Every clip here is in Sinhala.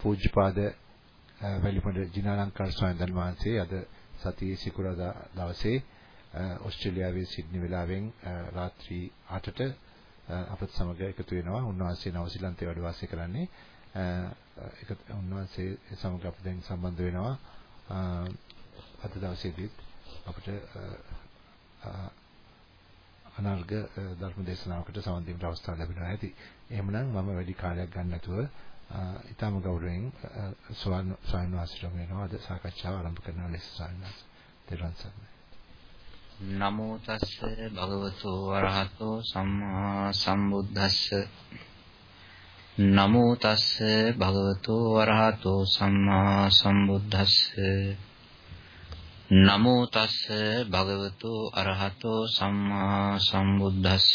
පූජ්‍යපාද වැලිපොඩ ජිනාලංකාර ස්වාමීන් වහන්සේ අද සතියේ සිකුරාදා දවසේ ඕස්ට්‍රේලියාවේ සිඩ්නි වෙලාවෙන් රාත්‍රී 8ට අපත් සමග එකතු වෙනවා. උන්වහන්සේ නවසීලන්තේ වැඩ වාසය කරන්නේ. ඒක උන්වහන්සේ සමග අපි දැන් සම්බන්ධ වෙනවා. අද දවසේදීත් අපිට අනර්ග ධර්ම දේශනාවකට සම්බන්ධ වීමට අවස්ථාව ලැබෙනවා ඇති. එහෙමනම් මම වැඩි කාලයක් ගන්න නැතුව ඊටම ගෞරවයෙන් ස්වාමීන් වහන්සේට වෙනවා අද සාකච්ඡාව ආරම්භ කරන ලෙස ස්වාමීන් වහන්සේ. දරුවන් සරණයි. නමෝ තස්ස භගවතු වරහතෝ සම්මා සම්බුද්දස්ස නමෝ තස්ස භගවතු වරහතෝ සම්මා සම්බුද්දස්ස නමෝ තස්ස භගවතු අරහතෝ සම්මා සම්බුද්දස්ස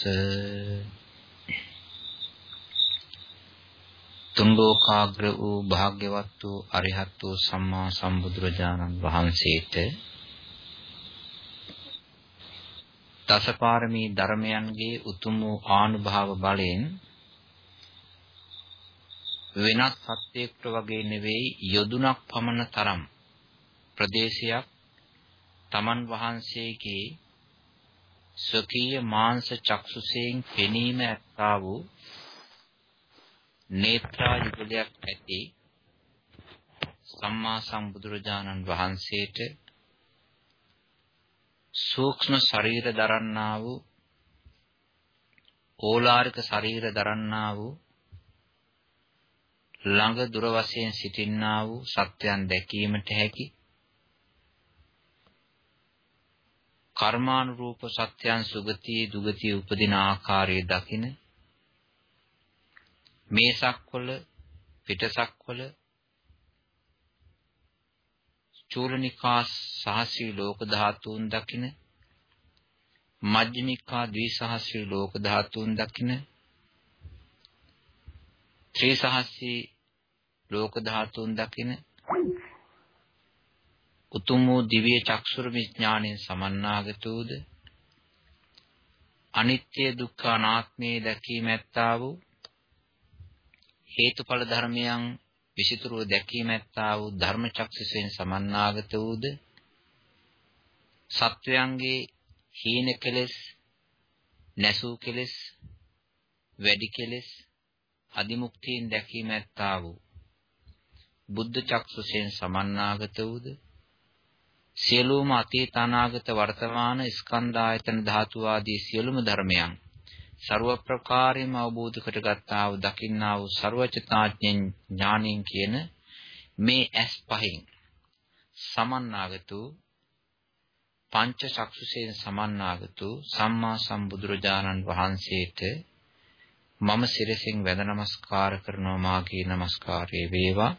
තුන් ලෝකාග්‍ර වූ භාග්‍යවත් වූ අරිහත් වූ සම්මා සම්බුදුරජාණන් වහන්සේට දසපාරමී ධර්මයන්ගේ උතුම් වූ ආනුභාව බලයෙන් වෙනත් සත්‍යයකට වගේ නෙවෙයි යොදුනක් පමණ තරම් ප්‍රදේශයක් තමන් වහන්සේගේ ස්වකීය මාංශ චක්සුසයෙන් පෙනීම ඇත්තා වූ නේත්‍රා යුගලයක් ඇති සම්මා සම්බුදුරජාණන් වහන්සේට සූක්ෂම ශරීර දරන්නා වූ ඕලාරික ශරීර දරන්නා වූ ළඟ දුර වශයෙන් සිටින්නා වූ සත්‍යයන් දැකීමට හැකි කර්මානුරූප සත්‍යයන් සුගතිය දුගතිය උපදින ආකාරය දකින මේසක්වල පිටසක්වල චූලනිකා සහස්‍රී ලෝක ධාතුන් දකින මජ්ක්‍ධිමිකා ද්විසහස්‍රී ලෝක ධාතුන් දකින ත්‍රිසහස්‍රී ලෝක ධාතුන් දකින උතුම් වූ දිව්‍ය චක්ෂුර විඥාණයෙන් සමන්නාගත වූද අනිත්‍ය දුක්ඛ අනාත්මේ දැකීම ඇත්තා වූ හේතුඵල ධර්මයන් විසිතුරුව දැකීම ඇත්තා වූ ධර්ම චක්ෂුසෙන් සමන්නාගත වූද? සත්වයන්ගේ හීන කෙලෙස් නැසූ කෙලෙස් වැඩි කෙලෙස් අදිමුක්තියෙන් දැකීම ඇත්තා වූ බුද්ධ චක්ෂුසෙන් සමන්නාගත වූද? සියලුම අතීත අනාගත වර්තමාන ස්කන්ධ ආයතන ධාතු ආදී සියලුම ධර්මයන් ਸਰව ප්‍රකාරයෙන්ම අවබෝධ කරගත්තා වූ දකින්නා වූ ਸਰවචිතාඥෙන් ඥානින් කියන මේ ඇස් පහෙන් සමන්නාගතු පංච චක්ෂුසේන සමන්නාගතු සම්මා සම්බුදුරජාණන් වහන්සේට මම සිරසින් වැඳ නමස්කාර කරනවා මාගේ නමස්කාරයේ වේවා.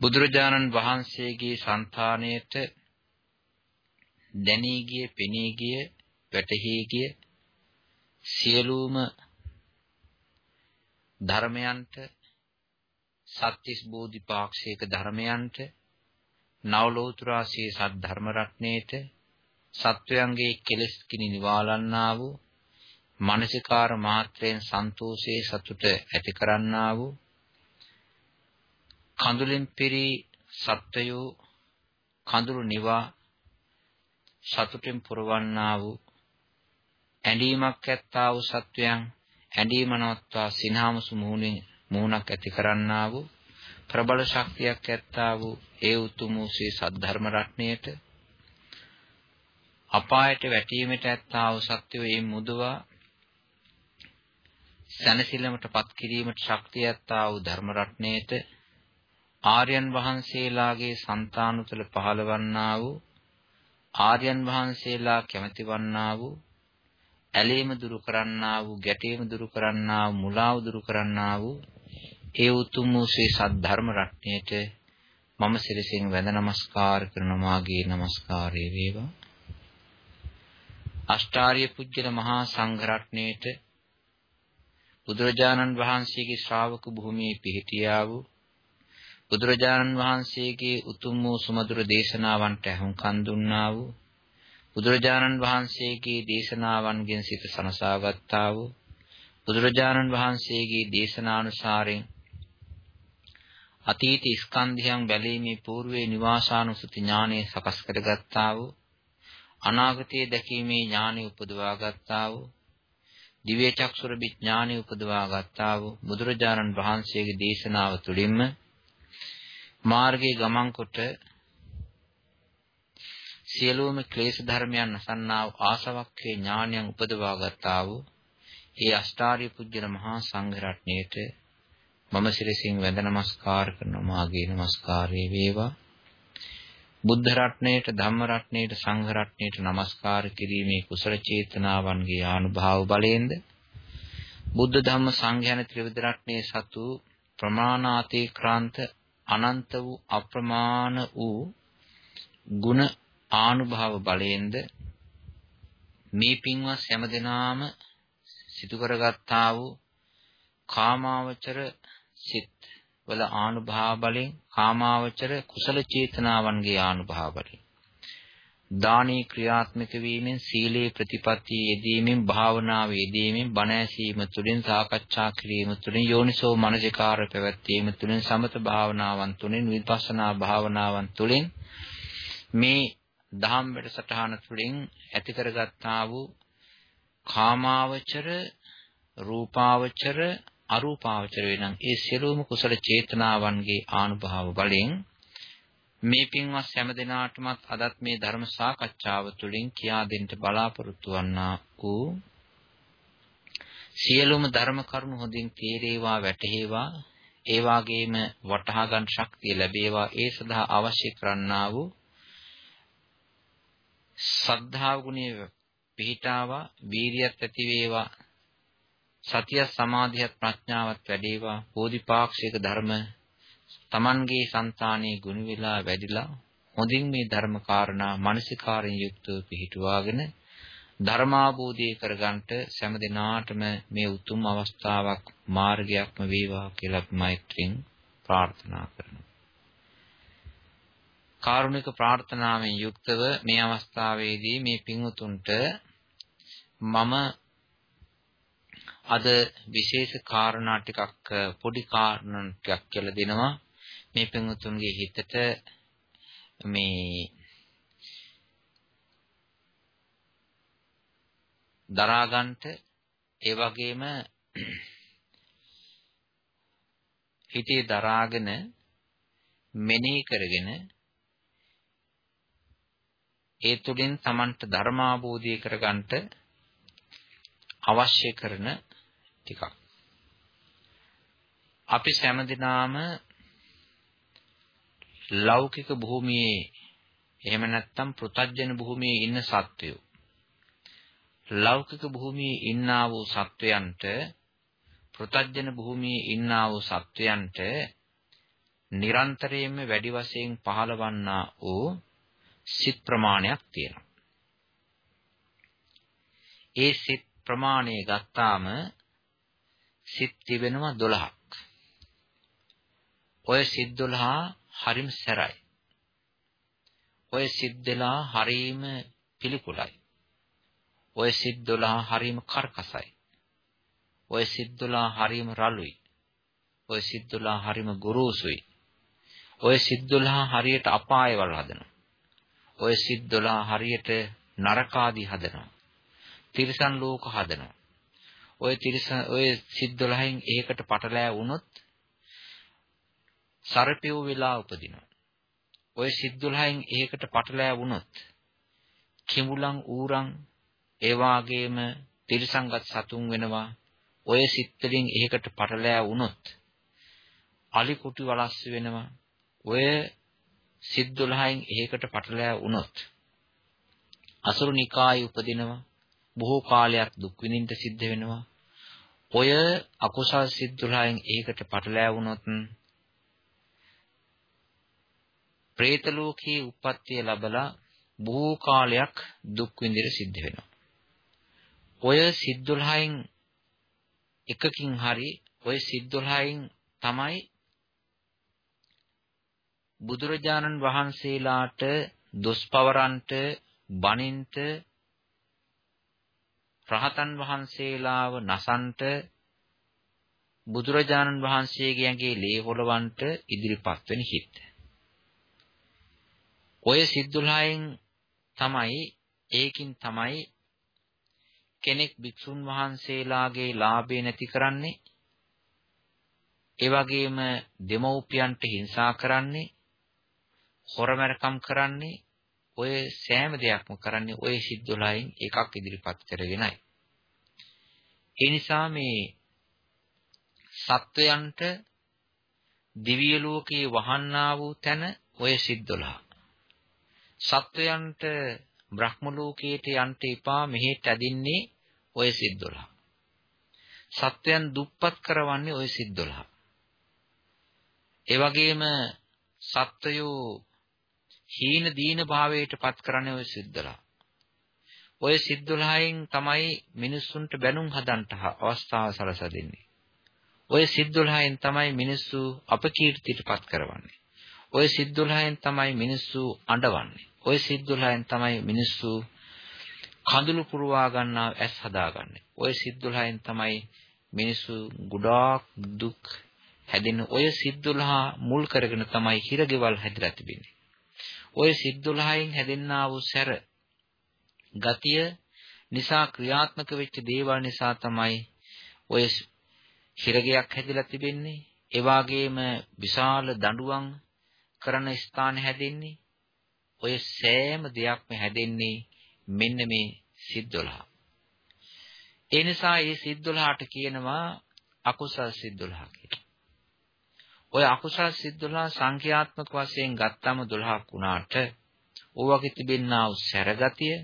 බුදුරජාණන් වහන්සේගේ సంతාණයට දැනී ගිය පෙනී ගිය වැටහි ගිය සියලුම ධර්මයන්ට සත්‍තිස් බෝධිපාක්ෂික ධර්මයන්ට නවලෝතුරාසේ සත් ධර්ම රත්නයේට සත්වයන්ගේ කෙලෙස් කිනි නිවාලන්නා වූ මානසිකාර මාත්‍රයෙන් සන්තෝෂයේ සතුට ඇති කරන්නා වූ කඳුලින් පිරි සත්වයෝ කඳුළු නිවා සතුටින් පුරවන්නා වූ ඇඬීමක් ඇත්තා වූ සත්වයන් ඇඬීම නවත්වා සිනහමසු මුහුණේ මුහුණක් ඇති කරන්නා වූ ප්‍රබල ශක්තියක් ඇත්තා වූ ඒ උතුම් වූ ශ්‍රී සද්ධර්ම රත්ණයට අපායට වැටීමට ඇත්තා වූ සත්‍යෝ ඒ මුදවා සනසිලමටපත් කිරීමට ශක්තිය ඇත්තා වූ ධර්ම රත්ණයට ආර්යයන් වහන්සේලාගේ సంతාන තුළ පහළවන්නා වූ ආර්යයන් වහන්සේලා කැමැතිවන්නා වූ ඇලීම දුරු කරන්නා වූ ගැටීම දුරු කරන්නා වූ මුලාව දුරු කරන්නා වූ ඒ උතුම් වූ ශ්‍රී සද්ධර්ම රත්නයේට මම සිරසින් වැඳ නමස්කාර කරන මාගේ නමස්කාරය වේවා. අෂ්ටාර්ය පුජ්‍යල මහා සංඝ රත්නයේට බුදුරජාණන් වහන්සේගේ ශ්‍රාවක භූමියේ පිහිටියා වූ බුදුරජාණන් වහන්සේගේ උතුම් වූ සුමధుර දේශනාවන්ට ඇහුම්කන් දුන්නා වූ බුදුරජාණන් වහන්සේගේ දේශනාවන්ගෙන් සිත සනසාගත්තා වූ බුදුරජාණන් වහන්සේගේ දේශනානුසාරයෙන් අතීත ස්කන්ධයන් බැලීමේ పూర్වයේ නිවාසානුසුති ඥානය සකස් කරගත්තා වූ අනාගතයේ දැකීමේ ඥානය උපදවා ගත්තා වූ දිව්‍ය චක්ෂුර විඥානය උපදවා ගත්තා වූ බුදුරජාණන් වහන්සේගේ දේශනාව තුළින්ම මාර්ගයේ ගමන් කොට සියලුම ක්ලේශ ධර්මයන් අසන්නා වූ ආසවක්ඛේ ඥානයන් උපදවා ගත්තා වූ ඒ අෂ්ටාර්ය පුජ්‍යන මහා සංඝ රත්නයේට මම සිරසින් වැඳ නමස්කාර කරනවා. මාගේ නමස්කාරය වේවා. බුද්ධ රත්නයේට ධම්ම රත්නයේට සංඝ රත්නයේට নমස්කාර කිරීමේ කුසල චේතනාවන්ගේ ආනුභාව බලයෙන්ද බුද්ධ ධම්ම සංඝ යන ත්‍රිවිධ රත්නයේ සතු ප්‍රමාණාතික්‍රාන්ත අනන්ත වූ අප්‍රමාණ වූ ගුණ ආනුභාව බලයෙන්ද මේ පින්වත් හැම දිනාම සිදු කරගත්තා වූ කාමාවචර සිත් වල ආනුභාව බලෙන් කාමාවචර කුසල චේතනාවන්ගේ ආනුභාව බලෙන් දානී ක්‍රියාත්මක වීමෙන් සීලේ ප්‍රතිපත්තිය යෙදීමෙන් භාවනාව යෙදීමෙන් බණ ඇසීම තුළින් සාකච්ඡා කිරීම තුළින් යෝනිසෝ මනසිකාර පැවැත්වීම තුළින් සමත භාවනාවන් තුළින් විපස්සනා භාවනාවන් තුළින් මේ දහම් වැඩසටහන තුළින් ඇති කරගත්තා වූ කාමාවචර රූපාවචර අරූපාවචර වෙනම් ඒ සියලුම කුසල චේතනාවන්ගේ ආනුභාව බලයෙන් මේ පින්වත් හැම දිනාටමත් අදත් මේ ධර්ම සාකච්ඡාව තුළින් කියා දෙන්න බලාපොරොත්තු වන්නා වූ සියලුම ධර්ම කරුණු හොඳින් තේරේවා වැටහේවා. ඒ වාගේම වටහා ගන්න ශක්තිය ලැබේවා. ඒ සඳහා අවශ්‍ය කරන්නා වූ සද්ධා ගුණය පිහිටාවා වීරියත් ඇති වේවා සතිය සමාධියත් ප්‍රඥාවත් වැඩේවා බෝධිපාක්ෂික ධර්ම Tamanගේ సంతානයේ ගුණ විලා වැඩිලා හොඳින් මේ ධර්ම කාරණා මානසිකාරයෙන් යුක්තව පිහිටුවාගෙන ධර්මාභෝධය කරගන්නට සෑම දිනාටම මේ උතුම් අවස්ථාවක් මාර්ගයක්ම වේවා කියලා මෛත්‍රියෙන් ප්‍රාර්ථනා කරනවා. කාරුණික ප්‍රාර්ථනාවෙන් යුක්තව මේ අවස්ථාවේදී මේ පින්වුතුන්ට මම අද විශේෂ කාරණා ටිකක් පොඩි කාරණා ටිකක් කියලා දෙනවා. මේ පින්වතුන්ගේ හිතට මේ දරාගන්නට ඒ වගේම හිතේ දරාගෙන මෙනෙහි කරගෙන ඒ තුලින් Tamanට ධර්මාභෝධය කරගන්නට අවශ්‍ය කරන ටිකක්. අපි හැමදිනාම ලෞකික භූමියේ එහෙම නැත්නම් පෘථජන භූමියේ ඉන්න සත්වයෝ. ලෞකික භූමියේ ඉන්නා වූ සත්වයන්ට පෘථජන භූමියේ ඉන්නා වූ සත්වයන්ට නිරන්තරයෙන්ම වැඩි වශයෙන් පහළවන්නා වූ සිත් ප්‍රමාණයක් තියෙනවා. ඒ සිත් ප්‍රමාණය ගත්තාම සිත් තිබෙනවා 12ක්. ඔය සිත් 12 හරිම සැරයි. ඔය සිත් 12 හරීම පිළිකුලයි. ඔය සිත් 12 හරීම කර්කසයි. ඔය සිත් 12 හරීම රළුයි. ඔය සිත් 12 හරීම ගුරුසුයි. ඔය සිත් 12 හරියට අපායවල හදනවා. ඔය සිත් 12 හරියට නරකාදී හදනවා. තිරිසන් ලෝක හදනවා. ඔය තිරිසන් ඔය සිත් 12න් ඒකට පටලෑ වුණොත් සර්පියෝ වෙලා උපදිනවා. ඔය සිත් 12න් ඒකට පටලෑ වුණොත් කිඹුලන් ඌරන් ඒ වාගේම තිරිසංගත සතුන් වෙනවා. ඔය සිත් වලින් ඒකට පටලෑ වුණොත් අලි කුටි වලස් වෙනවා. ඔය සිත් 12න් ඒකට පටලෑ වුණොත් අසුරු නිකායේ උපදිනවා. බොහෝ කාලයක් දුක් විඳින්න සිද්ධ වෙනවා. ඔය අකුසල් සිත් 12න් ඒකට පටලැවුනොත් പ്രേත ලෝකයේ උප්පත්තිය ලැබලා බොහෝ කාලයක් දුක් විඳිර සිද්ධ වෙනවා. ඔය සිත් 12න් එකකින් හරි ඔය සිත් 12න් තමයි බුදුරජාණන් වහන්සේලාට දොස් පවරන්ට බනින්ට රහතන් වහන්සේලාව නසන්ට බුදුරජාණන් වහන්සේගේ ලේ හොලවන්ට ඉදිරිපත් වෙන හිත්. ඔය සිද්දුලහයෙන් තමයි ඒකින් තමයි කෙනෙක් භික්ෂුන් වහන්සේලාගේ ලාභය නැති කරන්නේ ඒ වගේම දෙමව්පියන්ට හිංසා කරන්නේ හොරමරකම් කරන්නේ ඔය සෑම දෙයක්ම කරන්නේ ඔය සිද්දොලයින් එකක් ඉදිරිපත් කරගෙනයි. ඒ නිසා මේ සත්වයන්ට දිව්‍ය ලෝකයේ වහන්නා වූ තැන ඔය සිද්දොලහ. සත්වයන්ට බ්‍රහ්ම ලෝකයට යන්න එපා මෙහෙට ඇදින්නේ ඔය සිද්දොලහ. සත්වයන් දුප්පත් කරවන්නේ ඔය සිද්දොලහ. ඒ වගේම සත්වයෝ හීන දීන භාවයට පත් කරන්නේ ඔය සිද්දලා. ඔය සිද්දලහයින් තමයි මිනිස්සුන්ට බැනුම් හදන්න අවස්ථාව සලසා දෙන්නේ. ඔය සිද්දලහයින් තමයි මිනිස්සු අපකීර්තියට පත් කරවන්නේ. ඔය සිද්දලහයින් තමයි මිනිස්සු අඬවන්නේ. ඔය සිද්දලහයින් තමයි මිනිස්සු කඳුළු පුරවා ගන්නා ඇස් හදාගන්නේ. ඔය සිද්දලහයින් තමයි මිනිස්සු ගොඩාක් දුක් හැදෙන ඔය සිද්දලහා මුල් කරගෙන තමයි හිරගෙවල් හැදිලා තිබෙන්නේ. ඔය සිද්දලහයෙන් හැදෙන්නා වූ සැර ගතිය නිසා ක්‍රියාත්මක වෙච්ච දේවල් නිසා තමයි ඔය හිරගයක් හැදිලා තිබෙන්නේ. ඒ වගේම විශාල දඬුවම් කරන ස්ථාන හැදෙන්නේ. ඔය සෑම දෙයක්ම හැදෙන්නේ මෙන්න මේ සිද්දොලහ. ඒ නිසා මේ සිද්දොලහට කියනවා අකුසල් සිද්දොලහ කියලා. ඔය අකුසල් සිත් 12 සංඛ්‍යාත්මක වශයෙන් ගත්තම 12ක් වුණාට ඕවගේ තිබෙනා වූ සැරගතිය,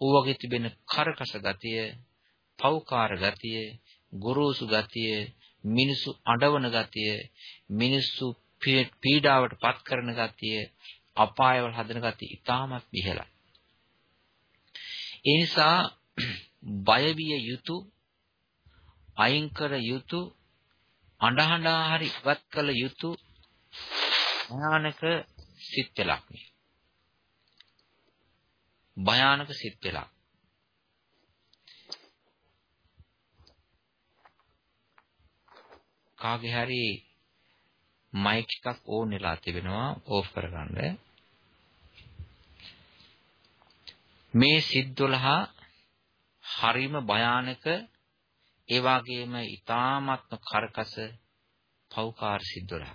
ඕවගේ තිබෙන කරකස ගතිය, පෞකාර ගතිය, ගොරෝසු ගතිය, මිනිසු අඬවන ගතිය, මිනිස්සු පීඩාවට පත් කරන ගතිය, අපායවල හදන ගතිය ඉතාමත් ඉහළයි. ඒ නිසා බය විය යුතු අයින් කර යුතු අඬහඬා හරි ඉවත් කළ යුතු භයානක සිත් පෙළක් මේ. භයානක සිත් පෙළක්. කාගේ හරි මයික් එකක් ඕන් වෙලා තිබෙනවා ඕෆ් කරගන්න. මේ සිත් 12 හරිම භයානක ඒ වගේම ඊ타ත්ම කරකස පෞකාර සිද්දොලහ.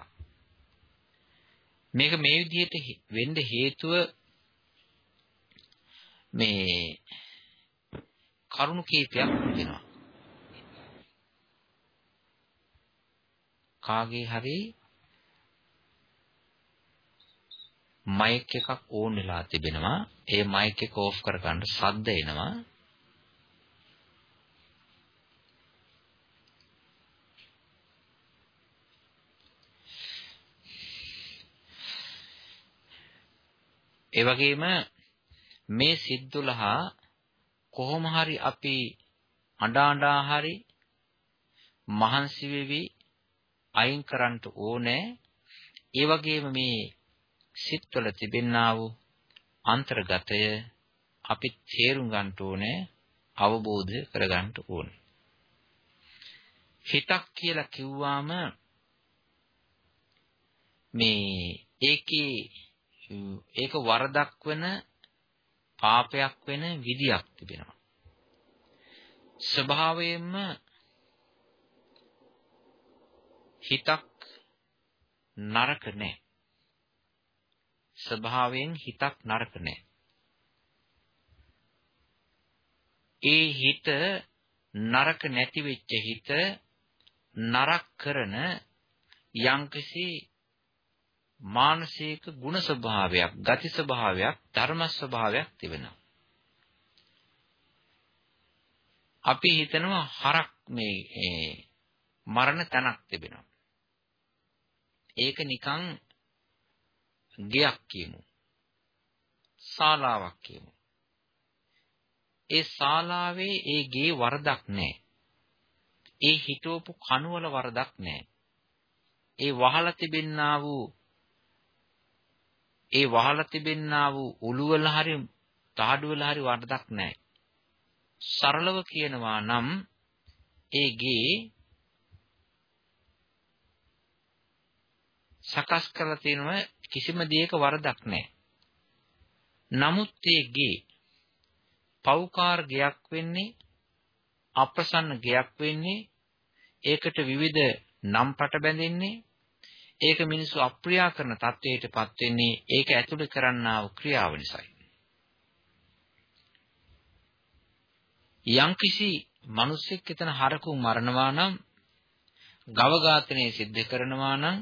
මේක මේ විදිහට වෙන්න හේතුව මේ කරුණු කීපයක් තියෙනවා. කාගේ හරි මයික් එකක් ඕන් වෙලා තිබෙනවා. ඒ මයික් එක ඕෆ් කරගන්න සද්ද එනවා. ඒ වගේම මේ සිද්දුලහා කොහොම හරි අපි අඬා අඬා හරි මහන්සි වෙවි අයින් කරන්න ඕනේ. ඒ වගේම මේ සිත්වල තිබෙන්නා වූ අන්තර්ගතය අපි තේරුම් ගන්න ඕනේ අවබෝධ කරගන්න ඕනේ. හිතක් කියලා කිව්වාම මේ ඒකේ ඒක වරදක් වෙන පාපයක් වෙන විදියක් තිබෙනවා. ස්වභාවයෙන්ම හිතක් නරක නැහැ. ස්වභාවයෙන් හිතක් නරක නැහැ. ඒ හිත නරක නැති වෙච්ච හිත නරක කරන යම්කිසි මානසික ගුණ ස්වභාවයක්, ගති ස්වභාවයක්, ධර්ම ස්වභාවයක් තිබෙනවා. අපි හිතනවා හරක් මේ මරණ තැනක් තිබෙනවා. ඒක නිකන් ගෙයක් කියමු. ශාලාවක් කියමු. ඒ ශාලාවේ ඒ ගේ වරදක් නැහැ. ඒ හිටවපු කණුවල වරදක් නැහැ. ඒ වහලා තිබෙන්නා වූ ඒ වහලා තිබෙන්නා වූ උළුවල හරි තාඩුවල හරි වරදක් නැහැ. සරලව කියනවා නම් ඒ ගේ සකස් කරලා තියෙනවා කිසිම දෙයක වරදක් නැහැ. නමුත් ඒ ගේ පෞකාර ගයක් වෙන්නේ අප්‍රසන්න ගයක් වෙන්නේ ඒකට විවිධ නම් පට බැඳෙන්නේ ඒක මිනිස්සු අප්‍රියා කරන තත්වයකටපත් වෙන්නේ ඒක ඇතුළේ කරන්නා වූ ක්‍රියාව නිසායි. යම්කිසි මිනිසෙක් එතන හරකුන් මරනවා නම් ගව ඝාතනය සිද්ධ කරනවා නම්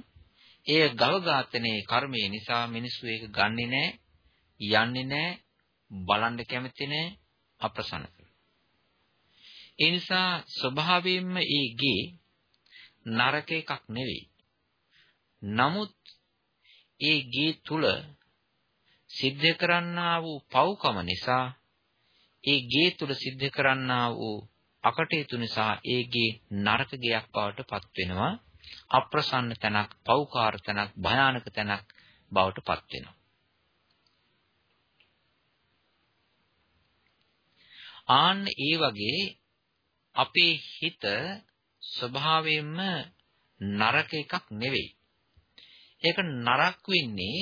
ඒ ගව ඝාතනයේ කර්මය නිසා මිනිස්සු ඒක ගන්නෙ නෑ යන්නේ නෑ බලන්න කැමති නෑ අප්‍රසන්න ඒ නිසා ස්වභාවයෙන්ම ඒ ගේ නරක එකක් නෙවෙයි. නමුත් ඒ ගේ තුල සිද්ධ කරන්නා වූ පව්කම නිසා ඒ ගේ තුල සිද්ධ කරන්නා වූ අකටයුතු නිසා ඒ ගේ නරක ගයක් බවට පත් වෙනවා. අප්‍රසන්න තැනක්, පෞකාර තැනක්, භයානක තැනක් බවට පත් වෙනවා. ආන්න ඒ වගේ අපේ හිත ස්වභාවයෙන්ම නරක එකක් නෙවෙයි. ඒක නරක වෙන්නේ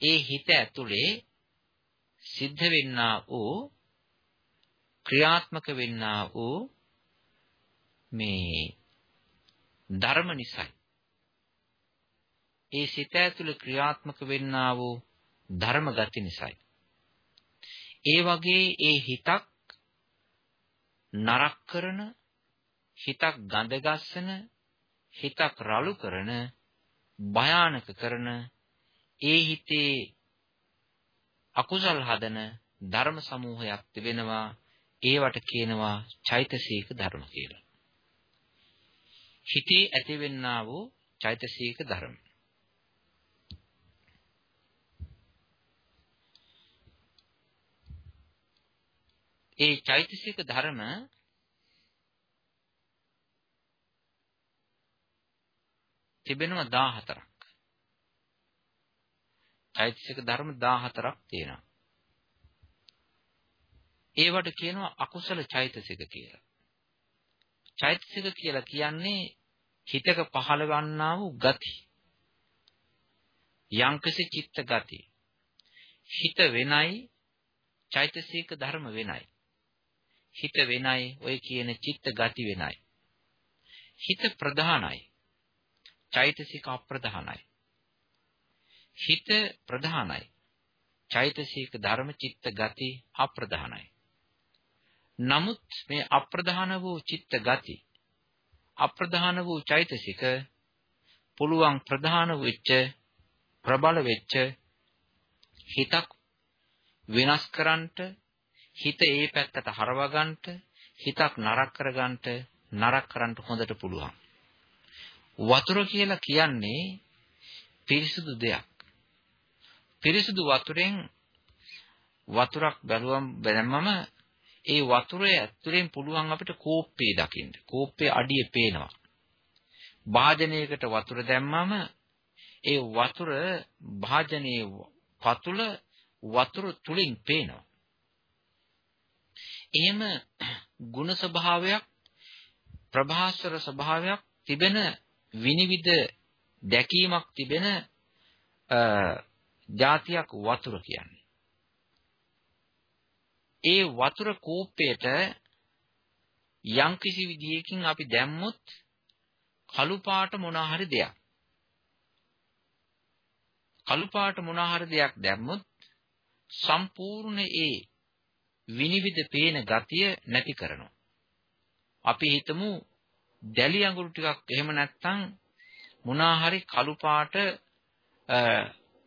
ඒ හිත ඇතුලේ සිද්ධ වෙන්නා වූ ක්‍රියාත්මක වෙන්නා වූ මේ ධර්ම නිසායි. ඒ සිත ඇතුළේ ක්‍රියාත්මක වෙන්නා වූ ධර්ම ගති නිසායි. ඒ වගේ ඒ හිතක් නරක කරන හිතක් ගඳ ගස්සන හිතක් රළු කරන භයානක කරන ඒ හිතේ අකුසල් හදන ධර්ම සමූහයක් තිබෙනවා ඒවට කියනවා චෛතසික ධර්ම කියලා. හිතේ ඇතිවෙන්නා වූ චෛතසික ධර්ම. ඒ චෛතසික ධර්ම තිබෙනවා 14ක්. චෛතසික ධර්ම 14ක් තියෙනවා. ඒවට කියනවා අකුසල චෛතසික කියලා. චෛතසික කියලා කියන්නේ හිතක පහළවන්නා වූ ගති. යංකසි චිත්ත ගති. හිත වෙනයි චෛතසික ධර්ම වෙනයි. හිත වෙනයි ඔය කියන චිත්ත ගති වෙනයි. හිත ප්‍රධානයි. චෛතසික අප්‍රධානයි. හිත ප්‍රධානයි. චෛතසික ධර්ම චිත්ත ගති අප්‍රධානයි. නමුත් මේ අප්‍රධාන වූ චිත්ත ගති අප්‍රධාන වූ චෛතසික පුළුවන් ප්‍රධාන වෙච්ච ප්‍රබල වෙච්ච හිතක් වෙනස් කරන්නට හිත ඒ පැත්තට හරවා ගන්නට හිතක් නරක කරගන්නට නරක කරන්න හොඳට පුළුවන් වතුර කියලා කියන්නේ පිරිසුදු දෙයක්. පිරිසුදු වතුරෙන් වතුරක් බැලුවම බැලමම ඒ වතුරේ ඇතුලෙන් පුළුවන් අපිට කෝප්පේ දකින්න. කෝප්පේ අඩිය පේනවා. භාජනයකට වතුර දැම්මම ඒ වතුර භාජනයේ පතුල වතුර තුලින් පේනවා. එහෙම ගුණ ස්වභාවයක් ප්‍රභාස්වර ස්වභාවයක් තිබෙන විනිවිද දැකීමක් තිබෙන જાතියක් වතුර කියන්නේ. ඒ වතුර කෝප්පයට යම්කිසි විදියකින් අපි දැම්මොත් කළු පාට මොනවා හරි දෙයක්. කළු පාට මොනවා හරි දෙයක් දැම්මොත් සම්පූර්ණ ඒ විනිවිද පේන ගතිය නැති කරනවා. අපි හිතමු දැලි අඟුරු ටිකක් එහෙම නැත්නම් මොනා හරි කළු පාට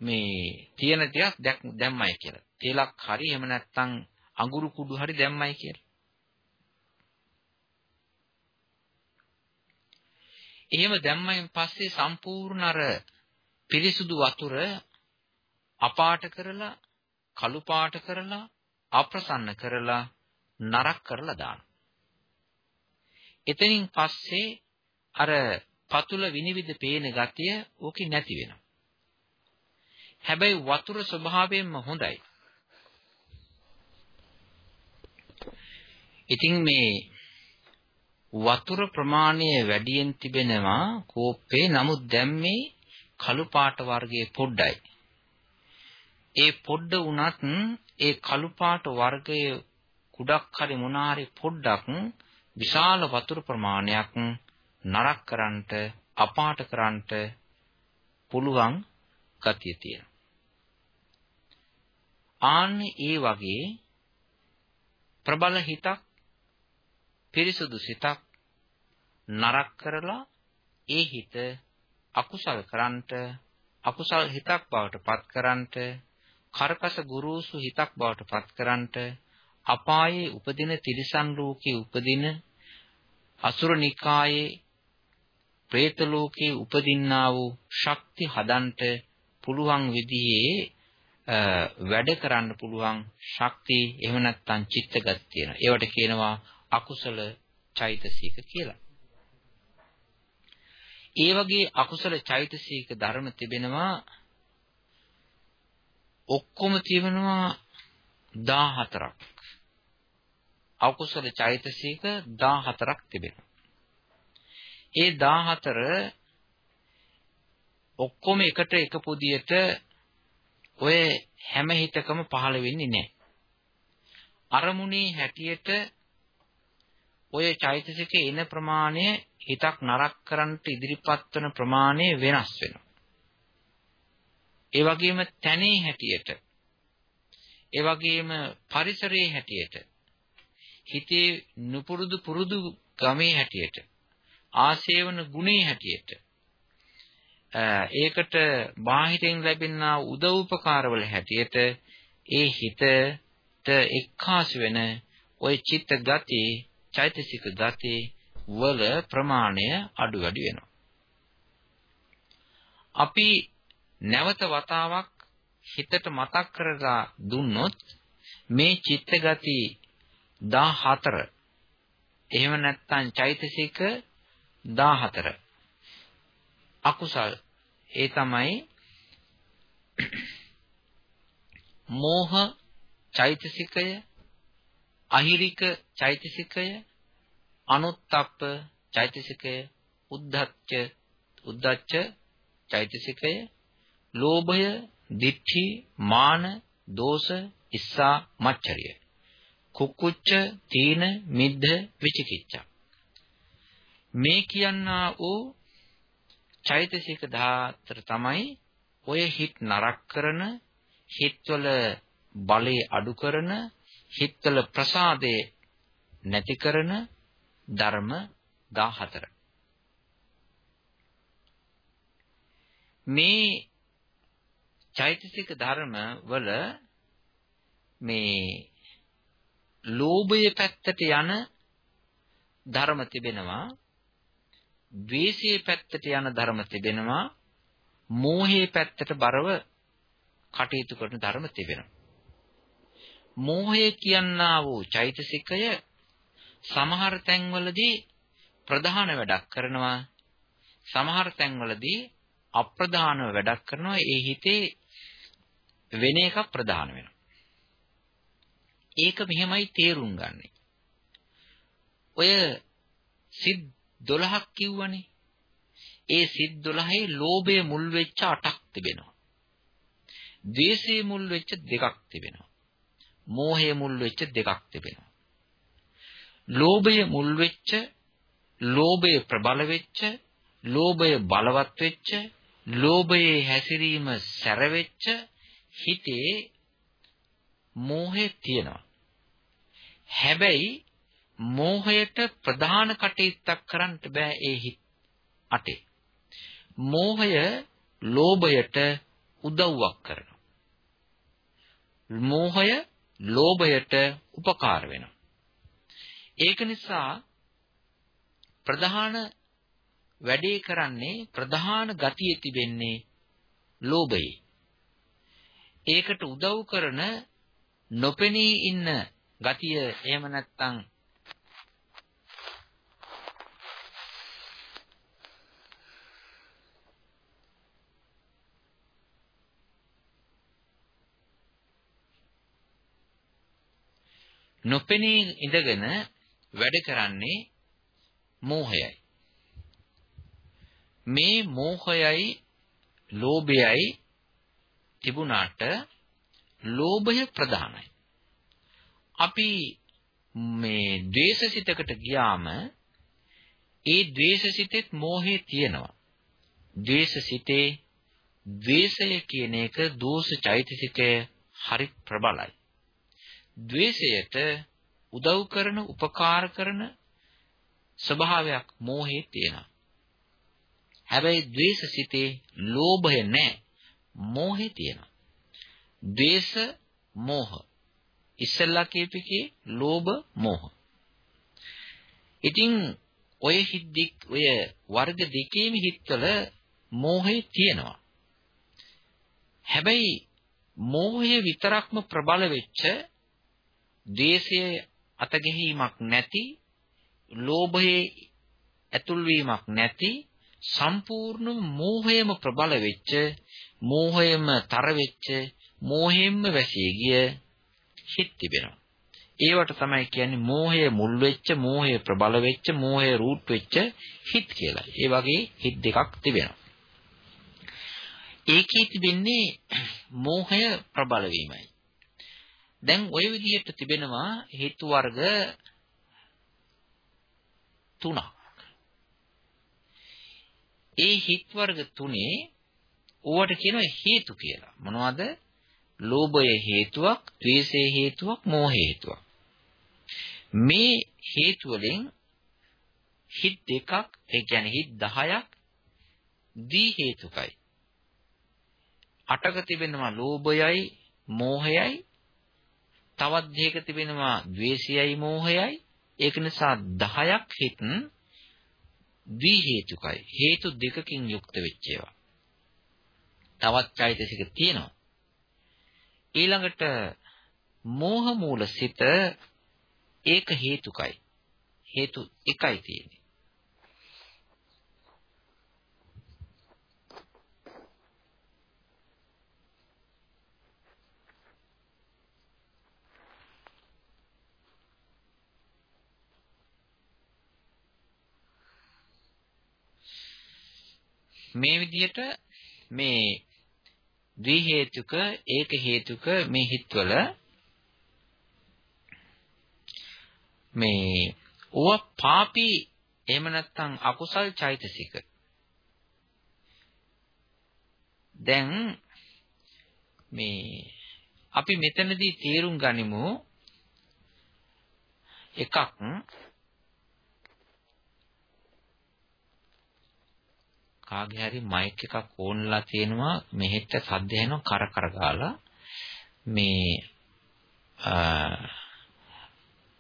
මේ තියෙන ටිකක් දැම්මයි කියලා. තෙලක් හරි එහෙම නැත්නම් අඟුරු කුඩු හරි දැම්මයි කියලා. එහෙම දැම්මයින් පස්සේ සම්පූර්ණ අර පිරිසුදු වතුර අපාට කරලා කළු පාට කරලා අප්‍රසන්න කරලා නරක කරලා දානවා. එතනින් පස්සේ අර පතුල විනිවිද පේන ගතිය ඕකේ නැති වෙනවා. හැබැයි වතුර ස්වභාවයෙන්ම හොඳයි. ඉතින් මේ වතුර ප්‍රමාණය වැඩියෙන් තිබෙනවා කෝප්පේ නමුත් දැන් මේ කළු පාට වර්ගයේ පොඩ්ඩයි. ඒ පොඩ්ඩ වුණත් ඒ කළු පාට වර්ගයේ කුඩක් හරි මොනාරි පොඩ්ඩක් විශාල වතුර ප්‍රමාණයක් නරක් කරන්නට අපාට කරන්නට පුළුවන් ගතිය තියෙනවා. ආන්නේ ඒ වගේ ප්‍රබල හිතක් පිරිසුදු සිතක් නරක් කරලා ඒ හිත අකුසල කරන්ට අකුසල් හිතක් බවට පත් කරන්ට කරකස ගුරුසු හිතක් බවට පත් කරන්ට අපායේ උපදින තිරිසන් ලෝකයේ උපදින අසුර නිකායේ പ്രേත ලෝකයේ උපදින්නා වූ ශක්ති හදන්ට පුළුවන් විදිහේ වැඩ කරන්න පුළුවන් ශක්තිය එහෙම නැත්නම් චිත්තගත තියෙනවා. ඒවට කියනවා අකුසල චෛතසික කියලා. ඒ වගේ අකුසල චෛතසික ධර්ම තිබෙනවා ඔක්කොම තිබෙනවා 14ක්. අකුසල චෛතසික 14ක් තිබෙනවා. ඒ 14 ඔක්කොම එකට එක පොදියට ඔය හැම හිතකම පහළ වෙන්නේ නැහැ. අරමුණේ හැටියට ඔය චෛතසිකේ එන ප්‍රමාණය හිතක් නරක කරන්නට ඉදිරිපත් වන ප්‍රමාණය වෙනස් වෙනවා. ඒ වගේම තැනේ හැටියට ඒ වගේම පරිසරයේ හැටියට හිතේ නුපුරුදු පුරුදු ගමේ හැටියට ආශේවන ගුණේ හැටියට ඒකට බාහිරින් ලැබෙනා උදව් උපකාරවල හැටියට ඒ හිතට එක්කාසු වෙන ওই චිත්ත ගති චෛතසික ගති වල ප්‍රමාණය අඩු වැඩි වෙනවා. අපි නැවත වතාවක් හිතට මතක් කරලා දුන්නොත් මේ චිත්ත ගති 14 එහෙම නැත්නම් චෛතසික 14 අකුසල්. ඒ තමයි මෝහ චෛතසිකය අහිරික චෛතසිකය අනුත්තප්ප චෛතසිකය උද්ධච්ච උද්ධච්ච චෛතසිකය ලෝභය දිඨි මාන දෝෂ ඉස්සා මච්චරිය. කුක්කුච්ච තීන මිද්ධ විචිකිච්ඡා. මේ කියන්නා වූ චෛතසික 14 තමයි ඔය හිත් නරක කරන හිත්වල බලේ අඩු කරන හිත්වල ප්‍රසාදේ නැති කරන ධර්ම 14 මේ චෛතසික ධර්ම වල මේ ලෝභය පැත්තට යන ධර්ම තිබෙනවා. ද්වේෂයේ පැත්තට යන ධර්ම තිබෙනවා. මෝහයේ පැත්තට බරව කටයුතු කරන ධර්ම තිබෙනවා. මෝහය කියනා වූ චෛතසිකය සමහර තැන්වලදී ප්‍රධාන වැඩක් කරනවා. සමහර තැන්වලදී අප්‍රධානව වැඩක් කරනවා. ඒ හිතේ වෙන එකක් ප්‍රධාන වෙනවා. ඒක මෙහෙමයි තේරුම් ගන්නෙ. ඔය සිත් 12ක් කිව්වනේ. ඒ සිත් 12ේ ලෝභය මුල් වෙච්ච 8ක් තිබෙනවා. ද්වේෂය මුල් වෙච්ච දෙකක් තිබෙනවා. මෝහය මුල් වෙච්ච දෙකක් තිබෙනවා. ලෝභය මුල් වෙච්ච, ලෝභය ප්‍රබල වෙච්ච, ලෝභය බලවත් වෙච්ච, ලෝභයේ හැසිරීම සැර වෙච්ච හිතේ මෝහය තියෙනවා. හැබැයි මෝහයට ප්‍රධාන කටයුත්තක් කරන්න බෑ ඒ හිත අටේ. මෝහය ලෝභයට උදව්වක් කරනවා. මෝහය ලෝභයට උපකාර වෙනවා. ඒක නිසා ප්‍රධාන වැඩේ කරන්නේ ප්‍රධාන ගතිය තිබෙන්නේ ලෝභයේ. ඒකට උදව් කරන නොපෙනී ඉන්න ගතිය එහෙම නැත්නම් නොපෙනී ඉඳගෙන වැඩ කරන්නේ මෝහයයි. මේ මෝහයයි ලෝභයයි තිබුණාට ලෝභය ප්‍රධානයි. අපි මේ ද්වේෂසිතකට ගියාම ඒ ද්වේෂසිතෙත් මෝහය තියෙනවා. ද්වේෂසිතේ ද්වේෂය කියන එක දෝෂ චෛතසිකය හරි ප්‍රබලයි. ද්වේෂයට උදව් කරන උපකාර කරන ස්වභාවයක් මෝහේ තියෙනවා. හැබැයි ද්වේෂසිතේ ලෝභය නැහැ. මෝහේ තියෙනවා. ද්වේෂ මෝහ. ඉස්සල්ලා කියපිකේ ලෝභ මෝහ. ඉතින් ඔය හිද්දික් ඔය වර්ග දෙකේම හිත්වල මෝහය තියෙනවා. හැබැයි මෝහය විතරක්ම ප්‍රබල වෙච්ච ද්වේෂයේ අතගෙහීමක් නැති ලෝභයේ ඇතුල් වීමක් නැති සම්පූර්ණ මෝහයම ප්‍රබල වෙච්ච මෝහයම තර වෙච්ච මෝහෙම්ම වැසී ගිය හිත් තිබෙනවා. ඒවට තමයි කියන්නේ මෝහය මුල් වෙච්ච, මෝහය ප්‍රබල වෙච්ච, මෝහය රූට් වෙච්ච හිත් කියලා. ඒ වගේ හිත් දෙකක් තිබෙනවා. ඒකේ තිබෙන්නේ මෝහය ප්‍රබල වීමයි. දැන් ওই විදිහට තිබෙනවා හේතු වර්ග තුනක්. ඒ හිත් වර්ග තුනේ ඕවට කියනවා හේතු කියලා. මොනවද? ලෝභය හේතුවක්, ද්වේෂය හේතුවක්, මෝහය හේතුවක්. මේ හේතු වලින් හිත් දෙකක්, ඒ කියන්නේ හිත් 10ක් දී හේතුකයි. අටක තිබෙනවා ලෝභයයි, මෝහයයි. තවත් දෙයක තිබෙනවා ද්වේෂයයි, මෝහයයි. ඒක නිසා 10ක් හිත් දී හේතුකයි. හේතු දෙකකින් යුක්ත වෙච්ච ඒවා. තවත් චෛතසික තියෙනවා. ඊළඟට මෝහ මූල සිත ඒක හේතුකයි. හේතු එකයි තියෙන්නේ. මේ විදිහට මේ ද්වි හේතුක ඒක හේතුක මේ හිත්වල මේ ඕව පාපී එහෙම නැත්නම් අකුසල් චෛතසික. දැන් මේ අපි මෙතනදී තේරුම් ගනිමු එකක්. කාගේ හරි මයික් එකක් ඕන්ලා තියෙනවා මෙහෙට සද්ද එනවා කර කර ගාලා මේ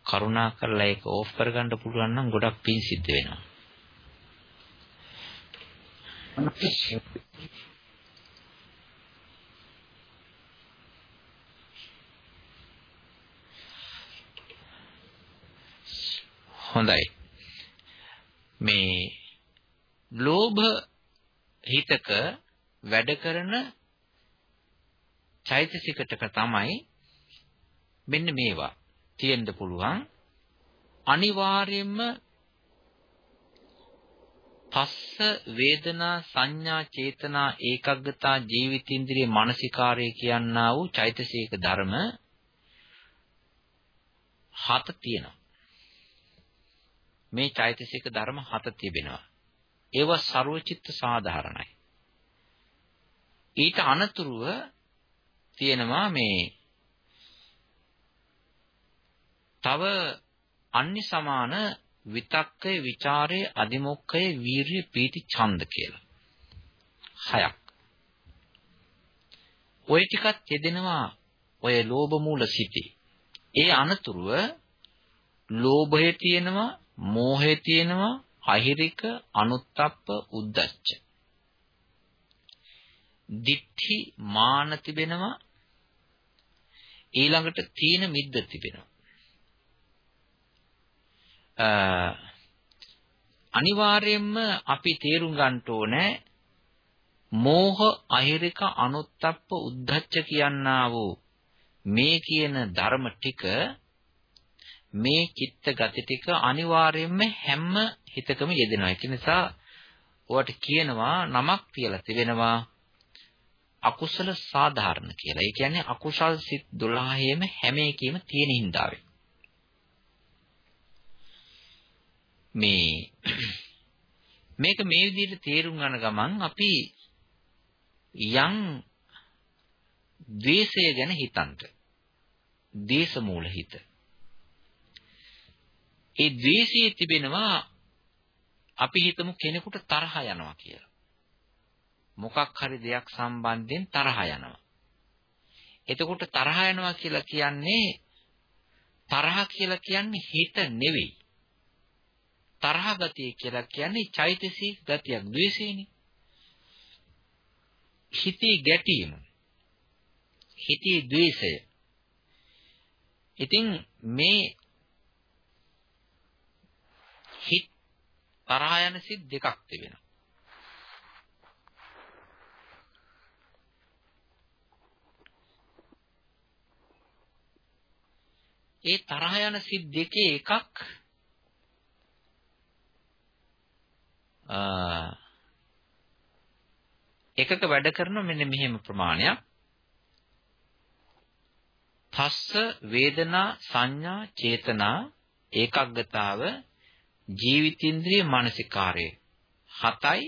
කරුණා කරලා ඒක ඕෆ් කරගන්න පුළුවන් නම් ගොඩක් පිං සිද්ධ වෙනවා. හොඳයි. මේ ලෝභ හිතක වැඩ කරන චෛතසිකටක තමයි මෙන්න මේවා තියෙන්න පුළුවන්. අනිවාර්යයෙන්ම පස්ස වේදනා සංඥා චේතනා ඒකග්ගතා ජීවිතින්ද්‍රිය මානසිකාරය කියනා වූ චෛතසික ධර්ම හත තියෙනවා. මේ චෛතසික ධර්ම හත තිබෙනවා. ඒවා ਸਰවචිත්ත සාධාරණයි. ඊට අනතුරුව තියෙනවා මේ තව අන්‍ය සමාන විතක්කය, ਵਿਚාරය, අදිමොක්කය, වීරිය, පීති, ඡන්ද කියලා. හයක්. ওই ටිකත් යෙදෙනවා ඔය ලෝභ මූල සිටි. ඒ අනතුරුව ලෝභය තියෙනවා, මෝහය තියෙනවා, අහිරික අනුත්තප්ප උද්දච්ච. දිට්ඨි මාන තිබෙනවා. ඊළඟට තීන මිද්ද තිබෙනවා. අනිවාර්යයෙන්ම අපි තේරුම් ගන්න ඕනේ මෝහ අහිරික අනුත්තප්ප උද්දච්ච කියනා වූ මේ කියන ධර්ම ටික මේ චිත්ත ගති ටික අනිවාර්යයෙන්ම හැම හිතකම යෙදෙනවා. ඒ නිසා ඔයාට කියනවා නමක් කියලා තිබෙනවා අකුසල සාධාරණ කියලා. ඒ කියන්නේ අකුසල් සිත් 12ෙම හැම එකෙම තියෙන හින්දාවෙන්. මේ මේක මේ විදිහට තේරුම් ගන්න ගමන් අපි යම් ද්වේෂය ගැන හිතන්ට. දේශ මූල හිත. ඒ ද්වේෂයේ තිබෙනවා අපි හිතමු කෙනෙකුට තරහ යනවා කියලා. මොකක් හරි දෙයක් සම්බන්ධයෙන් තරහ යනවා. එතකොට තරහ යනවා කියලා කියන්නේ තරහ කියලා කියන්නේ හිත නෙවෙයි. තරහ ගතිය කියලා කියන්නේ චෛතසික ගතියක් ද්වේෂේනේ. හිතේ ගැටීම. හිතේ ද්වේෂය. ඉතින් මේ හිත තරහ යන සිත් දෙකක් තිබෙනවා. ඒ තරහ යන සිත් දෙකේ එකක් එකක වැඩ කරන මෙන්න මෙහෙම ප්‍රමාණයක් පස්ස වේදනා සංඥා චේතනා ඒකග්ගතාව ජීවිතේන්ද්‍රිය මානසිකාරය හතයි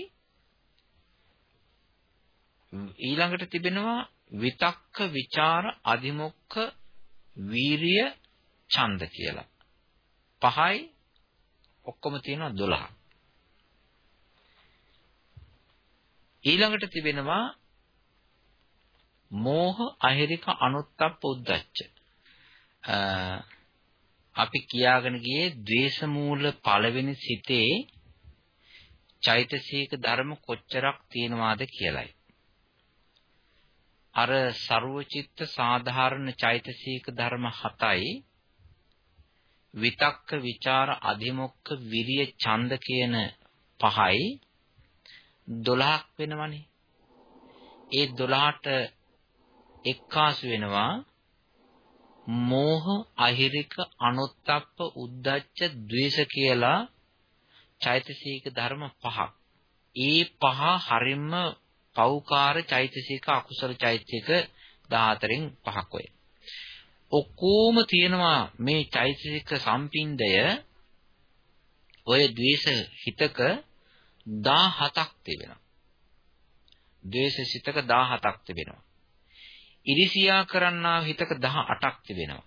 ඊළඟට තිබෙනවා විතක්ක ਵਿਚාර අධිමොක්ඛ වීරිය ඡන්ද කියලා. පහයි ඔක්කොම තියෙනවා 12. ඊළඟට තිබෙනවා මෝහ අහිරික අනුත්තප්ප උද්දච්ච. අපි කියාගෙන ගියේ ද්වේෂ මූල පළවෙනි සිතේ චෛතසික ධර්ම කොච්චරක් තියෙනවාද කියලයි. අර ਸਰවචිත්ත සාධාරණ චෛතසික ධර්ම 7යි විතක්ක ਵਿਚාර අධිමොක්ක විරිය ඡන්ද කියන පහයි 12ක් වෙනවනේ. ඒ 12ට එක්කාසු වෙනවා මෝහ අහිරික අනුත්තප්ප උද්දච්ච ද්වේෂ කියලා චෛතසික ධර්ම පහක්. ඒ පහ හරින්ම පෞකාර චෛතසික අකුසල චෛතසික 14න් පහක් ඔය. ඔක්කොම තියෙනවා මේ චෛතසික සම්පින්දය ඔය ද්වේෂ හිතක 17ක් තිබෙනවා. ද්වේෂ සිතක 17ක් තිබෙනවා. ඉරිසියා කරන්නා හිතක 18ක් තිබෙනවා.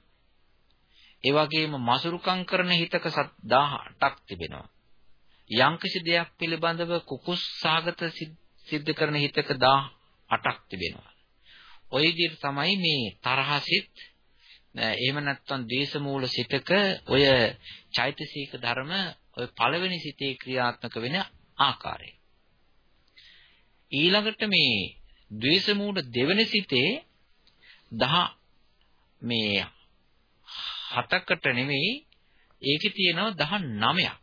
ඒ වගේම මසුරුකම් කරන හිතක 18ක් තිබෙනවා. යම්කිසි දෙයක් පිළිබඳව කුකුස් සාගත සිද්ධ කරන හිතක 18ක් තිබෙනවා. ওই විදිහට තමයි මේ තරහසිත එහෙම නැත්නම් ද්වේෂ මූල සිතක ඔය චෛතසික ධර්ම ඔය පළවෙනි සිතේ ක්‍රියාත්මක වෙන ආකාරය. ඊළඟට මේ ද්වේෂ මූල දෙවෙනි සිතේ 10 මේ හතකට නෙමෙයි ඒකේ තියෙනවා 19ක්.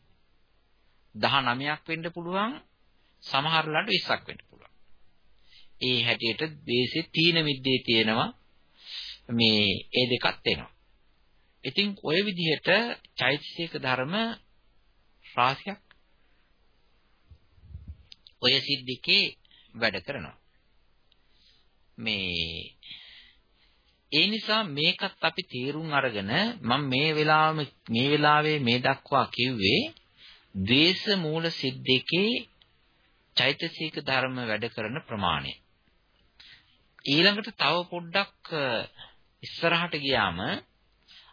19ක් වෙන්න පුළුවන් සමහර ලාට 20ක් වෙන්න පුළුවන්. ඒ හැටියට ද්වේෂේ තීන මිද්දේ තියෙනවා මේ ඒ දෙකත් එනවා. ඉතින් ওই විදිහට චෛතසික ධර්ම රාශියක් ඔය සිද්දිකේ වැඩ කරනවා. මේ ඒ නිසා මේකත් අපි තේරුම් අරගෙන මම මේ වෙලාවෙම මේ වෙලාවේ මේ දක්වා කිව්වේ ද්වේෂ මූල සිද්දකේ චෛතසික ධර්ම වැඩ කරන ප්‍රමාණය. ඊළඟට තව පොඩ්ඩක් ඉස්සරහට ගියාම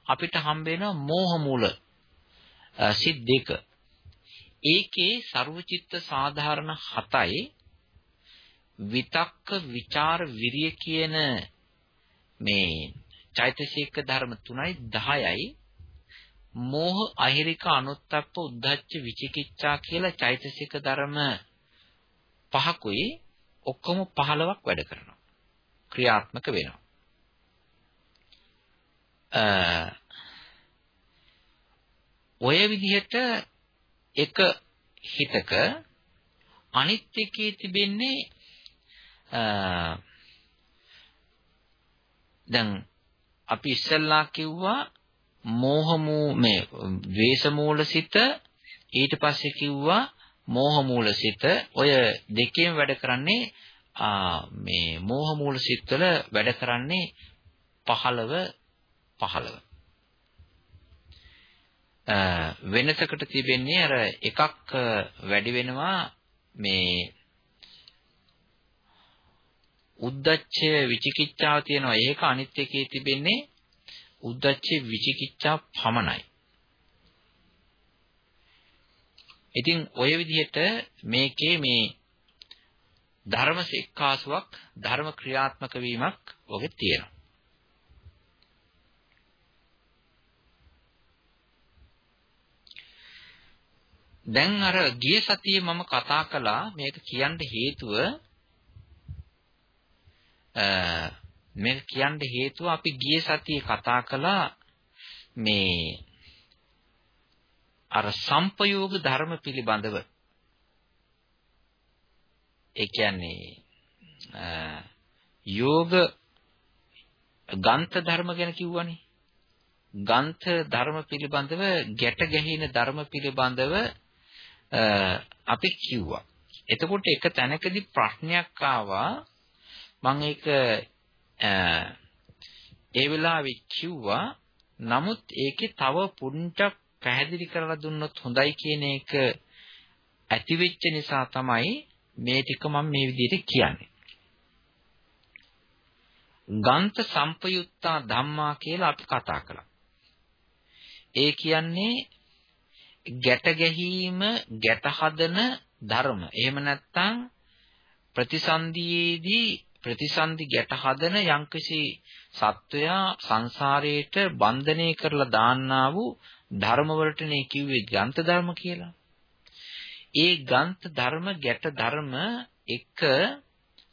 අපිට හම්බ වෙනවා මෝහ මූල සිත් දෙක. ඒකේ ਸਰවචිත්ත සාධාරණ 7යි විතක්ක විචාර විරිය කියන මේ චෛතසික ධර්ම 3යි 10යි මෝහ අහිරික අනුත්තප්ප උද්ධච්ච විචිකිච්ඡා කියලා චෛතසික ධර්ම පහකුයි ඔක්කොම 15ක් වැඩ කරනවා. ක්‍රියාත්මක වෙනවා. ඔය විදිහට එක හිතක අනිත් එකේ තිබෙන්නේ දැන් අපි ඉස්සෙල්ලා කිව්වා මෝහ මූ මේ ද්වේෂ මූලසිත ඊට පස්සේ කිව්වා මෝහ මූලසිත ඔය දෙකෙන් වැඩ කරන්නේ මේ මෝහ මූල සිත්වල වැඩ කරන්නේ 15 15 වෙනසකට තිබෙන්නේ අර එකක් වැඩි වෙනවා මේ උද්දච්චය විචිකිච්ඡාව තියෙනවා ඒක අනිත් එකේ තිබෙන්නේ උද්දච්ච විචිකිච්ඡා පමණයි ඉතින් ওই විදිහට මේකේ මේ ධර්ම එක්කාසුවක් ධර්ම ක්‍රියාත්මක වීමක් ඔගේ තියෙනවා. දැන් අර ගිය සතියේ මම කතා කළා මේක කියන්න හේතුව මේක කියන්න හේතුව අපි ගිය සතියේ කතා කළා මේ අර සංපයෝග ධර්ම පිළිබඳව ඒ කියන්නේ යෝග ගන්ත ධර්ම ගැන කිව්වනේ. ගන්ත ධර්ම පිළිබඳව ගැට ගැහින ධර්ම පිළිබඳව අපි කිව්වා. එතකොට එක තැනකදී ප්‍රශ්නයක් ආවා මම ඒක ඒ වෙලාවේ කිව්වා නමුත් ඒකේ තව පුංචක් පැහැදිලි කරලා දුන්නොත් හොඳයි කියන එක ඇති වෙච්ච නිසා තමයි මේ ටික මම මේ විදිහට කියන්නේ. ගන්ත සම්පයුත්තා ධම්මා කියලා අපි කතා කළා. ඒ කියන්නේ ගැට ගැහිම ගැට හදන ධර්ම. එහෙම නැත්නම් ප්‍රතිසන්දියේදී ප්‍රතිසන්දි ගැට හදන යම්කිසි සත්වයා සංසාරයට බන්ධනය කරලා දාන්නා වූ ධර්ම වලටනේ කිව්වේ ග්‍රන්ථ ධර්ම කියලා. ඒ ගන්ත ධර්ම ගැට ධර්ම එක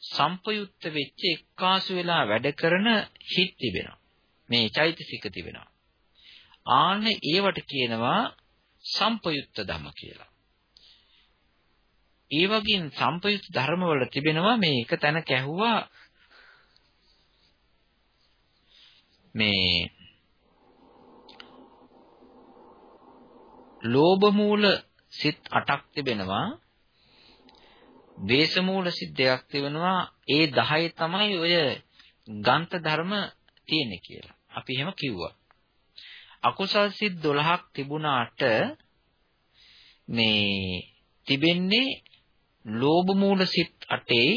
සම්පයුක්ත වෙච්ච එක්කාසු වෙලා වැඩ කරන හිත් තිබෙනවා. මේ චෛතසික තිබෙනවා. ආන්න ඒවට කියනවා සම්පයුක්ත ධම කියලා. ඒ වගේ සම්පයුක්ත ධර්ම වල තිබෙනවා මේ එක තැන කැහුවා මේ ලෝභ මූල සිත් 8ක් තිබෙනවා. දේශ මූල සිත් දෙකක් තිබෙනවා. ඒ 10 තමයි ඔය ගන්ත ධර්ම තියෙන්නේ කියලා. අපි එහෙම කිව්වා. අකුසල් සිත් 12ක් තිබුණාට මේ තිබෙන්නේ ලෝභ මූල සිත් 8යි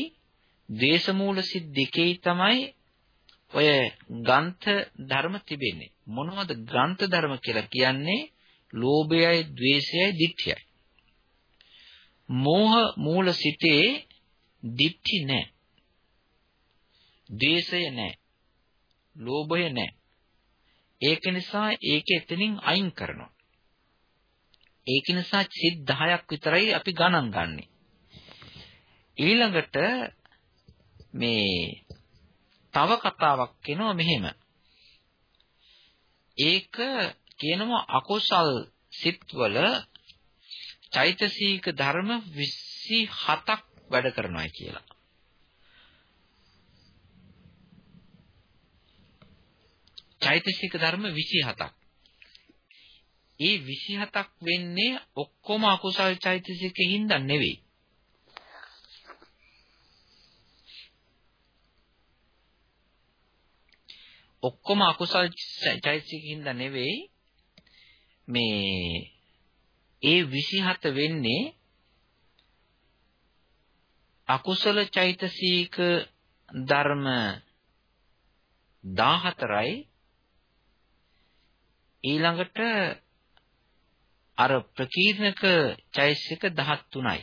දේශ මූල සිත් දෙකේ තමයි ඔය ග්‍රන්ථ ධර්ම තිබෙන්නේ මොනවද ග්‍රන්ථ ධර්ම කියලා කියන්නේ ලෝභයයි, ద్వේෂයයි, ditthiyයි. මෝහ මූල සිතේ ditthi නැහැ. ද්වේෂය නැහැ. ලෝභය නැහැ. ඒක නිසා ඒක එතනින් අයින් කරනවා. ඒක නිසා සිත් 10ක් විතරයි අපි ගණන් ගන්නෙ. ඊළඟට මේ තව කතාවක් එනවා මෙහෙම. ඒක කියනවා අකුසල් සිත්වල චෛතසික ධර්ම 27ක් වැඩ කරනවා කියලා. චෛතසික ධර්ම 27ක්. ඒ 27ක් වෙන්නේ ඔක්කොම අකුසල් චෛතසිකෙ හින්දා නෙවෙයි. ඔක්කොම අකුසල් චෛතසිකෙ හින්දා නෙවෙයි. මේ ඒ 27 වෙන්නේ අකුසල චෛතසික ධර්ම 14යි ඊළඟට අර ප්‍රකීර්ණක චෛතසික 13යි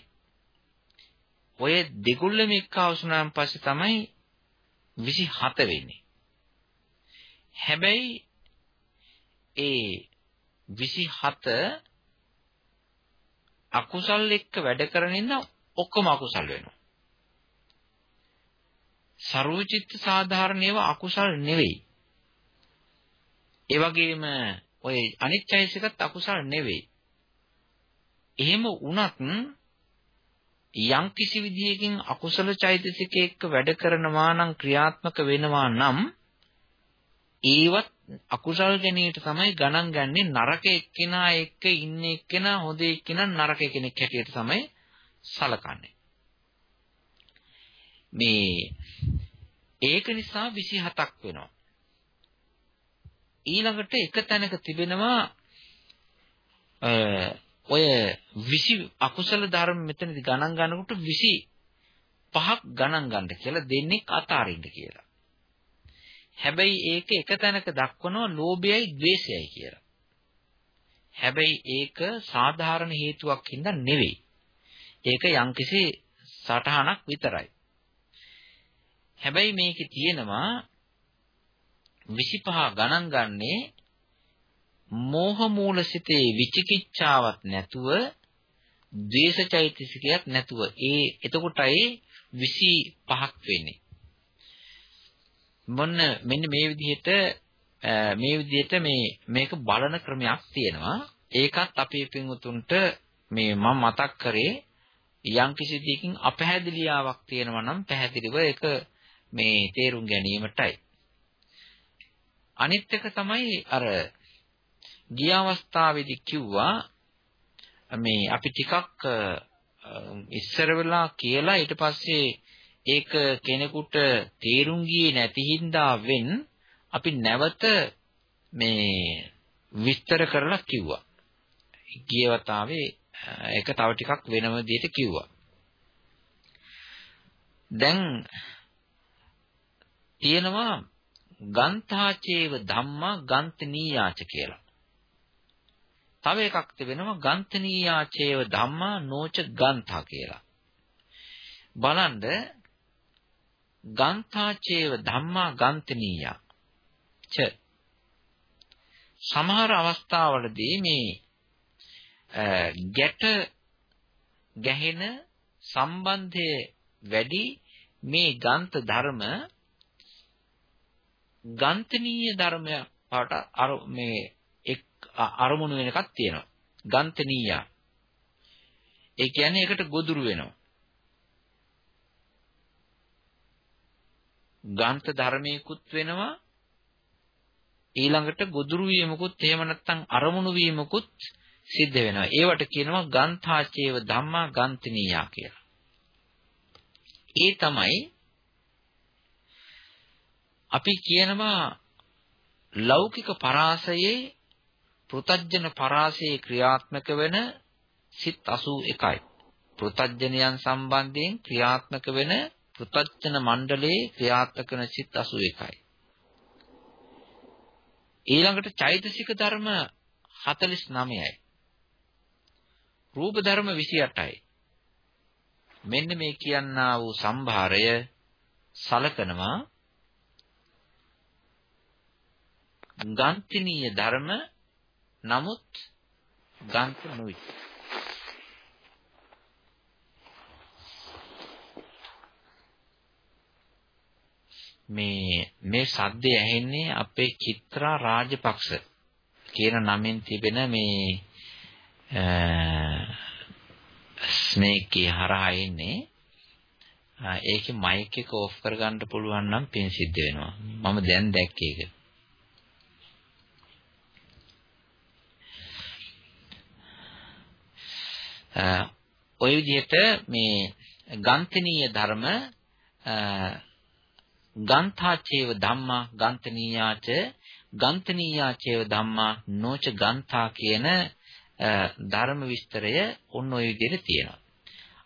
ඔය දෙගොල්ලම එක්ක අවසුනාන් පස්සේ තමයි 27 වෙන්නේ. හැබැයි ඒ 27 අකුසල් එක්ක වැඩ කරගෙන ඉන්න ඔක්කොම අකුසල් වෙනවා. ਸਰවචිත්ත සාධාරණේව අකුසල් නෙවෙයි. ඒ වගේම ඔය අනිත්‍යයිසිකත් අකුසල් නෙවෙයි. එහෙම වුණත් යම් කිසි විදියකින් අකුසල චෛතසික එක්ක වැඩ කරනවා නම් ක්‍රියාත්මක වෙනවා නම් ඒවත් අකුසල් ගැනීමට තමයි ගණන් ගන්නේ නරක එක්කෙනා එක්ක ඉන්න එක්කෙනා හොඳ එක්කෙනා නරක කෙනෙක් හැටියට තමයි සලකන්නේ. මේ ඒක නිසා 27ක් වෙනවා. ඊළඟට එක තැනක තිබෙනවා ඔය 20 අකුසල ධර්ම මෙතනදී ගණන් ගන්නකොට 25ක් ගණන් ගන්න කියලා දෙන්නේ අතාරින්න කියලා. හැබැයි ඒක එක තැනක දක්වනවා ලෝභයයි ද්වේෂයයි කියලා. හැබැයි ඒක සාධාරණ හේතුවක් හින්දා නෙවෙයි. ඒක යම්කිසි සටහනක් විතරයි. හැබැයි මේකේ තියෙනවා 25 ගණන් ගන්නේ මෝහ මූලසිතේ විචිකිච්ඡාවක් නැතුව ද්වේෂචෛතසිකයක් නැතුව ඒ එතකොටයි 25ක් වෙන්නේ මොන්න මෙන්න මේ විදිහට මේ විදිහට මේ මේක බලන ක්‍රමයක් තියෙනවා. ඒකත් අපේ පින්වුතුන්ට මේ මම මතක් කරේ යම් කිසි දෙයකින් අපහැදිලියාවක් තියෙනවා නම් පැහැදිලිව ඒක මේ තේරුම් ගැනීමටයි. අනිත් එක තමයි අර ගිය අවස්ථාවේදී කිව්වා මේ අපි ටිකක් ඉස්සර වෙලා කියලා ඊට පස්සේ ඒක කෙනෙකුට තේරුම් ගියේ නැති හින්දා වෙන් අපි නැවත මේ විස්තර කරලා කිව්වා. ගිය වතාවේ ඒක තව ටිකක් වෙනම විදිහට කිව්වා. දැන් තියෙනවා ගන්තාචේව ධම්මා ගන්තනීයාච කියලා. තව එකක් තිබෙනවා ගන්තනීයාචේව ධම්මා නෝච ගන්තා කියලා. බලන්න ගන්තාචේව ධම්මා ගන්තනීයා ච සමහර අවස්ථාවලදී මේ ගැට ගැහෙන සම්බන්ධය වැඩි මේ ගන්ත ධර්ම ගන්තනීය ධර්මයක් පාට අර මේ එක් අරමුණු වෙන එකක් තියෙනවා. ගන්තනීය. ඒ කියන්නේ ඒකට ගොදුරු වෙනවා. ගාන්ත ධර්මයකුත් වෙනවා ඊළඟට ගොදුරු වීමකුත් එහෙම නැත්නම් අරමුණු වීමකුත් සිද්ධ වෙනවා. ඒවට කියනවා ගන්ථාචේව ධම්මා ගන්තිනියා කියලා. ඒ තමයි අපි කියනවා ලෞකික පරාසයේ පෘතජ්ජන පරාසයේ ක්‍රියාත්මක වෙන සිත් 81යි. පෘතජ්ජනයන් සම්බන්ධයෙන් ක්‍රියාත්මක වෙන පෘතජ්ජන මණ්ඩලයේ ක්‍රියාත්මක වෙන සිත් 81යි. ඊළඟට චෛතසික ධර්ම 49යි. රූප ධර්ම 28යි. මෙන්න මේ කියන්නා වූ සම්භාරය සලකනවා ගන්තිනීය ධර්ම නමුත් ගන්ත නොයි. මේ මේ සද්දය ඇහෙන්නේ අපේ චිත්‍රා රාජපක්ෂ කියන නමින් තිබෙන මේ ස්නේකේ හරහා එන්නේ ඒකේ මයික් එක ඕෆ් කරගන්න පුළුවන් නම් පින් සිද්ධ වෙනවා. මම දැන් දැක්කේ ඒක. ඔය විදිහට මේ ගන්තනීය ධර්ම ගන්ථාචේව ධම්මා ගන්තනීයාච ගන්තනීයාචේව ධම්මා නොච ගන්ථා කියන ධර්ම විස්තරය ඔන්න ඔය විදිහට තියෙනවා.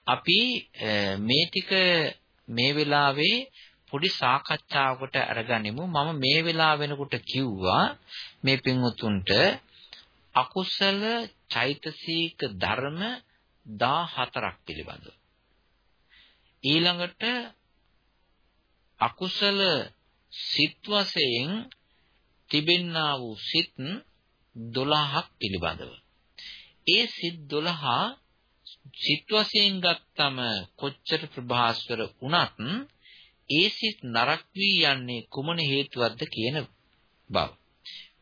අපි මේ ටික මේ වෙලාවේ පොඩි සාකච්ඡාවකට අරගනිමු. මම මේ වෙලාව වෙනකොට කිව්වා මේ පින්වුතුන්ට අකුසල චෛතසික ධර්ම 14ක් පිළිබඳව. ඊළඟට අකුසල සිත් වශයෙන් තිබෙන්නා වූ සිත් 12ක් පිළිබඳව. ඒ සිත් 12 සිත් වශයෙන් ගත්තම කොච්චර ප්‍රභාස්වර වුණත් ඒ සිත් නරක වී යන්නේ කුමන හේතුවක්ද කියන බව.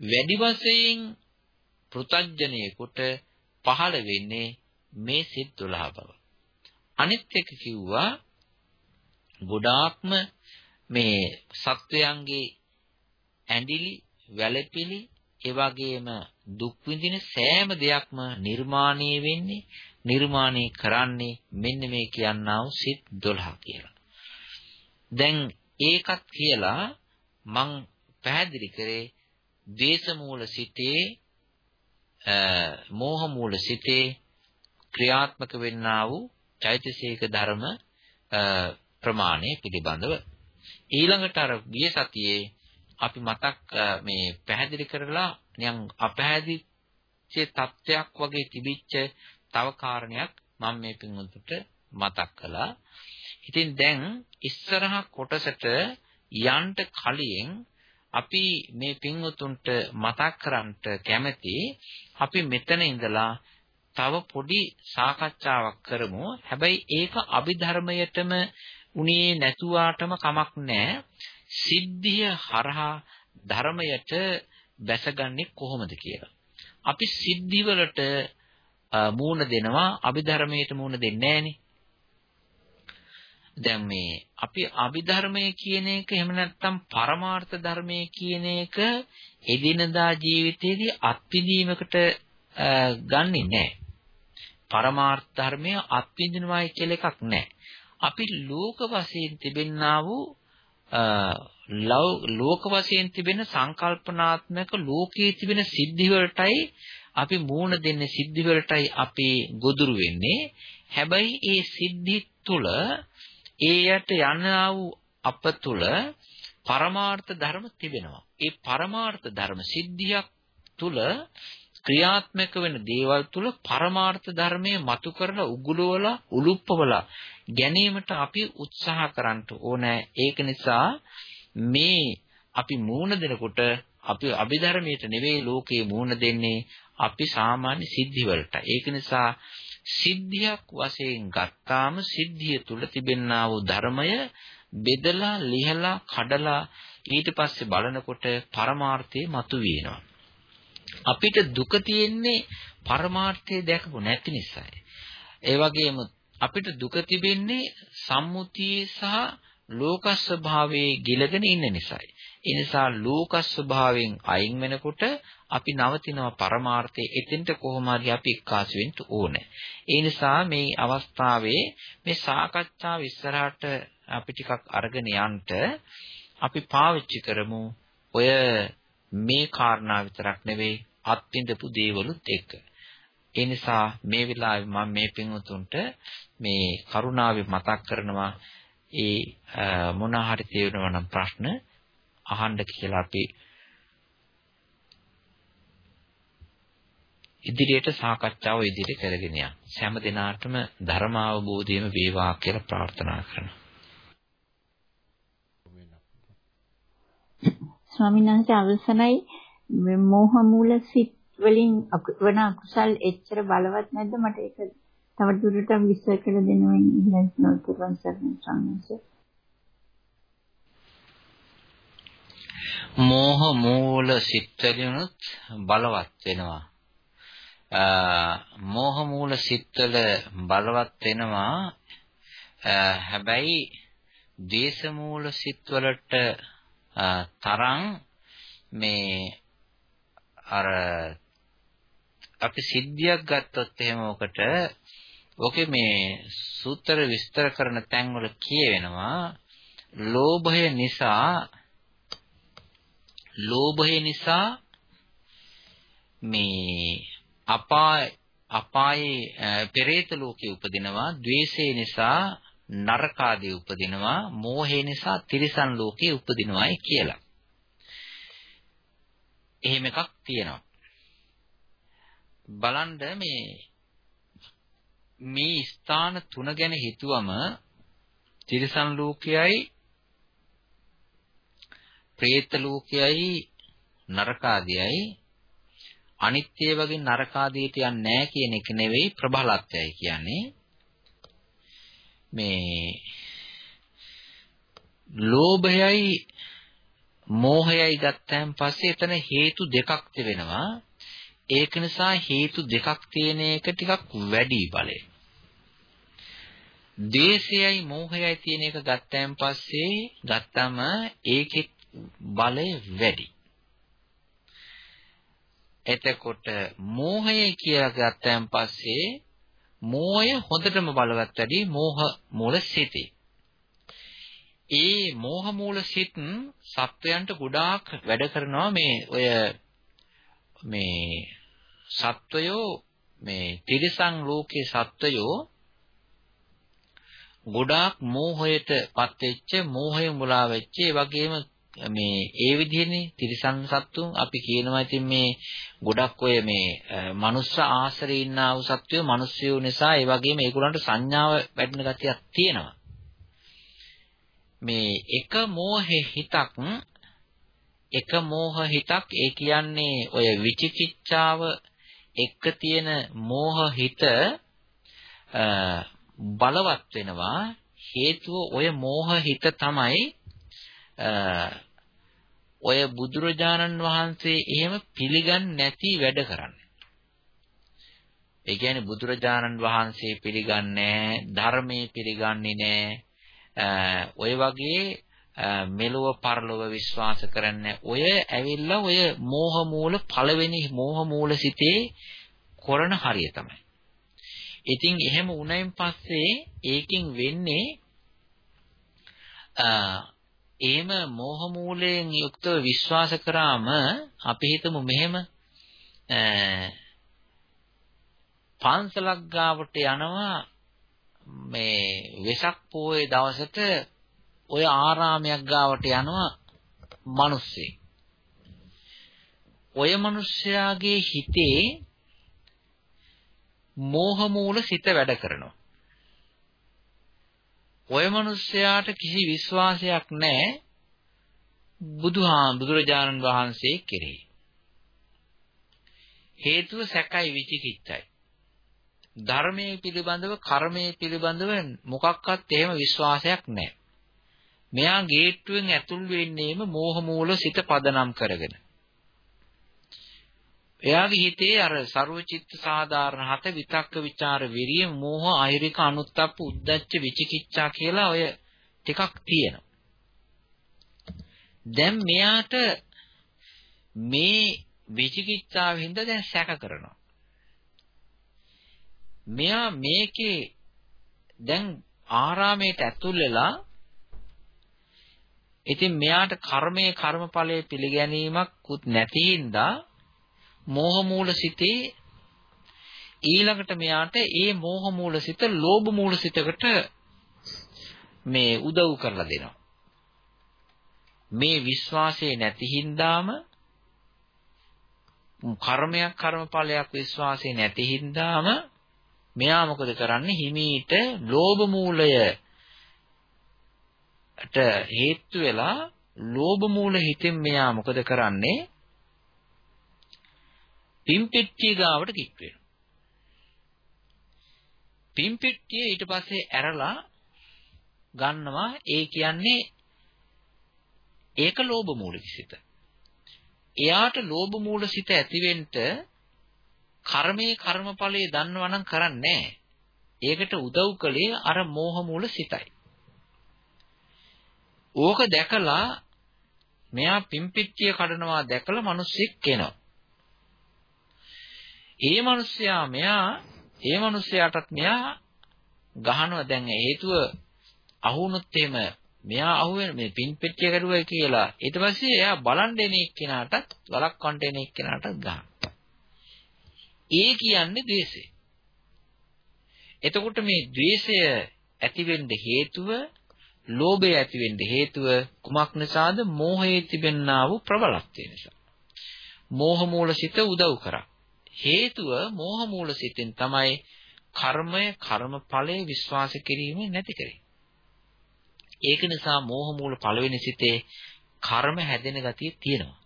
වැඩි වශයෙන් පෘතජ්ජනයෙකුට පහළ වෙන්නේ මේ සිත් 12 බව. අනිත් එක කිව්වා ගොඩාක්ම මේ සත්වයන්ගේ ඇඬිලි වැළපිලි ඒ වගේම දුක් විඳින සෑම දෙයක්ම නිර්මාණය වෙන්නේ නිර්මාණය කරන්නේ මෙන්න මේ කියන්නා වූ සිත් 12 කියලා. දැන් ඒකත් කියලා මං පැහැදිලි කරේ ද්වේෂ මූල සිතේ මෝහ මූල සිතේ ක්‍රියාත්මක වෙන්නා වූ චෛතසික ධර්ම ප්‍රමාණය පිළිබඳව ඊළඟට අර ගිය සතියේ අපි මතක් මේ පැහැදිලි කරලා නිකන් අපැහැදිච්ච තත්ත්වයක් වගේ තිබිච්ච තව කාරණයක් මම මේ පින්වතුන්ට මතක් කළා. ඉතින් දැන් ඉස්සරහ කොටසට යන්න කලින් අපි මේ පින්වතුන්ට මතක් කරන්නට කැමති අපි මෙතන ඉඳලා තව පොඩි සාකච්ඡාවක් කරමු. හැබැයි ඒක අභිධර්මයටම උනේ නැතුවාටම කමක් නැහැ. සිද්ධිය හරහා ධර්මයට බැසගන්නේ කොහොමද කියලා. අපි සිද්ධිවලට මූණ දෙනවා අභිධර්මයට මූණ දෙන්නේ නැහනේ. දැන් මේ අපි අභිධර්මයේ කියන එක එහෙම නැත්නම් පරමාර්ථ ධර්මයේ කියන එක එදිනදා ජීවිතයේදී අත්විඳීමකට ගන්නෙ නැහැ. පරමාර්ථ ධර්මය අත්විඳිනවායි කියලා එකක් නැහැ. අපි ලෝක වශයෙන් තිබෙන්නා වූ ලෝක වශයෙන් තිබෙන සංකල්පනාත්මක ලෝකයේ තිබෙන සිද්ධි වලටයි අපි මූණ දෙන්නේ සිද්ධි වලටයි අපි ගොදුරු වෙන්නේ. හැබැයි ඒ සිද්ධි තුල ඒයට යනා වූ අප තුල පරමාර්ථ ධර්ම තිබෙනවා. ඒ පරමාර්ථ ධර්ම සිද්ධියක් තුල ක්‍රියාත්මක වෙන දේවල් තුල පරමාර්ථ ධර්මයේ මතු කරලා උගුලවලා උලුප්පවලා ගැනීමට අපි උත්සාහ කරන්න ඕනේ. ඒක නිසා මේ අපි මූණ දෙනකොට අපි අභිධර්මයට නෙවෙයි ලෝකේ මූණ දෙන්නේ අපි සාමාන්‍ය සිද්ධි වලට. ඒක නිසා සිද්ධියක් වශයෙන් ගත්තාම සිද්ධිය තුල තිබෙනා වූ ධර්මය බෙදලා ලිහලා කඩලා ඊට පස්සේ බලනකොට පරමාර්ථය මතුවෙනවා. අපිට දුක තියෙන්නේ පරමාර්ථය දැකපු නැති නිසායි. ඒ වගේම අපිට දුක තිබෙන්නේ සම්මුතියේ සහ ලෝක ස්වභාවයේ ගිලගෙන ඉන්න නිසායි. ඒ නිසා ලෝක ස්වභාවයෙන් අයින් වෙනකොට අපි නවතිනවා පරමාර්ථයේ එතෙන්ට කොහොම හරි අපි එක්කාසු වෙන්න ඕනේ. ඒ නිසා මේ අවස්ථාවේ මේ සාකච්ඡාව ඉස්සරහට අපි ටිකක් අරගෙන යන්න අපි පාවිච්චි කරමු ඔය මේ කාරණා විතරක් නෙවෙයි අත්විඳපු දේවලුත් එක්ක. ඒ නිසා මේ වෙලාවේ මම මේ පින්වතුන්ට මේ කරුණාවෙන් මතක් කරනවා ඒ මොන හරි තේරෙනවා නම් ප්‍රශ්න අහන්න කියලා අපි ඉදිරියට සාකච්ඡාව ඉදිරියට කරගෙන යන්න. හැම දිනාටම ධර්ම අවබෝධයම වේවා කියලා ප්‍රාර්ථනා කරනවා. ස්වාමීන් වහන්සේ අවසනයි මෝහ මූල සිත් වලින් වන අකුසල් එච්චර බලවත් නැද්ද? මට ඒක තව දුරටත් විස්තර කර දෙනවා ඉංග්‍රීසි නෝතුරන් සර්වන්සන්ස මෝහ මූල සිත් වලිනුත් බලවත් වෙනවා. මෝහ මූල සිත්වල බලවත් වෙනවා. හැබැයි දේශ මූල සිත්වලට තරම් මේ අර අපි සිද්ධියක් ගත්තොත් එහෙම ඔකට ඔකේ මේ සූත්‍ර විස්තර කරන තැන්වල කියවෙනවා ලෝභය නිසා ලෝභය නිසා මේ අපාය අපායේ පෙරේත ලෝකේ උපදිනවා ද්වේෂය නිසා නරකාදී උපදිනවා මෝහය නිසා තිරිසන් ලෝකේ උපදිනවායි කියලා. එහෙම එකක් තියෙනවා. බලන්න මේ මේ ස්ථාන තුන ගැන හිතුවම තිරිසන් ලෝකයයි പ്രേත ලෝකයයි නරකාදියයි අනිත්‍ය වගේ නරකාදියට යන්නේ නැහැ කියන එක නෙවෙයි ප්‍රබලත්වයයි කියන්නේ මේ ලෝභයයි මෝහයයි ගත්තයන් පස්සේ එතන හේතු දෙකක් තිබෙනවා ඒක නිසා හේතු දෙකක් තියෙන එක ටිකක් වැඩි බලය. දේශයයි මෝහයයි තියෙන එක ගත්තයන් පස්සේ ගත්තම ඒකේ බලය වැඩි. එතකොට මෝහය කියලා ගත්තයන් පස්සේ මෝහය හොඳටම බලවත් වැඩි මෝහ මූල සිටි. ඒ මෝහ මූල සිත් සත්වයන්ට ගොඩාක් වැඩ කරනවා මේ ඔය මේ සත්වයෝ මේ තිරිසන් ලෝකයේ සත්වයෝ ගොඩාක් මෝහයට පත් වෙච්ච මෝහය මුලා වෙච්ච ඒ වගේම මේ ඒ විදිහනේ තිරිසන් සත්තුන් අපි කියනවා ඉතින් මේ ගොඩක් ඔය මේ මනුස්ස ආශ්‍රේ ඉන්න ආ වූ සත්වයෝ මිනිස්සුයෝ නිසා ඒ වගේම ඒගොල්ලන්ට සංඥාව වැඩෙන ගතියක් තියෙනවා. මේ එක මෝහෙ හිතක් එක මෝහ හිතක් ඒ කියන්නේ ඔය විචිකිච්ඡාව එක්ක තියෙන මෝහ හිත බලවත් වෙනවා. හේතුව ඔය මෝහ හිත තමයි ඔය බුදුරජාණන් වහන්සේ එහෙම පිළිගන්නේ නැති වැඩ කරන්නේ. ඒ කියන්නේ බුදුරජාණන් වහන්සේ පිළිගන්නේ ධර්මයේ පිළිගන්නේ නැහැ. ඔය වගේ මෙලොව පරලොව විශ්වාස කරන්නේ ඔය ඇවිල්ලා ඔය මෝහ මූල පළවෙනි මෝහ මූල සිතේ කරන හරිය තමයි. ඉතින් එහෙම වුණයින් පස්සේ ඒකෙන් වෙන්නේ එහෙම මෝහ මූලයෙන් යුක්තව විශ්වාස කරාම අපි හිතමු මෙහෙම පන්සලක් ගාවට යනවා මේ වෙසක් පොයේ දවසට ඔය ආරාමයක් ගාවට යනවා මිනිස්සේ. ඔය මිනිස්යාගේ හිතේ මෝහ මූල සිත වැඩ කරනවා. ඔය මිනිස්යාට කිසි විශ්වාසයක් නැහැ බුදුහා බුදුරජාණන් වහන්සේ කෙරෙහි. හේතුව සැකයි විචිකිච්ඡයි. ධර්මයේ පිළිබඳව කර්මයේ පිළිබඳව මොකක්වත් එහෙම විශ්වාසයක් නැහැ. මෙයා ගේට්ටුවෙන් ඇතුල් වෙන්නේම මෝහ මූල සිත පදනම් කරගෙන. එයාගේ හිතේ අර ਸਰවචිත්ත සාධාරණ හත විතක්ක ਵਿਚාර විරිය මෝහ අහිරික අනුත්ප්ප උද්දච්ච විචිකිච්ඡා කියලා ඔය ටිකක් තියෙනවා. දැන් මෙයාට මේ විචිකිච්ඡාවෙන්ද දැන් සැක කරනවා. මෙයා මේකේ දැන් ආරාමයට ඇතුල් වෙලා ඉතින් මෙයාට කර්මයේ කර්මඵලයේ පිළිගැනීමක්කුත් නැති හින්දා මෝහ මූල සිතේ ඊළඟට මෙයාට ඒ මෝහ මූල සිත ලෝභ මූල සිතකට මේ උදව් කරලා දෙනවා. මේ විශ්වාසයේ නැති හින්දාම කර්මයක් කර්මඵලයක් විශ්වාසයේ නැති හින්දාම මෙයා මොකද කරන්නේ හිමීට ලෝභ මූලයට හේතු වෙලා ලෝභ මූල හිතෙන් මෙයා මොකද කරන්නේ පිම්පෙට්ටිය ගාවට කික් වෙනවා. පිම්පෙට්ටිය ඊට පස්සේ ඇරලා ගන්නවා ඒ කියන්නේ ඒක ලෝභ මූලික සිත. එයාට ලෝභ මූල සිත ඇතිවෙන්න කර්මයේ කර්මඵලයේ දන්නවා නම් කරන්නේ ඒකට උදව් කළේ අර මෝහ මූල සිතයි. ඕක දැකලා මෙයා පිම්පිට්ටිය කඩනවා දැකලා මිනිස්සෙක් කෙනවා. ඒ මිනිස්සයා මෙයා ඒ මිනිස්සයාටත් මෙයා ගහනවා දැන් හේතුව අහුනොත් එහෙම මෙයා අහුවෙන මේ පින් පෙට්ටිය කරුවයි කියලා ඊට පස්සේ එයා බලන් දෙන එක්කෙනාටත් වලක්වන්න එන එක්කෙනාටත් ගහනවා. ඒ කියන්නේ ද්වේෂය. එතකොට මේ ද්වේෂය ඇති වෙන්න හේතුව ලෝභය ඇති වෙන්න හේතුව කුමක් නිසාද? මෝහයේ තිබෙන්නා වූ ප්‍රබලත්වය නිසා. මෝහ මූල සිත උදව් කරා. හේතුව මෝහ මූල සිතෙන් තමයි කර්මය කර්මඵලයේ විශ්වාස කිරීම නැති කරේ. ඒක නිසා මෝහ මූල පළවෙනි සිතේ කර්ම හැදෙන ගතිය තියෙනවා.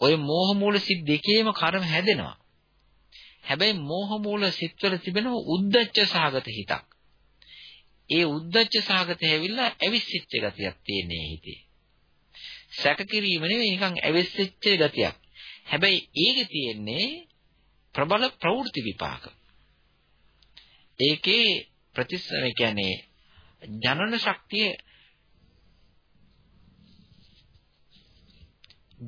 ওই මෝහ මූල සිත් දෙකේම කර්ම හැදෙනවා. හැබැයි මෝහ මූල සිත්වල තිබෙන උද්දච්ච සහගත හිතක්. ඒ උද්දච්ච සහගත හැවිල්ලා ඇවිස්සිච්ච ගතියක් තියෙනේ හිතේ. සැක කිරීම නෙවෙයි නිකන් ඇවිස්සිච්ච ගතියක්. හැබැයි ඒකේ තියෙන්නේ ප්‍රබල ප්‍රවෘත්ති විපාක. ඒකේ ප්‍රතිසම කියන්නේ ජනන ශක්තිය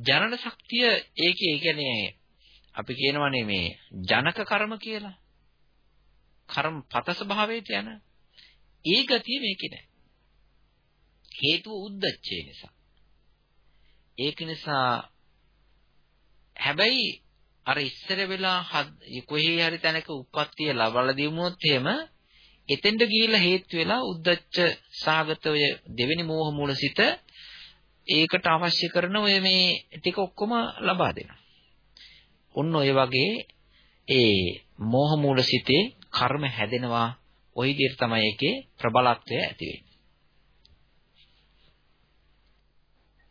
ජනන ශක්තිය ඒකේ ඒ කියන්නේ අපි කියනවානේ මේ ජනක කර්ම කියලා. කර්ම පත ස්වභාවයට යන. ඒ ගතිය මේකේ නැහැ. හේතුව උද්දච්චය නිසා. ඒක නිසා හැබැයි අර ඉස්සර වෙලා කොහේ හරි තැනක උප්පත්තිය ලබලා දිමුවොත් එහෙම එතෙන්ට ගිහිල්ලා හේතු වෙලා උද්දච්ච සාගත ඔය දෙවෙනි මෝහ මූලසිත ඒකට අවශ්‍ය කරන ඔය මේ ටික ඔක්කොම ලබා දෙනවා. ඔන්න ඔය වගේ ඒ මෝහ මූලසිතේ කර්ම හැදෙනවා ওই විදිහට තමයි ඒකේ ප්‍රබලත්වය ඇති වෙන්නේ.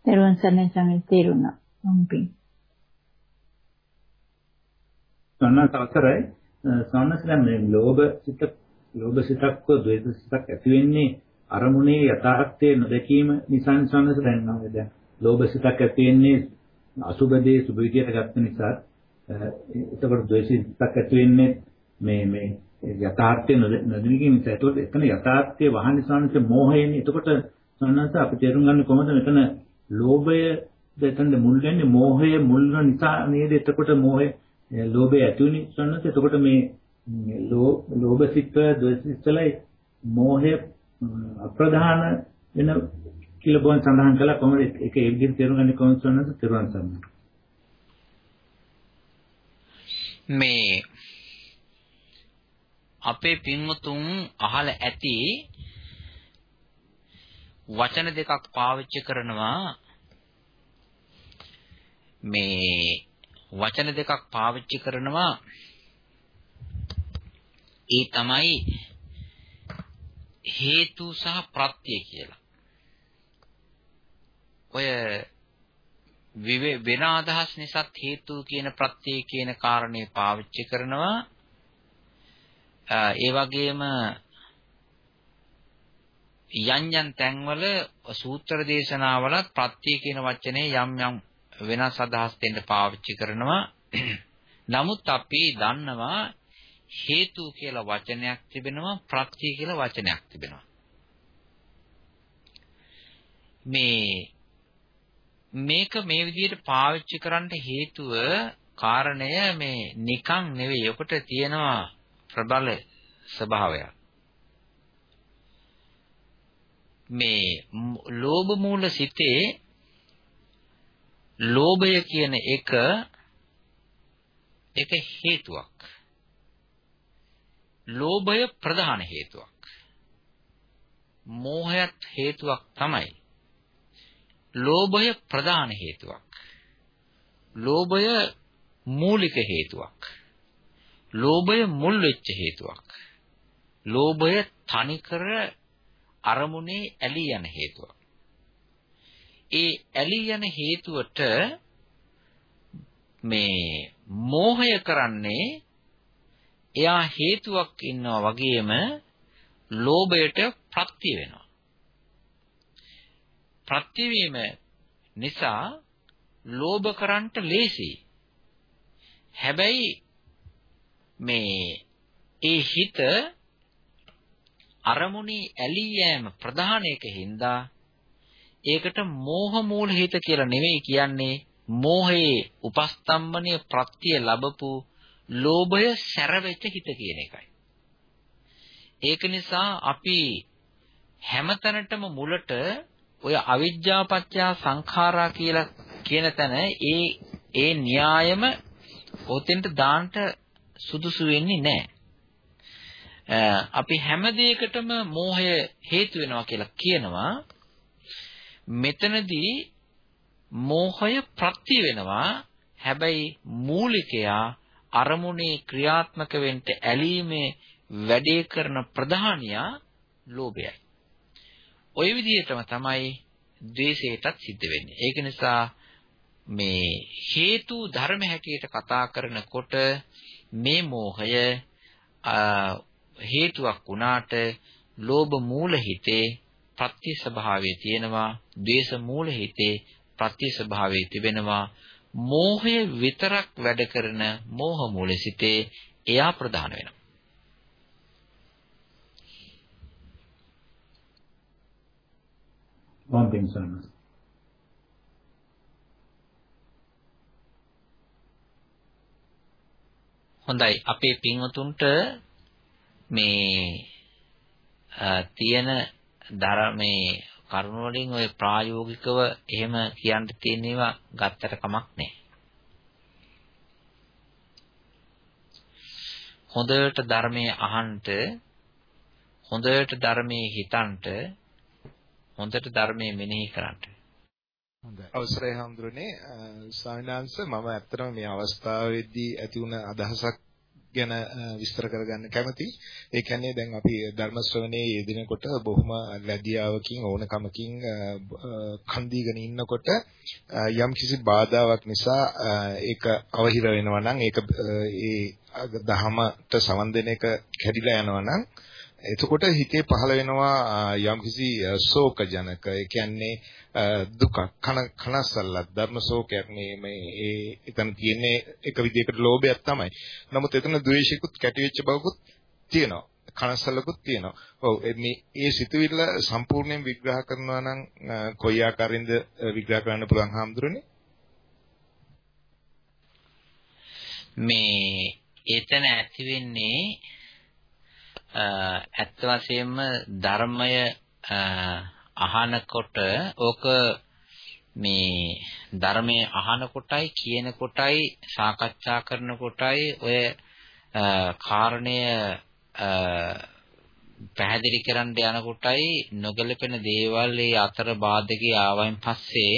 දරුවන් සරණයි සමේ තේරුණා. මොම්පින්. සන්නස අවසරයි. සන්නසලා මේ ලෝභ සිත ලෝභ සිතක් හෝ ද්වේෂ සිතක් ඇති වෙන්නේ අරමුණේ යථාර්ථයේ නොදැකීම නිසා සන්නස දැනනවා. දැන් ලෝභ සිතක් ඇති වෙන්නේ අසුබදේ සුභ විදියට ගත්ත නිසා එතකොට ද්වේෂ සිතක් ඇති වෙන්නේ මේ මේ යථාර්ථය නොදැනීම නිසා. ඒතකොට එතන යථාර්ථයේ වහන්නේ සන්නස මෝහයෙන්. එතකොට සන්නස අපි තේරුම් ගන්න කොහොමද මෙතන ලෝභය දෙතන මුල් වෙන්නේ මෝහය මුල් වෙන නිසා නේද? එතකොට මෝහය ලෝභය ඇති වෙන්නේ සන්නස. එතකොට මේ ලෝභ සිත් ද්වේෂිතලයි මෝහය අප්‍රධාන වෙන කියලා බොන් සඳහන් කළා කොහොමද ඒක ඒ විදිහට තේරුම් ගන්නේ කොහොමද සන්නස? තේරුම් ගන්න. මේ අපේ පින්වතුන් අහලා ඇති වචන දෙකක් පාවිච්චි කරනවා මේ වචන දෙකක් පාවිච්චි කරනවා ඒ තමයි හේතු සහ ප්‍රත්‍ය කියලා. ඔය වෙන අදහස් නිසාත් හේතු කියන ප්‍රත්‍ය කියන කාරණේ පාවිච්චි කරනවා. ඒ වගේම යම් යම් තැන්වල සූත්‍ර දේශනාවලත් ප්‍රත්‍ය කියන වචනේ යම් යම් වෙනස් අදහස් දෙන්න පාවිච්චි කරනවා. නමුත් අපි දන්නවා හේතු කියලා වචනයක් තිබෙනවා ප්‍රත්‍ය කියලා වචනයක් තිබෙනවා. මේ මේක මේ විදිහට පාවිච්චි කරන්න හේතුව කාරණය මේ නිකන් නෙවෙයි. ඔකට තියෙනවා ප්‍රබල ස්වභාවයක්. මේ ලෝභ මූල සිතේ ලෝභය කියන එක එක හේතුවක්. ලෝභය ප්‍රධාන හේතුවක්. මෝහයත් හේතුවක් තමයි. ලෝභය ප්‍රධාන හේතුවක්. ලෝභය මූලික හේතුවක්. ලෝභය මුල් වෙච්ච හේතුවක්. ලෝභය තනිකර අරමුණේ ඇලී යන හේතුවක්. ඒ ඇලී යන හේතුවට මේ මෝහය කරන්නේ එයා හේතුවක් ඉන්නවා වගේම ලෝභයට ප්‍රත්‍ය වෙනවා. ප්‍රත්‍ය වීම නිසා ලෝභ කරන්ට ලේසි. හැබැයි මේ ඒ හිත අරමුණේ ඇලී යෑම ප්‍රධාන එක හින්දා ඒකට මෝහ මූල හිත කියලා නෙවෙයි කියන්නේ මෝහයේ උපස්තම්භනීය ප්‍රත්‍ය ලැබපු ලෝභය සැරවෙච්ච හිත කියන එකයි. ඒක නිසා අපි හැමතැනටම මුලට ඔය අවිජ්ජා පත්‍ය සංඛාරා කියලා කියන තැන ඒ ඒ න්‍යායම ඔතෙන්ට දාන්න සුදුසු වෙන්නේ නැහැ. අපි හැම දෙයකටම මෝහය හේතු වෙනවා කියලා කියනවා මෙතනදී මෝහය ප්‍රත්‍ය වෙනවා හැබැයි මූලිකයා අරමුණේ ක්‍රියාත්මක වෙන්න ඇලීමේ වැඩේ කරන ප්‍රධානියා ලෝභයයි. ওই විදිහටම තමයි ද්වේෂයටත් සිද්ධ වෙන්නේ. ඒක නිසා මේ හේතු ධර්ම හැටියට කතා කරනකොට මේ මෝහය හේතුවක් වුණාට ලෝභ මූල හිතේ ප්‍රත්‍ය ස්වභාවයේ තියෙනවා ද්වේෂ මූල හිතේ ප්‍රත්‍ය ස්වභාවයේ තිබෙනවා මෝහය විතරක් වැඩ කරන මෝහ මූලසිතේ එයා ප්‍රධාන වෙනවා. වම්පින් සන්නස්. හොඳයි අපේ පින්වතුන්ට මේ තියෙන ධර්මයේ කරුණ වලින් ඔය ප්‍රායෝගිකව එහෙම කියන්න තියෙන ඒවා ගත්තට කමක් නැහැ. හොඳට ධර්මයේ අහන්ට හොඳට ධර්මයේ හිතන්ට හොඳට ධර්මයේ මෙනෙහි කරන්ට. හොඳයි. අවසරයි හඳුරන්නේ. ස්වාමීනාංශ මම ඇත්තටම මේ අවස්ථාවේදී ඇති වුණ අදහසක් ගැන විස්තර කරගන්න කැමතියි. ඒ කියන්නේ දැන් අපි ධර්ම ශ්‍රවණයේ යෙදෙනකොට බොහොම ලැබියාවකින් ඕනකමකින් කන් දීගෙන ඉන්නකොට යම් කිසි බාධාවක් නිසා ඒක අවහිර වෙනවා නම් ඒක ඒ දහමට සමන් දෙන එක කැඩිලා යනවා නම් එතකොට හිතේ පහළ වෙනවා යම්කිසි ශෝක ජනක ඒ කියන්නේ දුක කන කනසල්ලක් ධර්ම ශෝකයක් මේ මේ ඒ එතන තියෙන්නේ එක විදිහකට ලෝභයක් තමයි. නමුත් එතන ද්වේෂිකුත් කැටි වෙච්ච බවකුත් තියෙනවා. කනසල්ලකුත් තියෙනවා. ඔව් මේ ඒ සිතුවිල්ල සම්පූර්ණයෙන් විග්‍රහ කරනවා නම් කොයි ආකාරයෙන්ද විග්‍රහ කරන්න පුළුවන් හාමුදුරනේ? මේ එතන ඇති වෙන්නේ ඇත්ත වශයෙන්ම ධර්මය අහනකොට ඕක මේ ධර්මයේ අහන කොටයි කියන කොටයි සාකච්ඡා කරන කොටයි ඔය කාරණය පැහැදිලි කරන්න යන කොටයි නොගැලපෙන දේවල් ඒ අතර බාධකේ ආවයින් පස්සේ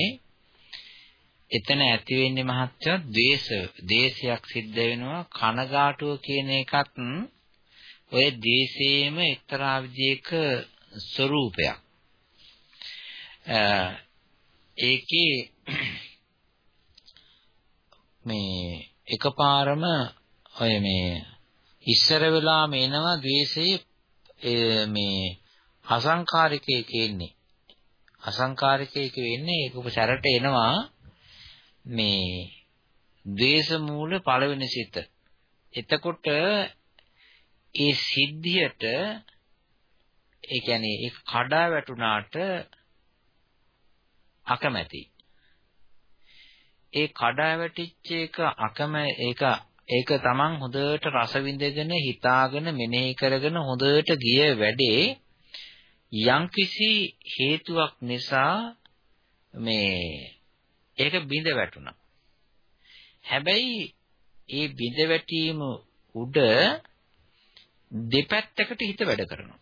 එතන ඇති වෙන්නේ මහත්ය ද්වේෂ. දේශයක් සිද්ධ වෙනවා. කනගාටුව කියන එකත් ඔය දේශේම එක්තරා විදිහක ස්වરૂපයක්. ඒකේ මේ එකපාරම ඔය මේ ඉස්සර වෙලා මේනවා ද්වේෂයේ මේ අසංකාරිකයක ඉන්නේ. අසංකාරිකයක වෙන්නේ ඒක උපසරට එනවා මේ ද්වේෂ මූල පළවෙනි සිත. එතකොට ඒ සිද්ධියට ඒ කියන්නේ ඒක කඩා වැටුණාට අකමැති. ඒ කඩා වැටිච්ච එක අකම ඒක ඒක තමන් හොඳට රස විඳගෙන හිතාගෙන මෙනෙහි කරගෙන හොඳට ගිය වැඩේ යම්කිසි හේතුවක් නිසා මේ ඒක බිඳ වැටුණා. හැබැයි ඒ බිඳ වැටීම උඩ දෙපැත්තකට හිත වැඩ කරනවා.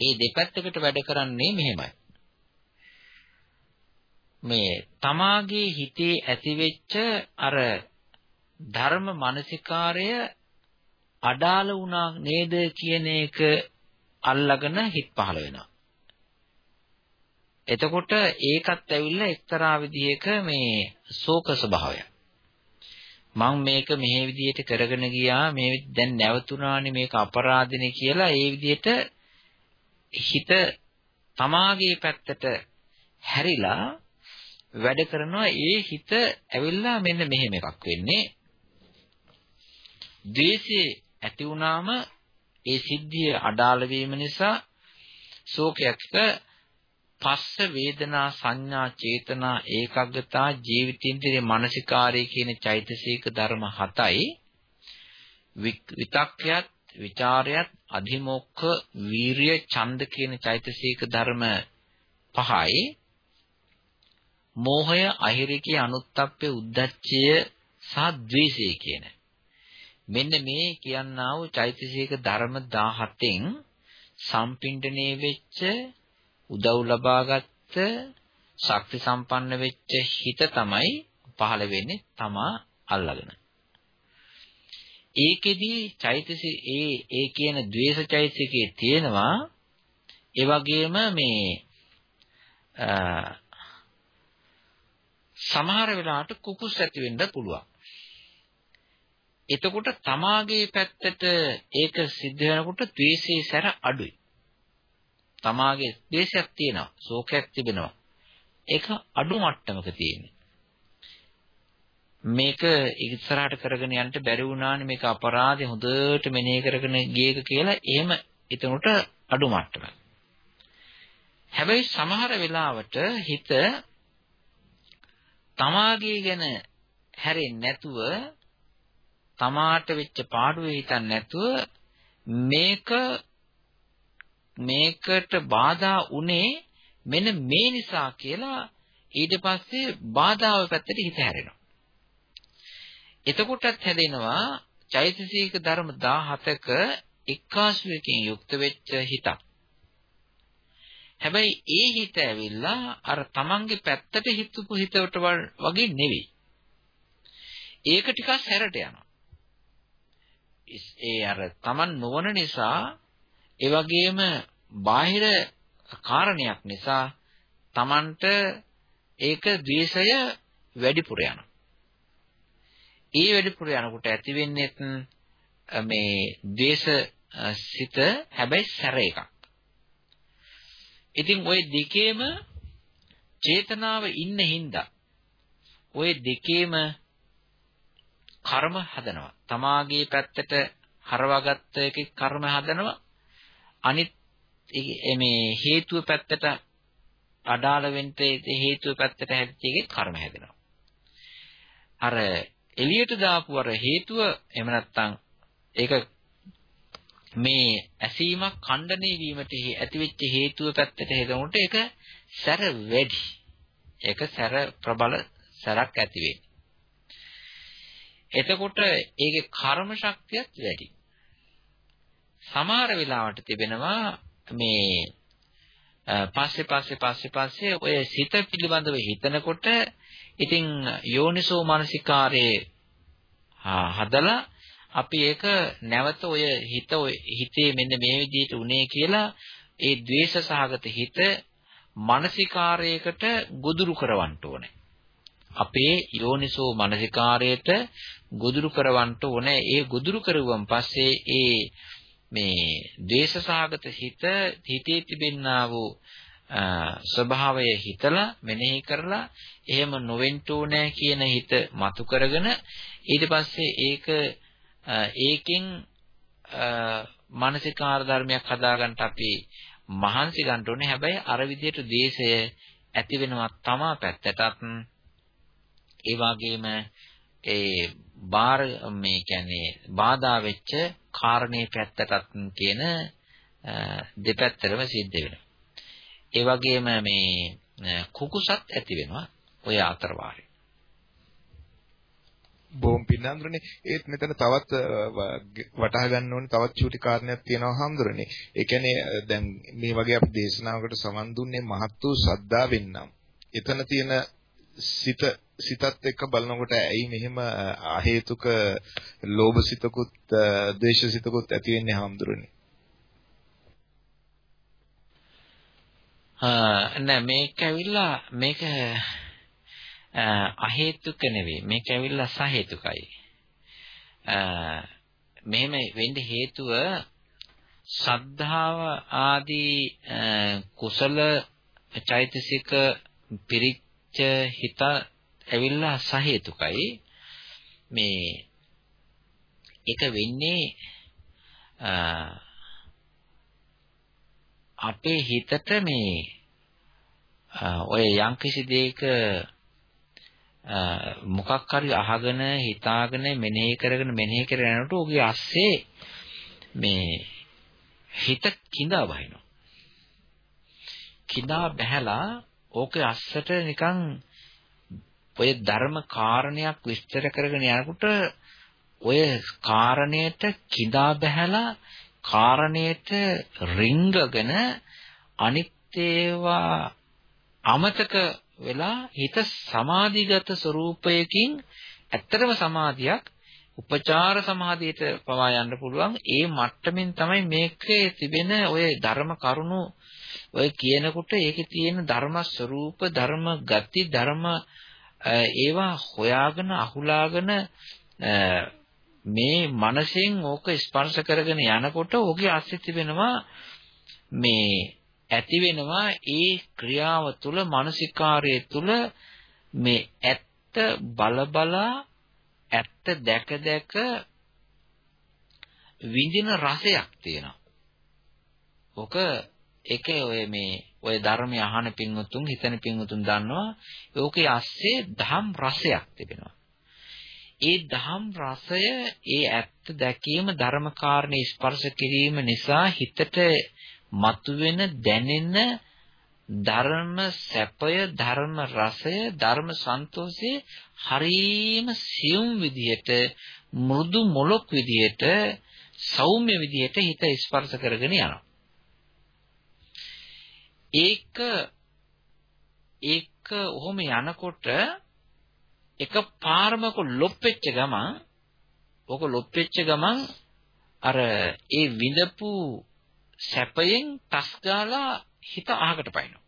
ඒ දෙපැත්තකට වැඩ කරන්නේ මෙහෙමයි. මේ තමාගේ හිතේ ඇතිවෙච්ච අර ධර්ම මානසිකාරය අඩාල වුණා නේද කියන එක අල්ලගෙන හිත පහළ වෙනවා. එතකොට ඒකත් ඇවිල්ලා එක්තරා විදිහක මේ ශෝක ස්වභාවයක්. මම මේක මෙහෙ විදිහට කරගෙන ගියා. මේ දැන් නැවතුණානේ මේක අපරාධනේ කියලා. ඒ විදිහට හිත තමාගේ පැත්තට හැරිලා වැඩ කරනවා. ඒ හිත ඇවිල්ලා මෙන්න මෙහෙම එකක් වෙන්නේ. ද්වේෂය ඇති වුණාම ඒ සිද්ධිය අඩාල වීම නිසා ශෝකයක් පස්ස වේදනා සංඥා චේතනා ඒකග්ගතා ජීවිතින්ද්‍රිය මානසිකාරය කියන චෛතසික ධර්ම හතයි. විතක්කයත් ਵਿਚාරයත් අධිමොක්ඛ වීරිය ඡන්ද කියන චෛතසික ධර්ම පහයි. මෝහය අහිරිකේ අනුත්ප්පේ උද්දච්චය සහ ද්වේෂය කියන. මෙන්න මේ කියන්නා වූ චෛතසික ධර්ම 17න් සම්පින්ඩණේ වෙච්ච උදව් ලබාගත්ත ශක්ති සම්පන්න වෙච්ච හිත තමයි පහළ වෙන්නේ තමා අල්ලගෙන. ඒකෙදි චෛතසික ඒ ඒ කියන द्वේෂ චෛතසිකයේ තියෙනවා ඒ වගේම මේ සමහර වෙලාවට කුකුස් ඇති වෙන්න පුළුවන්. එතකොට තමාගේ පැත්තට ඒක සිද්ධ වෙනකොට ද්වේෂයේ සැර අඩුයි. තමාගේ ද්වේෂයක් තියෙනවා, ශෝකයක් තිබෙනවා. ඒක අඩු මට්ටමක තියෙන්නේ. මේක ඉස්සරහට කරගෙන යන්න බැරි වුණානේ මේක අපරාධය හොඳට මෙනෙහි කරගෙන ගියේක කියලා එහෙම එතනට අඩු මට්ටමක්. හැබැයි සමහර වෙලාවට හිත තමාගේ ගැන හැරෙන්නේ නැතුව තමාට වෙච්ච පාඩුවේ හිතන්නේ නැතුව මේක මේකට බාධා උනේ මෙන්න මේ නිසා කියලා ඊට පස්සේ බාධාව පැත්තට හිත හැරෙනවා. එතකොටත් හැදෙනවා චෛතසික ධර්ම 17ක එක්කාසුවකින් යුක්ත වෙච්ච හිතක්. හැබැයි ඒ හිත ඇවිල්ලා අර තමන්ගේ පැත්තට හිතපු හිතට වගේ නෙවෙයි. ඒක ටිකක් හැරට යනවා. ඒ අර තමන් නොවන නිසා ඒ වගේම බාහිර කාරණයක් නිසා තමන්ට ඒක ද්වේෂය වැඩිපුර යනවා. ඒ වැඩිපුර යනකොට ඇති වෙන්නේ මේ ද්වේෂ සිත හැබැයි සැර එකක්. ඉතින් ওই දෙකේම චේතනාව ඉන්න හින්දා ওই දෙකේම කර්ම හදනවා. තමාගේ පැත්තට හරවාගත්ත එකේ කර්ම හදනවා. අනිත් මේ හේතුව පැත්තට අඩාල වෙන්න හේතුව පැත්තට හැදිච්ච එකේ කර්ම හැදෙනවා. අර එළියට දාපු අර හේතුව එහෙම නැත්නම් ඒක මේ ඇසීමක් ඛණ්ඩණය වීමට ඇතිවෙච්ච හේතුව පැත්තට හේතුනොට ඒක සැර වැඩි. ඒක සැර ප්‍රබල සැරක් ඇති වෙන්නේ. එතකොට ඒකේ කර්ම ශක්තියත් වැඩි. සමහර වෙලාවට තිබෙනවා මේ පස්සේ පස්සේ පස්සේ පස්සේ ඔය සිත පිළිබඳව හිතනකොට ඉතින් යෝනිසෝ මානසිකාරයේ හදලා අපි ඒක නැවත ඔය හිත ඔය හිතේ මෙන්න මේ විදිහට උනේ කියලා ඒ द्वේෂ සහගත හිත මානසිකාරයකට ගොදුරු කරවන්න ඕනේ. අපේ යෝනිසෝ මානසිකාරයට ගොදුරු කරවන්න ඕනේ. ඒ ගොදුරු කරුවන් පස්සේ ඒ මේ ද්වේෂ සහගත හිත හිතේ තිබෙන්නා වූ ස්වභාවය හිතලා මෙනෙහි කරලා එහෙම නොවෙන්න ඕනේ කියන හිත මතු කරගෙන ඊට පස්සේ ඒක ඒකෙන් මානසිකාර ධර්මයක් හදාගන්න අපි මහන්සි ගන්න ඕනේ. හැබැයි අර විදිහට දේශය ඇති වෙනවා තමා පැත්තටත් ඒ වගේම ඒ බාර මේ කියන්නේ බාධා වෙච්ච කාරණේ පැත්තටත් කියන දෙපැත්තටම සිද්ධ වෙනවා. ඒ වගේම මේ කුකුසත් ඇති වෙනවා ඔය අතර වාරේ. බොම් පින්නඳුරනේ ඒත් මෙතන තවත් වටහා ගන්න ඕනේ තවත් චූටි කාරණයක් තියෙනවා හඳුරන්නේ. ඒ කියන්නේ දැන් මේ වගේ අපි දේශනාවකට සමන් දුන්නේ මහත් වූ ශ්‍රද්ධාවෙන් නම්. එතන තියෙන සිත සිතත් එක්ක බලනකොට ඇයි මෙහෙම අහේතුක ලෝභ සිතකුත් ද්වේෂ සිතකුත් ඇති වෙන්නේ හඳුරන්නේ. නෑ මේක ඇවිල්ලා මේක අහේතුක නෙවෙයි මේක ඇවිල්ලා සහේතුකයි මෙහෙම වෙන්න හේතුව ශ්‍රද්ධාව ආදී කුසල චෛතසික පිරිච්ච හිත ඇවිල්ලා සහේතුකයි මේ එක වෙන්නේ අපේ හිතට මේ ඔය යම්කිසි දෙයක මොකක් හරි අහගෙන හිතාගෙන මෙනෙහි කරගෙන මෙනෙහි කරගෙන යනකොට ඔහුගේ අස්සේ මේ හිත කිඳා බහිනවා. කිඳා බහැලා ඕකේ අස්සට නිකන් ඔය ධර්ම කාරණයක් විස්තර කරගෙන යනකොට ඔය කාරණයට කිඳා බහැලා කාරණයට රිංගගෙන අනිත් ඒවා අමතක වෙලා හිත සමාධිගත ස්වરૂපයකින් ඇත්තටම සමාධියක් උපචාර සමාධියට පවා යන්න පුළුවන්. ඒ මට්ටමින් තමයි මේකේ තිබෙන ඔය ධර්ම කරුණු ඔය කියනකොට ඒකේ තියෙන ධර්ම ස්වરૂප ධර්ම ගති ධර්ම ඒවා හොයාගෙන අහුලාගෙන මේ මනසෙන් ඕක ස්පර්ශ කරගෙන යනකොට ඕකේ අස්සේ තිබෙනවා මේ ඇති වෙනවා ඒ ක්‍රියාව තුළ මානසිකාර්යය තුළ මේ ඇත්ත බලබලා ඇත්ත දැක දැක විඳින රසයක් තියෙනවා. ඔක ඒකේ ඔය මේ ඔය ධර්මය අහන පින්වතුන් හිතන පින්වතුන් දන්නවා ඕකේ ඇස්සේ ධම් රසයක් තිබෙනවා. ඒ ධම් රසය ඒ ඇත්ත දැකීම ධර්ම කාරණේ ස්පර්ශ කිරීම නිසා හිතට මතුවෙන දැනෙන ධර්ම සැපය ධර්ම රසය ධර්ම සන්තෝෂය හරීම සියුම් විදියට මෘදු මොලොක් විදියට සෞම්‍ය විදියට හිත ස්පර්ශ කරගෙන යනවා ඒක ඒක ඔහොම යනකොට එක පාරමක ලොප්පෙච්ච ගමන් ඕක ලොප්පෙච්ච ගමන් අර ඒ විඳපු සැපයෙන් තස් ගාලා හිත අහකට පයින්නවා.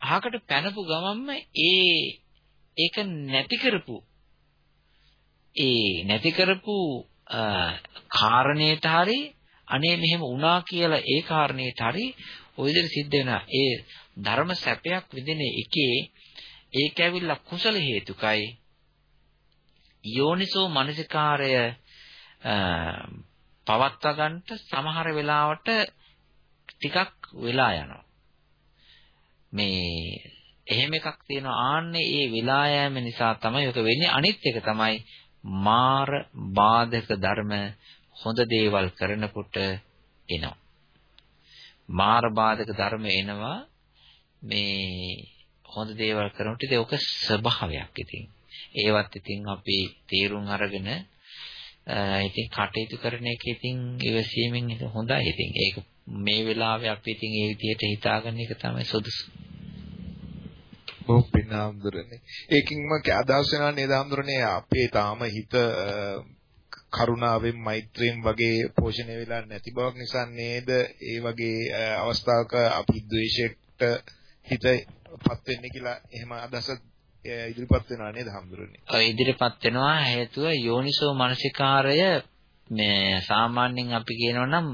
අහකට පැනපු ගමන්ම ඒ ඒක නැති කරපු ඒ නැති කරපු කාරණේට හරි අනේ මෙහෙම වුණා කියලා ඒ කාරණේට හරි ওই විදිහට සිද්ධ වෙනවා. ඒ ධර්ම සැපයක් විදින එකේ ඒක ඇවිල්ලා කුසල හේතුකයි යෝනිසෝ මනසිකාරය පවත්වා ගන්නට සමහර වෙලාවට ටිකක් වෙලා යනවා. මේ එහෙම එකක් තියෙනවා ආන්නේ ඒ වෙලා යෑම නිසා තමයි ඔක වෙන්නේ අනිත් එක තමයි මාර බාධක ධර්ම හොඳ දේවල් කරනකොට එනවා මාර බාධක ධර්ම එනවා මේ හොඳ දේවල් කරනකොට ඒක ඔක ස්වභාවයක් ඉතින් ඒවත් ඉතින් අපි තීරුම් අරගෙන ඉතින් කටයුතු කරන එක ඉතින් ඉවසීමෙන් හොඳයි ඉතින් ඒක මේ වෙලාවේ අපි ඉතින් ඒ විදිහට හිතාගන්න එක තමයි සුදුසු. ඔව් පින්නාම්දුරනේ. ඒකින්ම අදහස් වෙනවා නේද ආම්දුරනේ අපේ තාම හිත කරුණාවෙන් මෛත්‍රියෙන් වගේ පෝෂණය වෙලා නැති බවක් නිසා නේද ඒ වගේ අවස්ථාවක අපි ද්වේෂයට හිතපත් වෙන්නේ කියලා එහෙම අදහස ඉදිරිපත් වෙනවා නේද හම්දුරනේ. ඔය ඉදිරිපත් වෙනවා. හේතුව යෝනිසෝ මනසිකාරය මේ සාමාන්‍යයෙන් අපි කියනවා නම්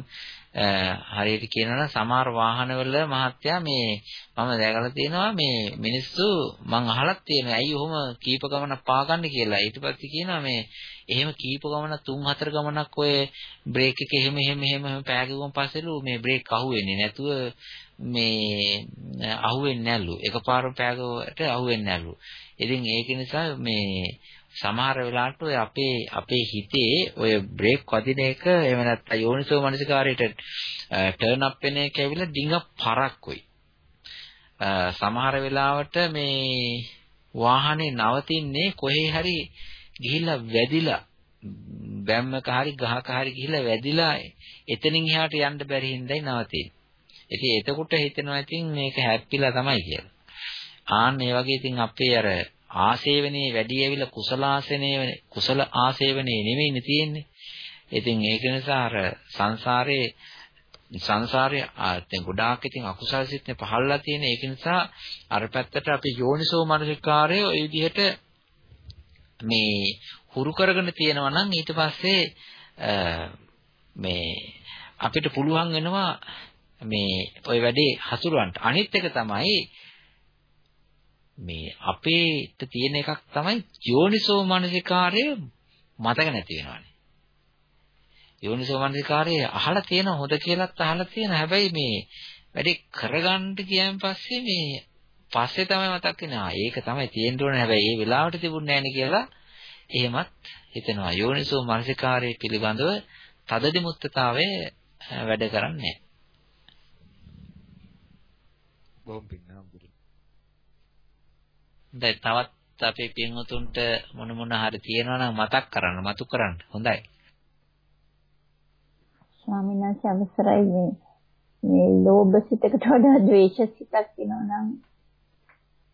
හරියට කියනවා නම් සමහර වාහනවල මහත්තයා මේ මම දැකලා තියෙනවා මේ මිනිස්සු මං අහලත් තියෙනවා. ඇයි ඔහොම කීප ගමනක් පාගන්නේ කියලා. ඊට පස්සේ කියනවා මේ එහෙම කීප ගමනක් තුන් හතර ගමනක් ඔය බ්‍රේක් එක එහෙම එහෙම එහෙම පෑගුවම පස්සෙලු මේ බ්‍රේක් අහුවෙන්නේ නැතුව මේ අහුවෙන්නේ නැල්ලු එකපාරම පෑගුවට අහුවෙන්නේ නැල්ලු ඉතින් ඒක නිසා මේ සමහර වෙලාවට ඔය අපේ අපේ හිතේ ඔය බ්‍රේක් වදින එක එහෙම නැත්නම් යෝනිසෝ මනසිකාරයට ටර්න් අප් වෙන එක ඇවිල්ලා ඩිංග පරක් වෙයි. සමහර වෙලාවට මේ වාහනේ නවතින්නේ කොහේ හරි ගිහිල්ලා වැදිලා බැම්මක හරි ගහක හරි ගිහිල්ලා වැදිලා එතනින් එහාට යන්න බැරි හින්දායි නවතින්නේ. ඉතින් එතකොට හිතෙනවා ඉතින් මේක හැප්පිලා තමයි කියලා. ආන්න ඒ වගේ ඉතින් අපේ අර ආසේවනේ වැඩි ඇවිල්ලා කුසල ආසේනේ කුසල ආසේවනේ නෙමෙයිනේ තියෙන්නේ. ඉතින් ඒක නිසා අර සංසාරේ සංසාරේ දැන් ගොඩාක් ඉතින් අකුසල සිත්නේ පහළලා තියෙන ඒක නිසා අර පැත්තට අපි යෝනිසෝ මනසිකාරය ওই විදිහට මේ හුරු කරගෙන තියෙනවා නම් ඊට පස්සේ මේ අපිට පුළුවන් වෙනවා මේ ওই වැඩේ හසුරවන්න අනිත් එක තමයි මේ අපේට තියෙන එකක් තමයි යෝනිසෝ මනසිකාරය මතක නැති වෙනවානේ. යෝනිසෝ මනසිකාරය අහලා තියෙන හොඳ කියලාත් අහලා තියෙන හැබැයි මේ වැඩි කරගන්න ගියන් පස්සේ මේ පස්සේ තමයි මතක් වෙන්නේ. ආ ඒක තමයි තියෙන්න ඕනේ. හැබැයි ඒ වෙලාවට තිබුණේ නැහැ කියලා එහෙමත් හිතෙනවා. යෝනිසෝ මනසිකාරය පිළිබඳව තදදි මුත්තතාවයේ වැඩ කරන්නේ දැන් තවත් අපේ පින්වතුන්ට මොන මොන හරි තියෙනවා නම් මතක් කරන්න මතු කරන්න. හොඳයි. ස්වාමීන් වහන්සේ අවසරයි. මේ මේ ලෝභ සිතකට වඩා ද්වේෂ සිතක් තියෙනවා නම්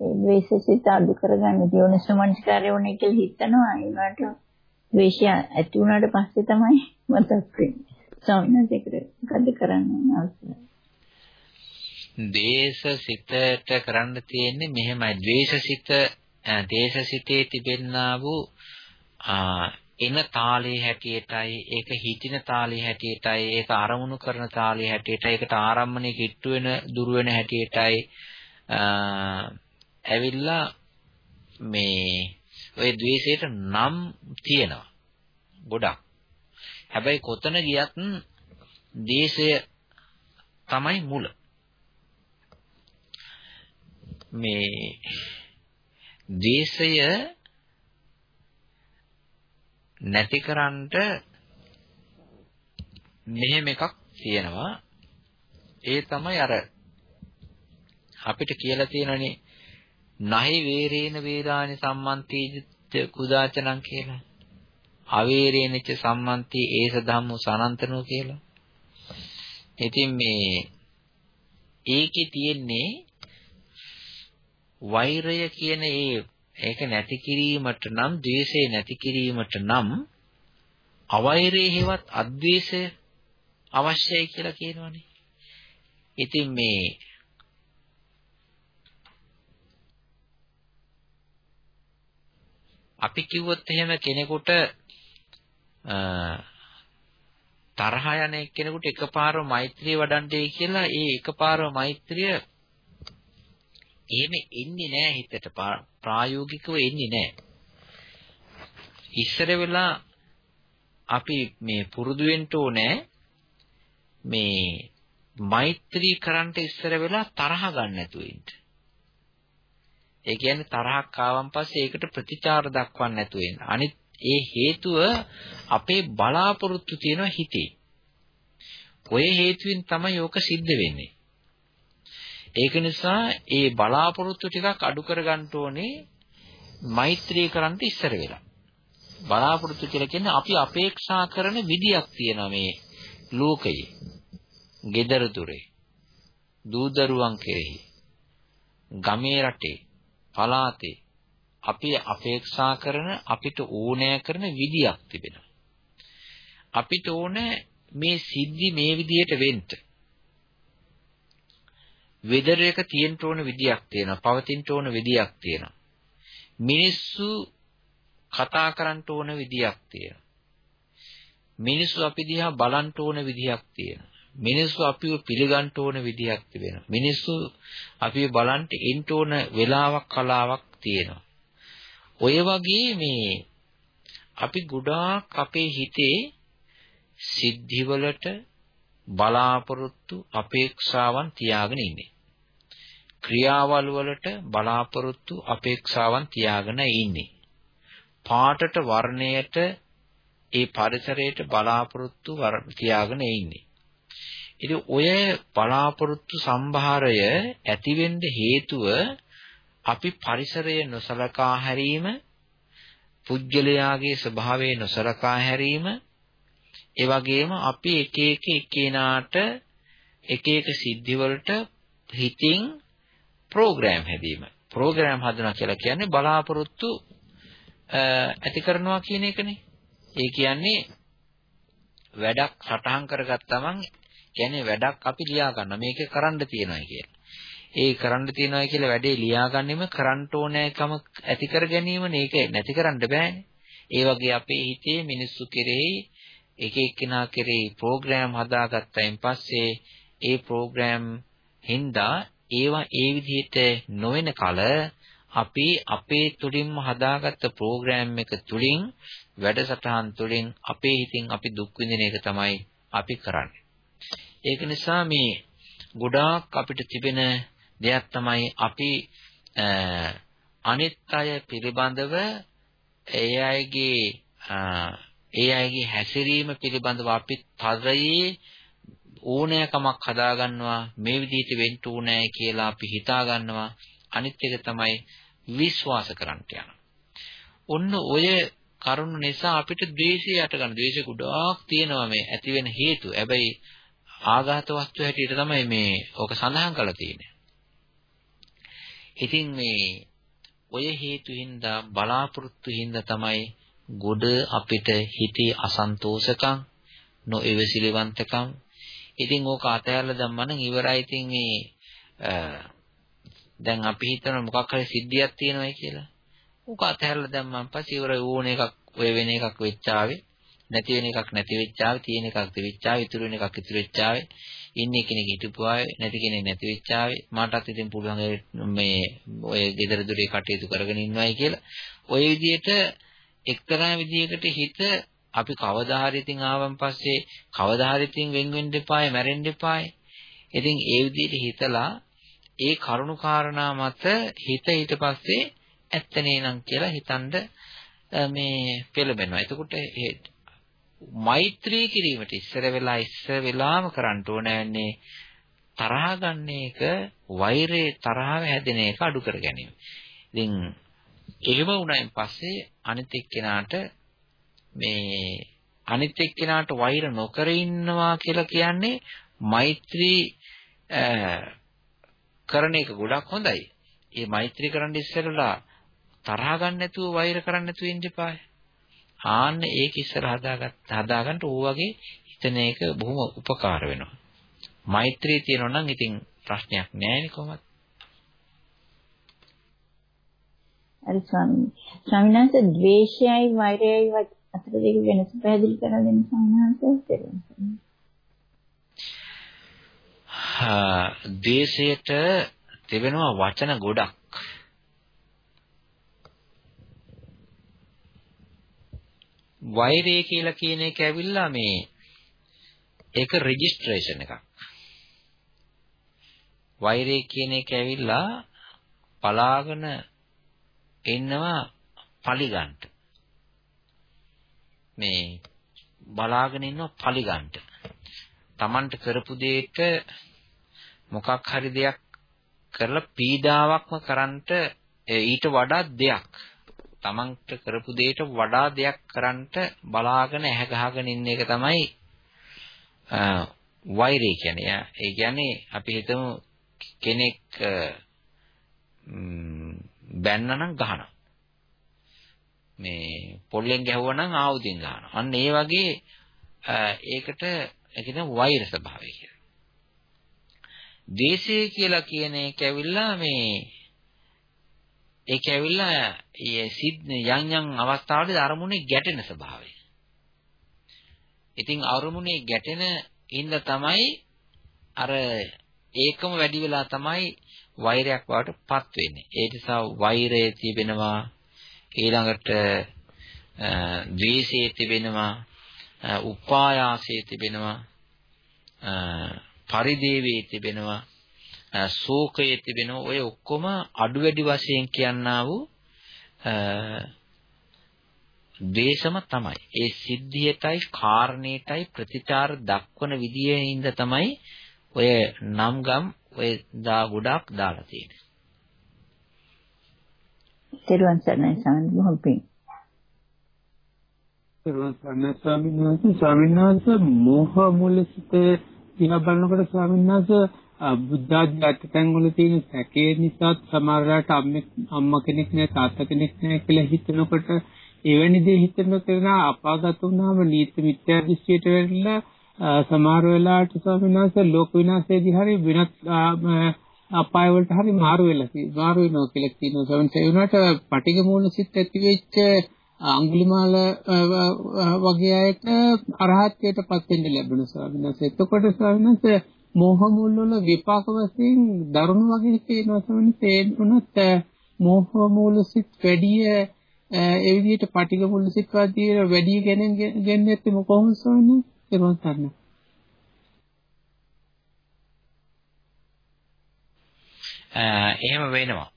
ඒ ද්වේෂ සිත අඩු කරගන්න දියුණුසමංස්කාරය ඕනේ කියලා හිතනවා. ඒකට ද්වේෂය ඇති වුණාට පස්සේ තමයි මතක් වෙන්නේ. ස්වාමීන් වහන්සේ මොකද කරන්න අවශ්‍යයි දේශසිතට කරන්න තියෙන්නේ මෙහෙමයි. ද්වේෂසිත දේශසිතේ තිබෙන්නා වූ එන තාලයේ හැටියටයි ඒක හිතින තාලයේ හැටියටයි ඒක අරමුණු කරන තාලයේ හැටියටයි ඒකට ආරම්භණය කිට්ටු වෙන දුර වෙන හැටියටයි ඇවිල්ලා මේ ওই द्वේෂයට නම් තියෙනවා. ගොඩක්. හැබැයි කොතන ගියත් දේශය තමයි මුල. මේ දේශය නැතිකරන්ට මෙහෙම එකක් තියෙනවා ඒ තමයි අර අපිට කියලා තියෙනනේ නහි වේරේන වේරාණි සම්මන්තිජ කුදාචනං කියලා. අවේරේනච සම්මන්ති ඒස ධම්මෝ සනන්තනෝ කියලා. ඉතින් මේ ඒකේ තියෙන්නේ වෛරය කියන ඒ ඒක නැති කිරීමට නම් ද්වේෂය නැති කිරීමට නම් අවෛරයේ හේවත් අද්වේෂය අවශ්‍යයි කියලා කියනවනේ. ඉතින් මේ අපි කිව්වොත් එහෙම කෙනෙකුට තරහ යන එක්කෙනෙකුට එකපාරව මෛත්‍රිය වඩන්නේ කියලා ඒ එකපාරව මෛත්‍රිය එහෙම එන්නේ නැහැ හිතට ප්‍රායෝගිකව එන්නේ නැහැ. ඉස්සර වෙලා අපි මේ පුරුදු වෙන්න ඕනේ මේ මෛත්‍රී කරන්ට ඉස්සර වෙලා තරහ ගන්න නැතුව ඉන්න. ඒ කියන්නේ තරහක් ආවන් පස්සේ ඒකට ප්‍රතිචාර දක්වන්න නැතුව ඉන්න. අනිත් ඒ හේතුව අපේ බලාපොරොත්තු තියෙන හිතේ. ඔය හේතුවෙන් තමයි ඕක සිද්ධ වෙන්නේ. ඒක නිසා ඒ බලාපොරොත්තු ටිකක් අඩු කරගන්න ඕනේ මෛත්‍රී කරන්න ඉස්සර වෙලා. බලාපොරොත්තු කියලා කියන්නේ අපි අපේක්ෂා කරන විදියක් තියෙනවා මේ ලෝකයේ. gedara dure. දූදරුවන් කෙරෙහි. ගමේ රටේ, පලාතේ අපි අපේක්ෂා කරන අපිට ඕනෑ කරන විදියක් තිබෙනවා. අපිට ඕනේ මේ සිද්ධි මේ විදියට වෙන්න. වෙදර එක තියෙන්න ඕන විදියක් තියෙනවා. පවතින්න ඕන විදියක් තියෙනවා. මිනිස්සු කතා කරන්න ඕන විදියක් තියෙනවා. මිනිස්සු අපි දිහා බලන්න ඕන විදියක් තියෙනවා. මිනිස්සු අපිව පිළිගන්න ඕන විදියක් තිබෙනවා. මිනිස්සු අපිව බලන්න ඉන්න ඕන වෙලාවක් කලාවක් තියෙනවා. ඔය වගේ මේ අපි ගොඩාක් අපේ හිතේ සිද්ධිවලට බලාපොරොත්තු අපේක්ෂාවන් තියාගෙන ඉන්නේ. ක්‍රියාවල් වලට බලාපොරොත්තු අපේක්ෂාවන් තියාගෙන ඉන්නේ. පාටට වර්ණයට ඒ පරිසරයට බලාපොරොත්තු තියාගෙන ඉන්නේ. ඉතින් ඔය බලාපොරොත්තු සම්භාරය ඇතිවෙන්න හේතුව අපි පරිසරය නොසලකා හැරීම පුජ්‍යලයාගේ ස්වභාවය නොසලකා හැරීම ඒ වගේම අපි එක එක එක්කේනාට එක එක සිද්ධි වලට හිතින් ප්‍රෝග්‍රෑම් හැදීම. ප්‍රෝග්‍රෑම් හදනවා කියලා කියන්නේ බලාපොරොත්තු ඇති කරනවා කියන එකනේ. ඒ කියන්නේ වැඩක් සටහන් කරගත්තමන් කියන්නේ වැඩක් අපි ලියා ගන්න මේක කරන්න තියෙනවා කියලා. ඒ කරන්න තියෙනවා කියලා වැඩේ ලියාගන්නෙම කරන්න ඕනෑකම ඇති කර ගැනීමනේ ඒක නැති කරන්න බෑනේ. ඒ වගේ අපේ හිතේ මිනිස්සු කෙරෙහි එක එක්කෙනා කෙරෙහි ප්‍රෝග්‍රෑම් හදාගත්තයින් පස්සේ ඒ ප්‍රෝග්‍රෑම් හින්දා ඒවා ඒ විදිහට නොවන කල අපි අපේ තුලින්ම හදාගත්ත ප්‍රෝග්‍රෑම් එක තුලින් වැඩසටහන් තුලින් අපේ හිතින් අපි දුක් විඳින එක තමයි අපි කරන්නේ. ඒක නිසා මේ ගොඩාක් අපිට තිබෙන දෙයක් තමයි අපි අනිත් අය පිළිබඳව ඒ අයගේ ඒ අයගේ හැසිරීම පිළිබඳව අපි තරයේ ඕනෑකමක් හදාගන්නවා මේ විදිහට වෙන්න ඕනෑ කියලා අපි හිතා ගන්නවා අනිත් එක තමයි විශ්වාස කරන්න යනවා. ඔන්න ඔය කරුණ නිසා අපිට ද්වේෂය යට ගන්න. ද්වේෂය ගොඩාක් තියෙනවා මේ ඇති වෙන හේතු. හැබැයි ආඝාත වස්තු හැටියට තමයි මේ ඕක සඳහන් කරලා තියෙන්නේ. ඉතින් මේ ඔය හේතු හින්දා බලාපොරොත්තු හින්දා තමයි ගොඩ අපිට හිතේ අසන්තෝෂකම් නොඑවසිලිවන්තකම් ඉතින් ඕක අතහැරලා දැම්මම නම් ඉවරයි ඉතින් මේ දැන් අපි හිතන මොකක් හරි සිද්ධියක් තියෙනවයි කියලා. ඕක අතහැරලා දැම්මම පස්සේ ඉවරයි ඕන එකක් ඔය වෙන එකක් වෙච්චාවේ නැති වෙන එකක් නැති වෙච්චාවේ තියෙන එකක් තිබිච්චාවේ ඉතුරු වෙන එකක් ඉතුරු වෙච්චාවේ ඉන්නේ කෙනෙක් හිටපුවාවේ නැති කෙනෙක් නැති වෙච්චාවේ මාටත් ඉතින් පුළුවන් මේ ඔය gedara dure කටයුතු කරගෙන ඉන්නවයි කියලා ඔය විදිහට එක්තරා විදිහකට හිත අපි කවදා හරි ඉතින් ආවන් පස්සේ කවදා හරි ඉතින් වෙන් වෙන්න එපායි මැරෙන්න එපායි. ඉතින් ඒ විදිහට හිතලා ඒ කරුණු කාරණා මත හිත ඊට පස්සේ ඇත්තනේ නම් කියලා හිතනද මේ පෙළඹෙනවා. එතකොට මෛත්‍රී කිරීමට ඉස්සර වෙලා ඉස්සර වෙලාම කරන්න ඕනෑන්නේ තරහ ගන්න එක වෛරයේ තරහව හැදෙන එක අඩු කර ගැනීම. ඉතින් එහෙම වුණායින් පස්සේ අනිත් එක්කෙනාට මේ අනිත් එක්කෙනාට වෛර නොකර ඉන්නවා කියලා කියන්නේ මෛත්‍රී කරන එක ගොඩක් හොඳයි. ඒ මෛත්‍රී කරන්න ඉස්සෙල්ලා තරහ ගන්න නැතුව වෛර කරන්න නැතුව ඉන්න එපායි. ආන්න ඒක ඉස්සර හදාගත්ත හදාගන්න ඕ වගේ හිතන එක බොහොම උපකාර වෙනවා. මෛත්‍රී තියෙනවා නම් ඉතින් ප්‍රශ්නයක් නැහැ කොහොමද? හරි ස්වාමීනි. ස්වාමීන් වහන්සේ ද්වේෂයයි වෛරයයි අතර දෙක වෙනස පැහැදිලි කරලා දෙන්න ස්වාමීන් වහන්සේ. දේශයට තිබෙනවා වචන ගොඩක්. වෛරය කියලා කියන එක ඇවිල්ලා මේ ඒක රෙජිස්ට්‍රේෂන් එකක්. වෛරය කියන එක ඇවිල්ලා පලාගෙන ඉන්නවා පලිගන්ට. මේ බලාගෙන ඉන්නවා පලිගන්ට. Tamanට කරපු දෙයක මොකක් හරි දෙයක් කරලා පීඩාවක්ම කරන්නට ඊට වඩා දෙයක් තමන්ට කරපු දෙයට වඩා දෙයක් කරන්නට බලාගෙන ඇහැ ගහගෙන ඉන්න එක තමයි වෛරය කියන්නේ. ඒ කියන්නේ අපි හිතමු කෙනෙක් බැන්නනම් ගහනවා. මේ පොල්ලෙන් ගැහුවා නම් ආයුධෙන් ගහනවා. අන්න ඒ වගේ ඒකට ඒ කියන්නේ වෛර ස්වභාවය කියලා. ද්වේෂය කියලා කියන එක ඇවිල්ලා මේ ඒක ඇවිල්ලා ඒ සිත් යම් යම් අවස්ථාවලදී අරමුණේ ගැටෙන ස්වභාවය. ඉතින් අරමුණේ ගැටෙන ඉන්න තමයි අර ඒකම වැඩි වෙලා තමයි වෛරයක් වඩටපත් වෙන්නේ. ඒ නිසා වෛරය තිබෙනවා ඊළඟට ද්වේෂය තිබෙනවා උපායාසය තිබෙනවා පරිදේවේ තිබෙනවා ශෝකය තිබෙනවා ඔය ඔක්කොම අඩු වැඩි වශයෙන් කියන්නා වූ දේශම තමයි. ඒ සිද්ධියටයි කාරණේටයි ප්‍රතිචාර දක්වන විදියෙන්ද තමයි ඔය නම්ගම් ඔය දා ගොඩක් දාලා තියෙන්නේ. තෙරුවන් සරණයි සමන් බොහොම පිං. තෙරුවන් සරණයි ස්වාමීන් වහන්සේ ස්වාමීන් වහන්සේ මෝහ මූලිතේ දිහා බලනකොට ස්වාමීන් වහන්සේ බුද්ධාදී අත්‍යතන් වල තියෙන සැකේ නිසා සමහරවිට අම්මා කෙනෙක් නෑ තාත්තා කෙනෙක් නෑ කියලා හිතනකොට එවැනි දේ හිතනකොට වෙන අපාගත වුණාම නීති මිත්‍යා දෘෂ්ටියට වෙලා සමහර වෙලාවට ස්වාමීන් වහන්සේ ලෝක විනාශයේදී හරි වෙනත් අපාය වලට හරි මාරු වෙලා මාරු වෙනවා කියලා කියනවා ස්වාමීන් වහන්සේ ඒ වුණාට පටිඝ මූල සිත් ඇති වෙච්ච අඟුලිමාල වගේ අයට අරහත්ත්වයටපත් වෙන්න ලැබුණ ස්වාමීන් වහන්සේ. එතකොට ස්වාමීන් වහන්සේ මෝහ මුල් වල විපාක වශයෙන් දරුණු වගේ පේනවා ස්වාමීන් වහන්සේ. උනත් මෝහ මූල සිත් වැඩි ඒ විදිහට පටිඝ මුල් සිත් වාදී වැඩි ගැන ගන්නේ කොහොමද ස්වාමීන් වහන්සේ? එහෙම වෙනවා.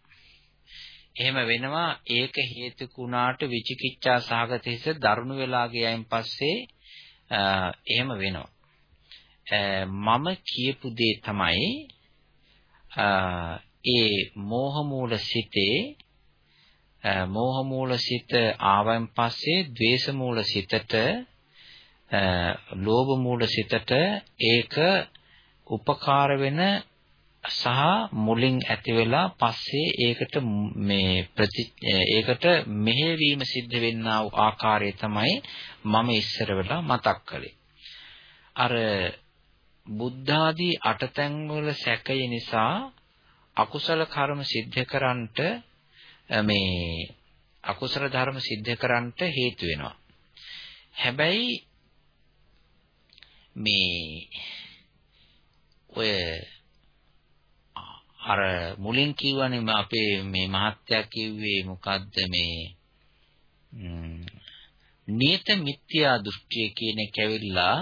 එහෙම වෙනවා ඒක හේතුකුණාට විචිකිච්ඡා සහගත හිස දරුණු වෙලා ගියයින් පස්සේ එහෙම වෙනවා. මම කියපු දේ තමයි ඒ මෝහ මූල සිතේ මෝහ මූල සිත ආවන් පස්සේ ද්වේෂ මූල සිතට ලෝභ මූල සිතට ඒක උපකාර වෙන සහ මුලින් ඇති වෙලා පස්සේ ඒකට මේ ප්‍රති ඒකට මෙහෙවීම සිද්ධ වෙන්නා වූ ආකාරය තමයි මම ඉස්සර වෙලා මතක් කළේ. අර බුද්ධාදී අටතැන් වල සැකය නිසා අකුසල කර්ම සිද්ධ කරන්නට මේ අකුසල ධර්ම සිද්ධ කරන්නට හේතු වෙනවා. හැබැයි මේ ඔය අර මුලින් කිව්වනේ අපේ මේ මහත්යා කිව්වේ මොකද්ද මේ නියත මිත්‍යා දෘෂ්ටිය කියන එක ඇවිල්ලා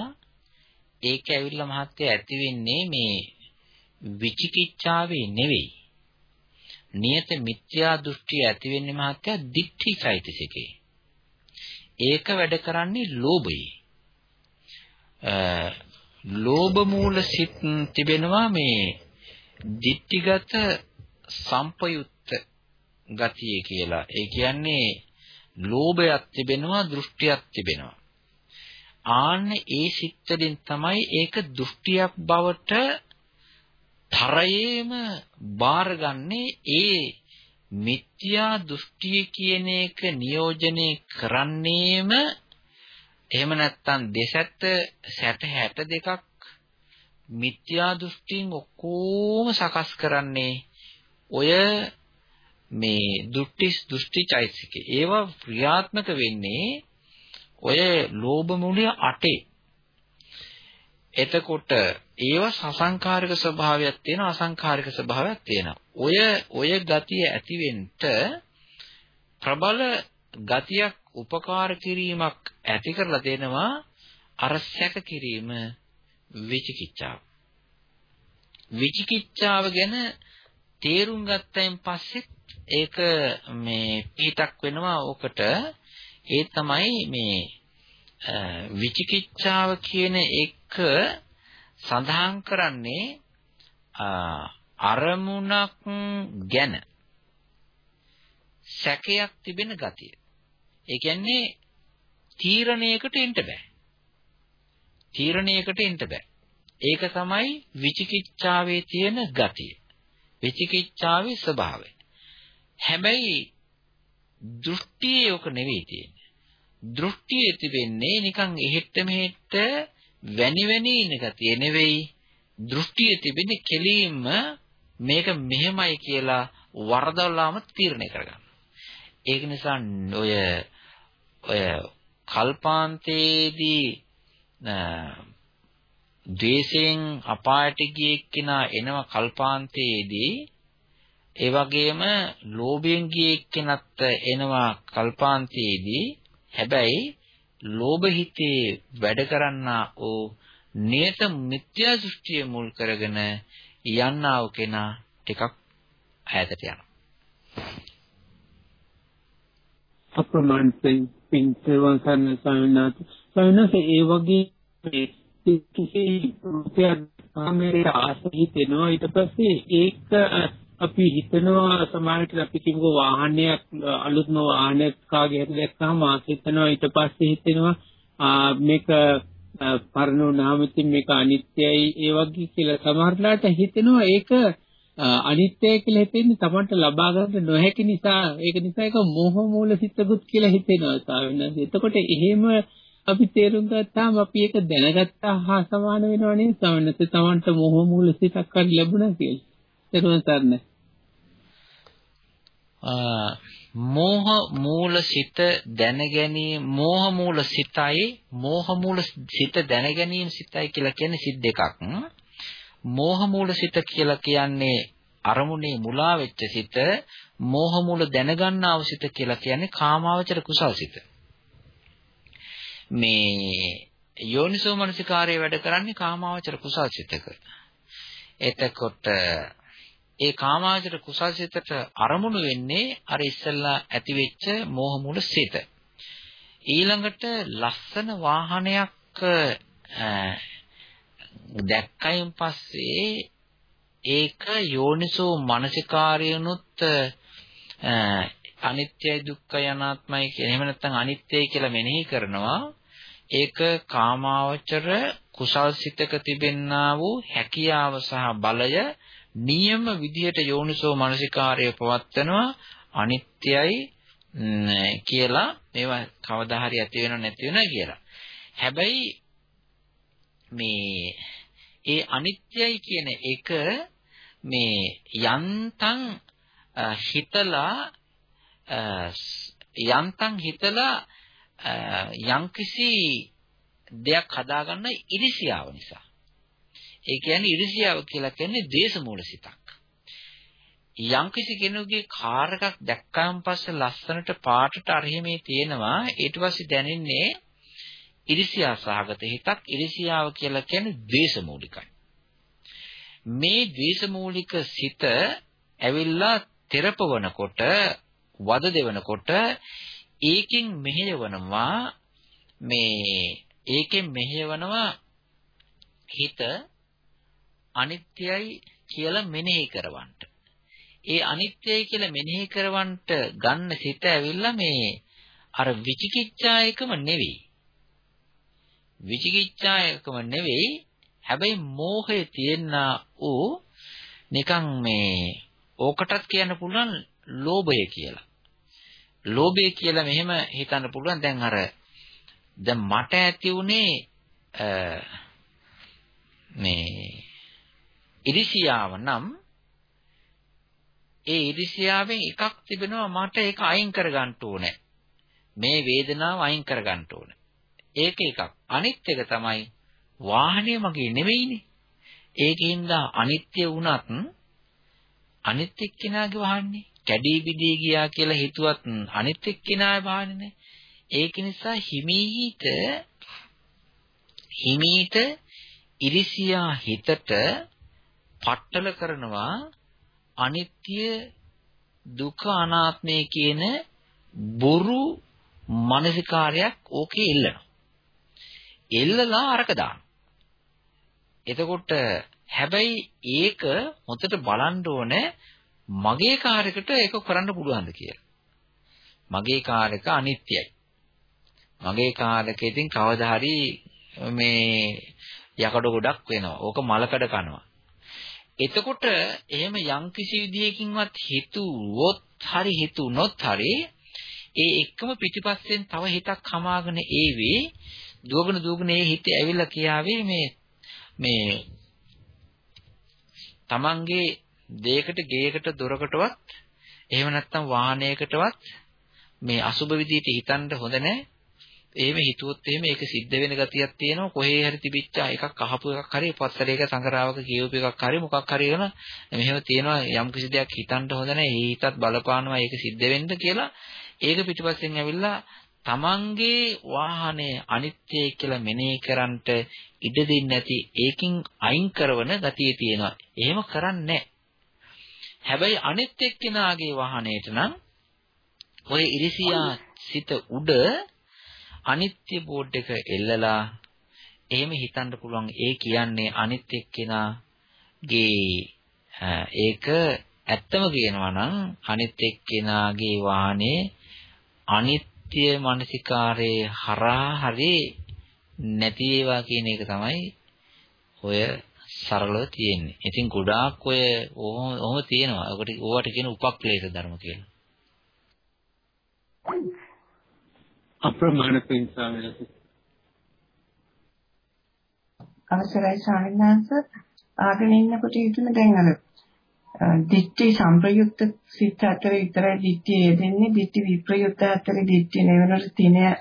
ඒක ඇවිල්ලා මහත්යා ඇති වෙන්නේ මේ විචිකිච්ඡාවේ නෙවෙයි. නියත මිත්‍යා දෘෂ්ටිය ඇති වෙන්නේ මහත්යා දික්ඨි චෛතසිකේ. ඒක වැඩ කරන්නේ ලෝභයේ. ලෝභ මූල සිත් තිබෙනවා මේ ditthිගත සම්පයුත්ත ගතිය කියලා. ඒ කියන්නේ ලෝභයක් තිබෙනවා දෘෂ්ටියක් තිබෙනවා. ආන්න ඒ සිත්වලින් තමයි ඒක දෘෂ්ටියක් බවට තරයේම බාරගන්නේ ඒ මිත්‍යා දෘෂ්ටිය කියන එක නියෝජනය කරන්නේම එහෙම නැත්නම් දෙසැත්ත 60 62ක් මිත්‍යා දෘෂ්ටින් ඔක්කොම සකස් කරන්නේ ඔය මේ දෘෂ්ටි දෘෂ්ටි චෛතසිකේ. ඒවා ක්‍රියාත්මක වෙන්නේ ඔය ලෝභ මූලිය 8 එතකොට ඒව සසංකාරික ස්වභාවයක් තියෙනවා අසංකාරික ස්වභාවයක් තියෙනවා. ඔය ඔය ගතිය ඇතිවෙන්න ප්‍රබල ගතියක් උපකාර කිරීමක් ඇති කරලා දෙනවා අර සැක කිරීම විචිකිච්ඡාව. විචිකිච්ඡාව ගැන තේරුම් ගත්තයින් පස්සෙත් ඒක මේ පිටක් වෙනවා ඕකට ඒ තමයි මේ විචිකිච්ඡාව කියන එක සඳහන් කරන්නේ අරමුණක් ගැන සැකයක් තිබෙන ගතිය. ඒ කියන්නේ තීරණයකට එන්න බෑ. තීරණයකට එන්න බෑ. ඒක තමයි විචිකිච්ඡාවේ තියෙන ගතිය. විචිකිච්ඡාවේ ස්වභාවය. හැබැයි දෘෂ්ටියේ ඔක නෙවෙයි තියෙන්නේ. දෘෂ්ටියේ තිබෙන්නේ නිකන් එහෙට මෙහෙට වැනි වැනි ඉන ගතිය නෙවෙයි. දෘෂ්ටියේ තිබෙන්නේ කෙලින්ම මේක මෙහෙමයි කියලා වරදවලාම තීරණය කරගන්න. ඒක නිසා ඔය ඔය කල්පාන්තයේදී ද්වේෂයෙන් අපායට ගිය එක්කෙනා එනවා කල්පාන්තයේදී ඒ වගේම ලෝභයෙන් ගිය එක්කෙනත් එනවා කල්පාන්තයේදී හැබැයි ලෝභ හිතේ වැඩ කරන්නා ඕ නියත මිත්‍යා දෘෂ්ටිය මුල් කරගෙන යන්නා වූ කෙනා ටිකක් ඈතට යනවා. අප්‍රමාණයෙන් පින්තවන් සන්න සමිනාත සමිනාත ඒ වගේ කිසි රුපියල් කාමරේ ආසහිත වෙනවා ඊට පස්සේ ඒක අපි හිතනවා සමහරවිට අපි කිව්ව වාහනයක් අලුත්ම වාහනයක් කාගේ හරි දැක්කම ආස හිතනවා ඊට පස්සේ හිතෙනවා මේක පරණ වුණාම ඉතින් මේක අනිත්‍යයි ඒ වගේ කියලා සමහරట్లాට හිතෙනවා ඒක අනිත්‍යයි කියලා හිතෙන්නේ Tamanට ලබා ගන්න නොහැකි නිසා ඒක නිසා ඒක මෝහ මූල සිතකුත් කියලා හිතෙනවා සාවෙනස. එතකොට එහෙම අපි තේරුම් ගත්තාම අපි ඒක දැනගත්තා හා සමාන වෙනවා නේද සාවෙනස. Tamanට මෝහ මූල සිතක් හරි ලැබුණා කියලා. තේරුම් ගන්න. මෝහ මූල සිත දැන ගැනීම මෝහ මූල සිතයි මෝහ මූල සිත දැන ගැනීම සිතයි කියලා කියන්නේ සිත් දෙකක්. මෝහ මූල සිත කියලා කියන්නේ අරමුණේ මුලා වෙච්ච සිත මෝහ මූල දැනගන්නා වූ සිත කියලා කියන්නේ කාමාවචර කුසල් සිත. මේ යෝනිසෝ මනසිකාරය වැඩ කරන්නේ කාමාවචර කුසල් සිතක. එතකොට ඒ කාමාවචර කුසල් සිතට අරමුණු වෙන්නේ අර ඉස්සෙල්ලා ඇතිවෙච්ච මෝහ මූල සිත. ඊළඟට ලස්සන වාහනයක් දැක්කයින් පස්සේ ඒක යෝනිසෝ මනසිකාරයනොත් අනිත්‍යයි දුක්ඛයි අනාත්මයි කියන එහෙම නැත්නම් අනිත්‍යයි කියලා මෙනෙහි කරනවා ඒක කාමාවචර කුසල් සිතක තිබෙන්නා වූ හැකියාව සහ බලය නියම විදිහට යෝනිසෝ මනසිකාරය පවත්නවා අනිත්‍යයි කියලා මේවා කවදා හරි ඇති වෙනව නැති වෙනව කියලා. හැබැයි මේ ඒ අනිත්‍යයි කියන එක මේ යන්තම් හිතලා යන්තම් හිතලා යම්කිසි දෙයක් හදාගන්න ඉරිසියාව නිසා. ඒ කියන්නේ ඉරිසියාව කියලා කියන්නේ ද්වේෂ මූල සිතක්. යම්කිසි කෙනෙකුගේ කාර් එකක් දැක්කම පස්සේ ලස්සනට පාටට අරහිමේ තියෙනවා ඊට පස්සේ දැනෙන්නේ ඉරිසියා සහගත හිතක් ඉරිසියාව කියලා කියන්නේ ද්වේෂ මූලිකයි. මේ ද්වේෂ මූලික සිත ඇවිල්ලා තෙරපවනකොට වද දෙවනකොට ඒකෙන් මෙහෙයවනවා මේ ඒකෙන් මෙහෙයවනවා හිත අනිත්‍යයි කියලා මෙනෙහි කරවන්න. ඒ අනිත්‍යයි කියලා මෙනෙහි කරවන්න ගන්න සිත ඇවිල්ලා මේ අර විචිකිච්ඡා එකම නෙවෙයි. විචිකිච්ඡා එකම නෙවෙයි හැබැයි මෝහය තියෙනා ඌ නිකන් මේ ඕකටත් කියන්න පුළුවන් ලෝභය කියලා. ලෝභය කියලා මෙහෙම හිතන්න පුළුවන් දැන් අර දැන් මට ඇති උනේ මේ ඉරිසියාව නම් ඒ ඉරිසියාවෙන් එකක් තිබෙනවා මට ඒක අයින් කරගන්න ඕනේ. මේ වේදනාව අයින් කරගන්න ඕනේ. ඒක එකක්. අනිත් එක තමයි වාහනේ මගේ නෙවෙයිනේ. ඒකින්ද අනිත්‍ය වුණත් අනිත් එක්කිනාගේ වාහනේ කැඩී බිදී ගියා කියලා හිතුවත් අනිත් එක්කිනාගේ වාහනේ ඒක නිසා හිමීහිට හිමීට ඉරිසියා හිතට පట్టල කරනවා අනිත්‍ය දුක අනාත්මය කියන බොරු මානසිකාරයක් ඕකේ එල්ලනවා. එල්ලලා අරක දානවා. එතකොට හැබැයි ඒක හොඳට බලන්න ඕනේ මගේ කාර්යයකට ඒක කරන්න පුළුවන්ද කියලා. මගේ කාර්යක අනිත්‍යයි. මගේ කාර්යක ඉතින් කවදා හරි මේ යකඩ ගොඩක් වෙනවා. ඕක මලකඩ කනවා. එතකොට එහෙම යම්කිසි විදියකින්වත් හිතුවොත් හරි හිතුනොත් හරි ඒ එක්කම පිටිපස්සෙන් තව හිතක් හමාගෙන ඒවි දුවගෙන දුවගෙන ඒ හිතේ ඇවිල්ලා කියාවේ මේ මේ තමන්ගේ දෙයකට ගේයකට දොරකටවත් එහෙම නැත්නම් වාහනයකටවත් මේ අසුබ විදියට හිතන්න හොඳ නැහැ. එහෙම හිතුවොත් එහෙම ඒක සිද්ධ වෙන ගතියක් තියෙනවා. කොහේ හරි තිබිච්ච එකක් අහපු එකක් හරි පත්තරයක සංගරාවක කියවපු එකක් හරි මොකක් හරි වෙන මෙහෙම තියෙනවා. යම් කිසි දෙයක් හිතන්න හොඳ නැහැ. ඒ හිතත් බලපානවා ඒක සිද්ධ වෙන්න කියලා. ඒක පිටිපස්සෙන් ඇවිල්ලා තමන්ගේ වාහනේ අනිත්‍යයි කියලා මෙනෙහි කරන්ට ඉඩ දෙන්නේ නැති ඒකින් අයින් කරන ගතිය තියෙනවා. එහෙම කරන්නේ හැබැයි අනිත් එක්කෙනාගේ වාහනේට නම් ඔය ඉරිසියා සිත උඩ අනිත්‍ය බෝඩ් එක එල්ලලා එහෙම හිතන්න පුළුවන් ඒ කියන්නේ අනිත් එක්කෙනාගේ ඒක ඇත්තම කියනවා නම් අනිත් එක්කෙනාගේ වාහනේ අනිත්‍ය මානසිකාරයේ හරහා හරි නැති ඒවා කියන එක තමයි ඔය සරලව තියෙන්නේ. ඉතින් ගොඩාක් ඔය ඔහොම තියෙනවා. ඔකට ඕවට කියන උපක්ලේශ ධර්ම කියලා. අප්‍රමාණ පින් ස්වාමීන් අවසරයි ස්වාමීන් වහන්සේ ආගෙන ඉන්නකොට හිතුන දැන් අර දිට්ඨි සංප්‍රයුක්ත සිත් අතර විතරයි දිට්ඨි යෙදෙන්නේ දිට්ඨි විප්‍රයුක්ත අතර දිට්ඨි නෙවෙනොට තිනේ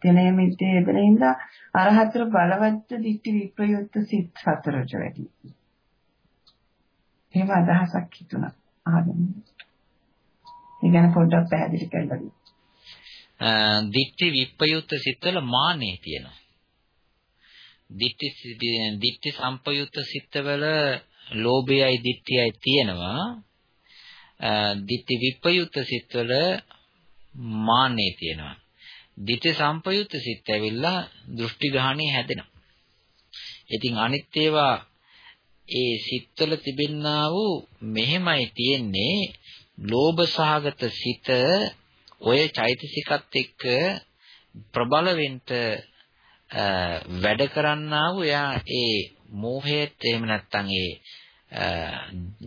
තිනේ මිද්දේ යෙදෙන හින්දා අර හතර බලවත් දිට්ඨි විප්‍රයුක්ත සිත් හතරට වැඩි. එහෙම අදහසක් හිතුණා ආගෙන. ඒ ගැන පොඩ්ඩක් පැහැදිලි කරලා දෙන්න. දිට්ඨි විප්පයුත් සිත්වල මානෙ තියෙනවා. දිට්ඨි දිට්ඨි සම්පයුත් සිත්වල ලෝභයයි දිට්ඨියයි තියෙනවා. දිට්ඨි විප්පයුත් සිත්වල මානෙ තියෙනවා. දිට්ඨි සම්පයුත් සිත් ඇවිල්ලා දෘෂ්ටි ගහණේ හැදෙනවා. ඉතින් අනිත් ඒවා ඒ සිත්වල තිබෙන්නා වූ මෙහෙමයි තියෙන්නේ ලෝභ සහගත සිත ඔය චෛතසිකත් එක්ක ප්‍රබල වෙන්න වැඩ කරන්නා වූ එයා ඒ මෝහයත් එහෙම නැත්නම් ඒ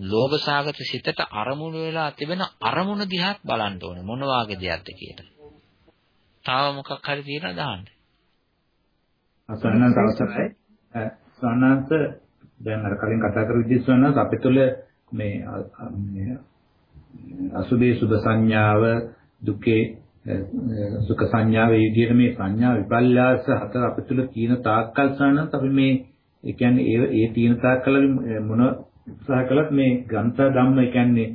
ලෝභ සාගත සිතට අරමුණු වෙලා තිබෙන අරමුණ දිහාත් බලන්න ඕනේ මොන වාගේ දෙයක්ද කියලා. තව මොකක් හරි තියෙනවද දාන්න. අසන්නන් අවසරයි. සන්නන්ත දැන් අර කලින් කතා කරු විදිහට සන්නන්ත අපිට තුළ මේ අසුභේ සුභ සංඥාව දුකේ සුඛ සංඥාව ඒ විදිහට මේ සංඥා විපල්ලාස හතර අපිට තුල තියෙන තාක්කල් සානත් අපි මේ ඒ කියන්නේ ඒ ඒ තියෙන තාක්කල් මොන උත්සාහ කළත් මේ ග්‍රන්ථ ධම්ම ඒ කියන්නේ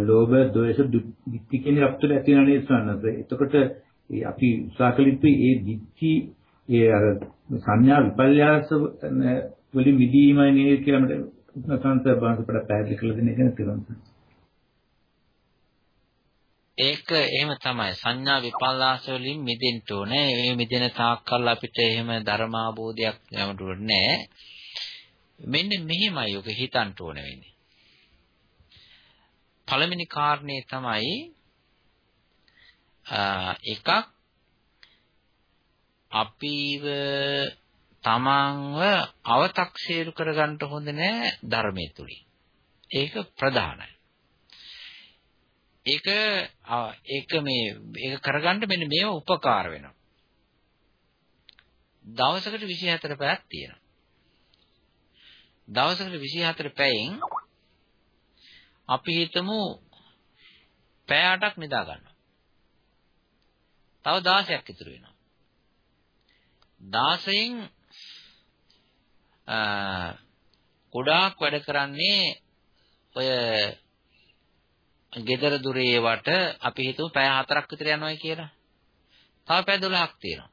ලෝභ ද්වේෂ ditthi කියන අපිට තුල ඇති වෙන නේද සානත් එතකොට අපි උත්සාහ කළ ඒ ditthi ඒ අර සංඥා විපල්ලාස වලින් මිදීමයි නේද කියලා මට සංසාර බාහිර පඩ පැහැදිලි කරලා දෙන්න එක නෙවෙයි ඒක එහෙම තමයි සංඥා විපල්ලාස වලින් මිදෙන්න ඕනේ. මේ මිදෙන තාක්කල් අපිට එහෙම ධර්මාබෝධයක් යමුදුන්නේ නැහැ. මෙන්න මෙහිමයි ඔක හිතන්න ඕන වෙන්නේ. පළවෙනි කාරණේ තමයි එකක් අපිව තමන්ව අව탁සීරු කරගන්න හොඳ නෑ ධර්මයේ තුලින්. ඒක ප්‍රධානයි. ඒක ඒක මේ ඒක කරගන්න මෙන්න මේව උපකාර වෙනවා. දවසකට 24 පැයක් තියෙනවා. දවසකට 24 පැයෙන් අපි හිතමු පැය 8ක් නිදා ගන්නවා. තව 16ක් ඉතුරු වෙනවා. 16න් ගොඩාක් වැඩ කරන්නේ ඔය ගෙදර දුරේ වට අපි හිතමු පැය 4ක් විතර යනවා කියලා. තව පැය 12ක් තියෙනවා.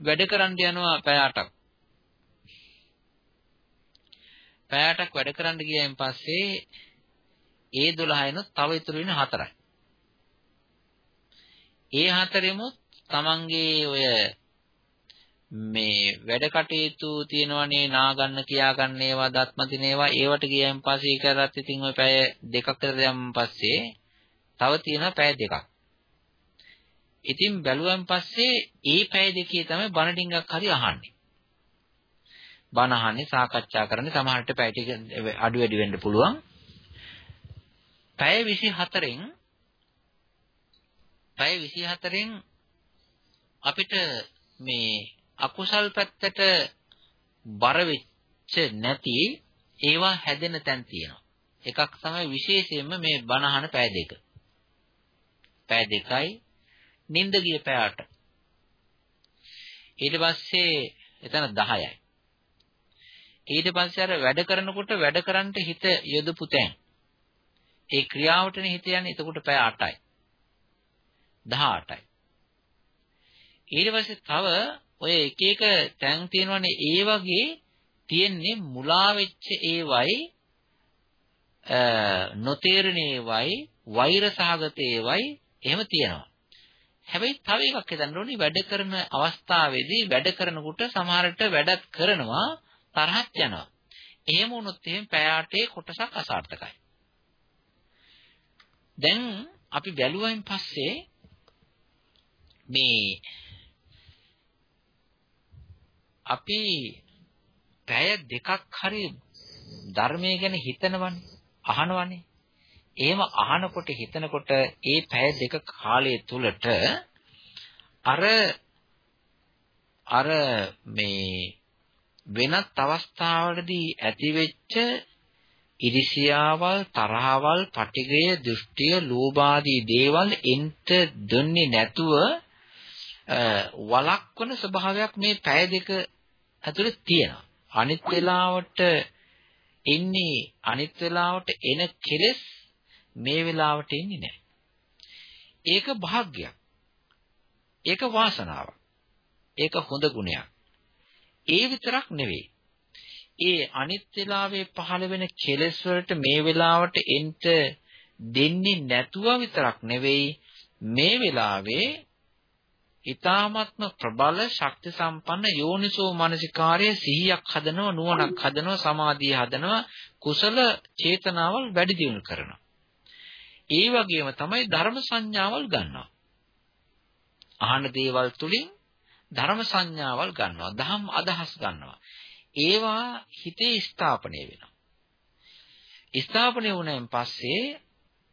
වැඩ කරන්න යනවා පැය 8ක්. පැය 8ක් වැඩ කරන්න ගියයින් පස්සේ ඒ 12 තව ඉතුරු වෙන 4යි. ඒ හතරෙමුත් තමන්ගේ ඔය මේ වැඩ කටයුතු තියෙනවනේ නාගන්න කියාගන්න ඒවා දත්මතින ඒවා ඒවට ගියන් පස්සේ කරත් ඉතින් ඔය පැය දෙකක් විතර දැම්ම පස්සේ තව තියෙනවා පැය දෙකක්. ඉතින් බැලුවන් පස්සේ ඒ පැය දෙකේ තමයි බණ ටිකක් හරි අහන්නේ. බණ අහන්නේ සාකච්ඡා කරන්නේ සමහරට පැය ටික අඩු වැඩි වෙන්න පුළුවන්. පැය 24න් පැය 24න් අපිට මේ අකුසල් පැත්තට බර වෙච්ච නැති ඒවා හැදෙන තැන් තියෙනවා. එකක් තමයි විශේෂයෙන්ම මේ බණහන පෑ දෙක. පෑ දෙකයි නිින්ද ගිය පෑ 8. ඊට පස්සේ එතන 10යි. ඊට පස්සේ අර වැඩ කරනකොට වැඩ කරන්ට හිත යොදපු තැන්. ඒ ක්‍රියාවටනේ හිත යන්නේ එතකොට පෑ 8යි. 18යි. ඊට පස්සේ තව ඔය එක එක තැන් තියෙනවනේ ඒ වගේ තියෙන්නේ මුලා වෙච්ච ඒවයි නොතේරෙන ඒවයි වෛර සහගත ඒවයි එහෙම තියෙනවා. හැබැයි තව එකක් හිතන්න ඕනේ වැඩ කරන අවස්ථාවේදී වැඩ කරනකොට සමහරට වැඩත් කරනවා තරහක් යනවා. එහෙම වුණොත් එහෙම පැය කොටසක් අසාර්ථකයි. දැන් අපි බැලුවෙන් පස්සේ මේ අපි පැය දෙකක් හරි ධර්මයේ ගැන හිතනවනේ අහනවනේ. එහෙම අහනකොට හිතනකොට ඒ පැය දෙක කාලය තුලට අර අර මේ වෙනත් අවස්ථාවලදී ඇතිවෙච්ච ඉරිසියාවල් තරහවල් පටිගය දෘෂ්ටිය ලෝභාදී දේවල් එන්ට දෙන්නේ නැතුව වලක්වන ස්වභාවයක් මේ පැය දෙක ඇතුලේ තියෙනවා. අනිත් වෙලාවට එන්නේ අනිත් වෙලාවට එන කෙලෙස් මේ වෙලාවට එන්නේ නැහැ. ඒක භාග්යක්. ඒක වාසනාවක්. ඒක හොඳ ගුණයක්. ඒ විතරක් නෙවෙයි. ඒ අනිත් වෙලාවේ පහළ වෙන කෙලෙස් වලට මේ වෙලාවට එන්න දෙන්නේ නැතුව විතරක් නෙවෙයි මේ වෙලාවේ ඊ타ත්ම ප්‍රබල ශක්ති සම්පන්න යෝනිසෝ මනසිකාර්ය සිහියක් හදනව නුවණක් හදනව සමාධිය හදනව කුසල චේතනාවල් වැඩි දියුණු කරනවා. ඒ වගේම තමයි ධර්ම සංඥාවල් ගන්නවා. අහන දේවල් තුලින් ධර්ම සංඥාවල් ගන්නවා. ධම් අදහස් ගන්නවා. ඒවා හිතේ ස්ථාපනය වෙනවා. ස්ථාපනය වුණාන් පස්සේ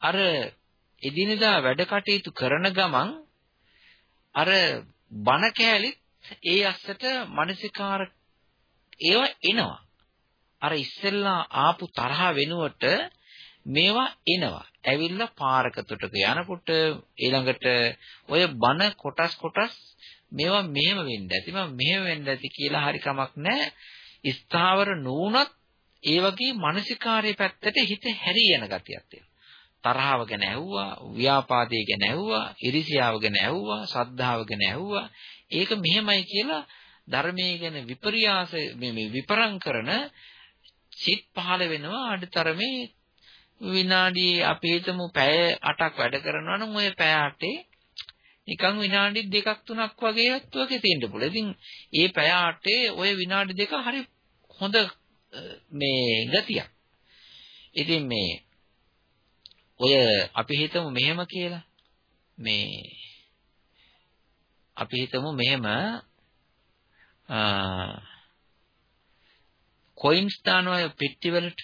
අර එදිනෙදා වැඩ කටයුතු කරන ගමන් අර බන කෑලිත් ඒ අස්සට මානසිකාර ඒව එනවා. අර ඉස්සෙල්ලා ආපු තරහ වෙනුවට මේවා එනවා. ඇවිල්ලා පාරක තුටක යනකොට ඊළඟට ඔය බන කොටස් කොටස් මේවා මෙහෙම වෙන්න ඇති මම මෙහෙම වෙන්න ඇති කියලා හරි කමක් නැහැ. ස්ථාවර නුනත් ඒ වගේ මානසිකාරයේ පැත්තට හිත හැරී යන ගතියක් තියෙනවා. තරහව ගැන ඇහුවා, ව්‍යාපාදය ගැන ඇහුවා, ඉරිසියාව ගැන ඇහුවා, සද්ධාව ගැන ඇහුවා. ඒක මෙහෙමයි කියලා ධර්මයේ ගැන විපර්යාස මේ විපරම් කරන සිත් පහළ වෙනවා අඩතරමේ විනාඩියේ අපි හිතමු පැය 8ක් වැඩ කරනවා නම් ওই පැය 8 නිකන් විනාඩි දෙකක් තුනක් වගේවත් ඔකේ තියෙන්න පුළුවන්. ඉතින් ඒ පැය 8 ඔය විනාඩි දෙක හරි හොඳ මේ ගතියක්. ඉතින් මේ ඔය අපි හිතමු මෙහෙම කියලා. මේ අපි හිතමු මෙහෙම කොයින්ස් දානවා පෙට්ටි වලට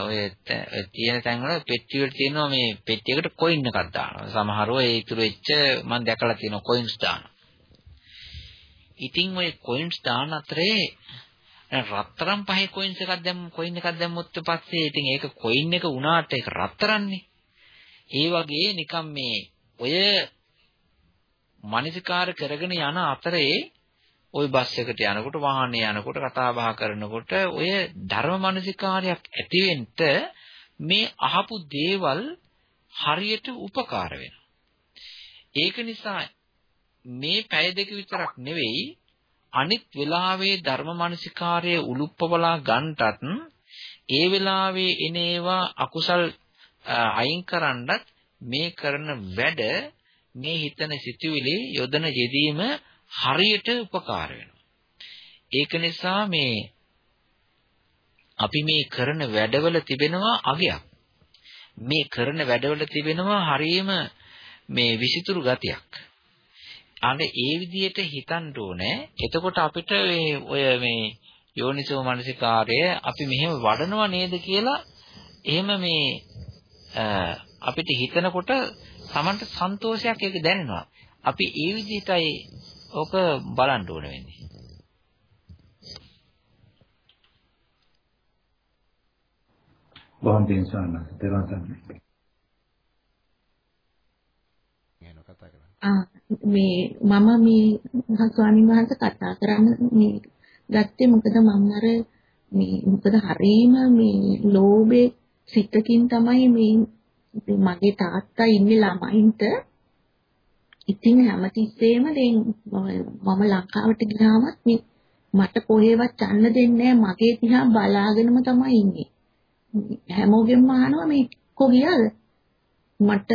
ඔය තියෙන තැන් වල පෙට්ටි වල තියෙනවා මේ පෙට්ටියකට කොයින් එකක් දානවා සමහරව ඒ ඉතුරු වෙච්ච මම දැකලා තියෙනවා කොයින්ස් දානවා ඉතින් ඔය කොයින්ස් දාන අතරේ රත්තරන් පහේ කොයින්ස් එකක් දැම්ම කොයින් එකක් දැම්මොත් පස්සේ ඉතින් ඒක කොයින් එක වුණාට ඒක රත්තරන්නේ ඒ වගේ නිකන් මේ ඔය මානසිකාර කරගෙන යන අතරේ ওই බස් එකට යනකොට වාහනේ යනකොට කතා බහ කරනකොට ඔය ධර්ම මානසිකාරයක් ඇතිවෙන්න මේ අහපු දේවල් හරියට උපකාර වෙනවා. ඒක නිසා මේ පැය දෙක විතරක් නෙවෙයි අනිත් වෙලාවේ ධර්ම මානසිකාරයේ උලුප්පවලා ගන්නටත් ඒ වෙලාවේ එන ඒවා අකුසල් අයින් කරන්නත් මේ කරන වැඩ මේ හිතන සිතුවිලි යොදන යෙදීම හරියට උපකාර වෙනවා. ඒක නිසා මේ අපි මේ කරන වැඩවල තිබෙනවා අගයක්. මේ කරන වැඩවල තිබෙනවා හරියම මේ විසිතුරු ගතියක්. අනේ ඒ විදිහට හිතන්න ඕනේ. එතකොට අපිට ඔය මේ යෝනිසෝ මනසිකාරය අපි මෙහෙම වඩනවා නේද කියලා එහෙම මේ අපිට හිතනකොට Tamanට සන්තෝෂයක් ඒක දැනෙනවා. අපි ඒ විදිහටයි ඕක බලන්න ඕන වෙන්නේ. බොහොම දින සන්න දරන සන්න. මේ මම මේ ස්වාමීන් වහන්සේ කතා කරන්න මේ ගත්තේ මොකද මම අර මේ මොකද හරීම මේ ලෝභේ සිතකින් තමයි මේ මගේ තාත්තා ඉන්නේ ළමයින්ට ඉතින් හැමතිස්සෙම දැන් මම ලංකාවට ගියාමත් මේ මට කොහෙවත් යන්න දෙන්නේ මගේ දිහා බලාගෙනම තමයි ඉන්නේ. හැමෝගෙම අහනවා මේ කො ගියාද? මට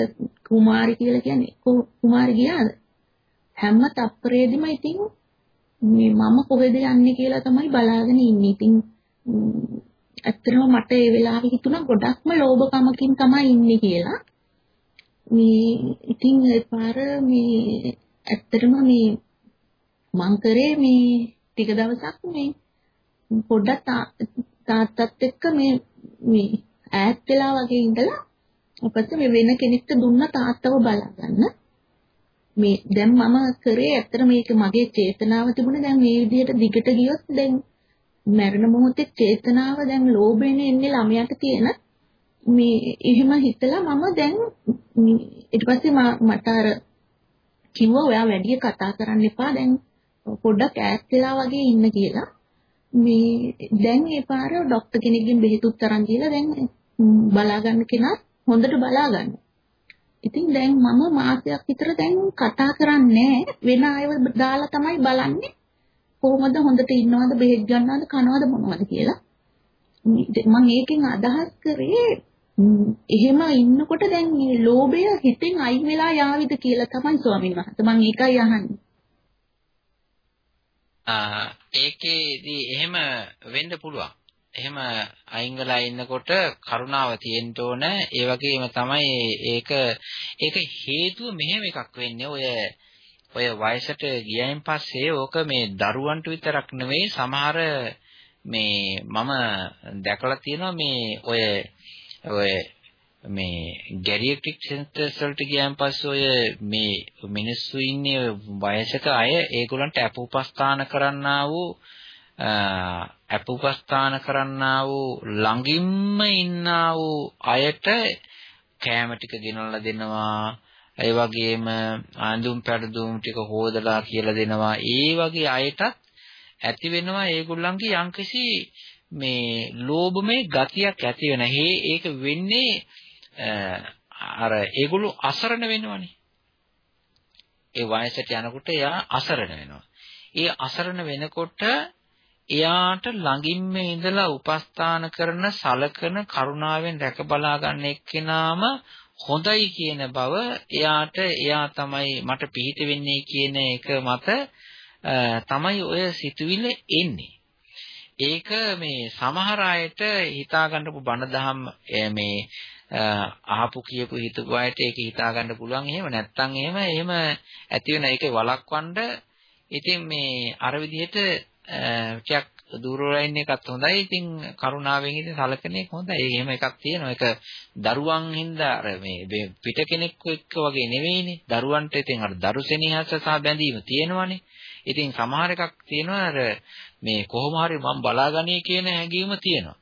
කුමාරි කියලා කියන්නේ කො කුමාරි ගියාද? හැම තප්පරේදීම ඉතින් මේ මම කොහෙද යන්නේ කියලා තමයි බලාගෙන ඉන්නේ. ඉතින් ඇත්තටම මට ඒ වෙලාවේ හිතුණා ගොඩක්ම ලෝභකමකින් තමයි ඉන්නේ කියලා. මේ ඉතින් ඒ පාර මේ ඇත්තටම මේ මං කරේ මේ ටික දවසක් මේ පොඩ්ඩක් තාත්තත් එක්ක මේ මේ ඈත් වෙලා වගේ ඉඳලා ඊපස්සේ මේ වෙන කෙනෙක්ට දුන්න තාත්තව බලාගන්න මේ දැන් මම කරේ ඇත්තට මේක මගේ චේතනාව තිබුණේ දැන් මේ විදිහට දිගට ගියොත් දැන් මරණ මොහොතේ චේතනාව දැන් ලෝභයෙන් එන්නේ ළමයාට තියෙන මේ එහෙම හිතලා මම දැන් ඊට පස්සේ මට අර කිව්වා ඔයා වැඩි කතා කරන්න එපා දැන් පොඩ්ඩක් ඈත් වෙලා වගේ ඉන්න කියලා. මේ දැන් ඒ පාර ડોක්ටර් කෙනෙක්ගෙන් බෙහෙතුත් තරම් දීලා දැන් බලා ගන්න කෙනා හොඳට බලා ගන්න. ඉතින් දැන් මම මාසයක් විතර දැන් කතා කරන්නේ වෙන අයව දාලා තමයි බලන්නේ කොහොමද හොඳට ඉන්නවද බෙහෙත් ගන්නවද කනවද මොනවද කියලා. මම ඒකෙන් අදහස් කරේ එහෙම ඉන්නකොට දැන් මේ ලෝභය හිතෙන් අයින් වෙලා යාවිද කියලා තමයි ස්වාමීන් වහන්සේ මම ඒකයි අහන්නේ. ආ ඒකේදී එහෙම වෙන්න පුළුවන්. එහෙම අයින් වෙලා ඉන්නකොට කරුණාව තියෙන්න ඕන. ඒ වගේම තමයි ඒක ඒක හේතුව මෙහෙම එකක් වෙන්නේ. ඔය ඔය වයසට ගියයින් පස්සේ ඕක මේ දරුවන්ට විතරක් නෙවෙයි සමහර මේ මම දැකලා තියෙනවා මේ ඔය ඔය මේ ගැරියට්‍රික් සෙන්ටර්ස් වලට ගියන් පස්සේ ඔය මේ මිනිස්සු ඉන්නේ වයසක අය ඒගොල්ලන්ට අපෝපස්ථාන කරන්නා වූ අපෝපස්ථාන කරන්නා වූ ළඟින්ම ඉන්නා වූ අයට කෑම ටික ගෙනල්ලා දෙනවා ඒ වගේම ආඳුම් පැළඳුම් ටික හොදලා කියලා දෙනවා ඒ වගේ අයටත් ඇති වෙනවා ඒගොල්ලන්ගේ යම්කිසි මේ ලෝභමය ගතියක් ඇති වෙන. හේ ඒක වෙන්නේ අර ඒගොල්ලෝ අසරණ වෙනවනේ. ඒ වයසට යනකොට එයා අසරණ වෙනවා. ඒ අසරණ වෙනකොට එයාට ළඟින්ම ඉඳලා උපස්ථාන කරන සලකන කරුණාවෙන් රැක බලා ගන්න එක්කෙනාම හොඳයි කියන බව එයාට එයා තමයි මට පිහිට වෙන්නේ කියන එක මත තමයි ඔය සිතුවිල්ල එන්නේ. ඒක මේ සමහර අයට හිතා ගන්නපු බණ දහම් මේ අහපු කියපු හිතපු අයට ඒක හිතා ගන්න පුළුවන් එහෙම නැත්නම් එහෙම එහෙම ඇති වෙන එකේ වළක්වන්න ඉතින් මේ අර විදිහට ටිකක් දුරවලා එකත් හොඳයි. ඉතින් කරුණාවෙන් ඉතින් සලකන එක හොඳයි. එහෙම එකක් තියෙනවා. ඒක දරුවන් හින්දා අර මේ පිට කෙනෙක් එක්ක වගේ නෙවෙයිනේ. දරුවන්ට ඉතින් අර දරු සෙනෙහස සහ බැඳීම තියෙනවනේ. ඉතින් සමහර එකක් තියෙනවා අර මේ කොහොම හරි මම බලාගන්නේ කියන හැඟීම තියෙනවා.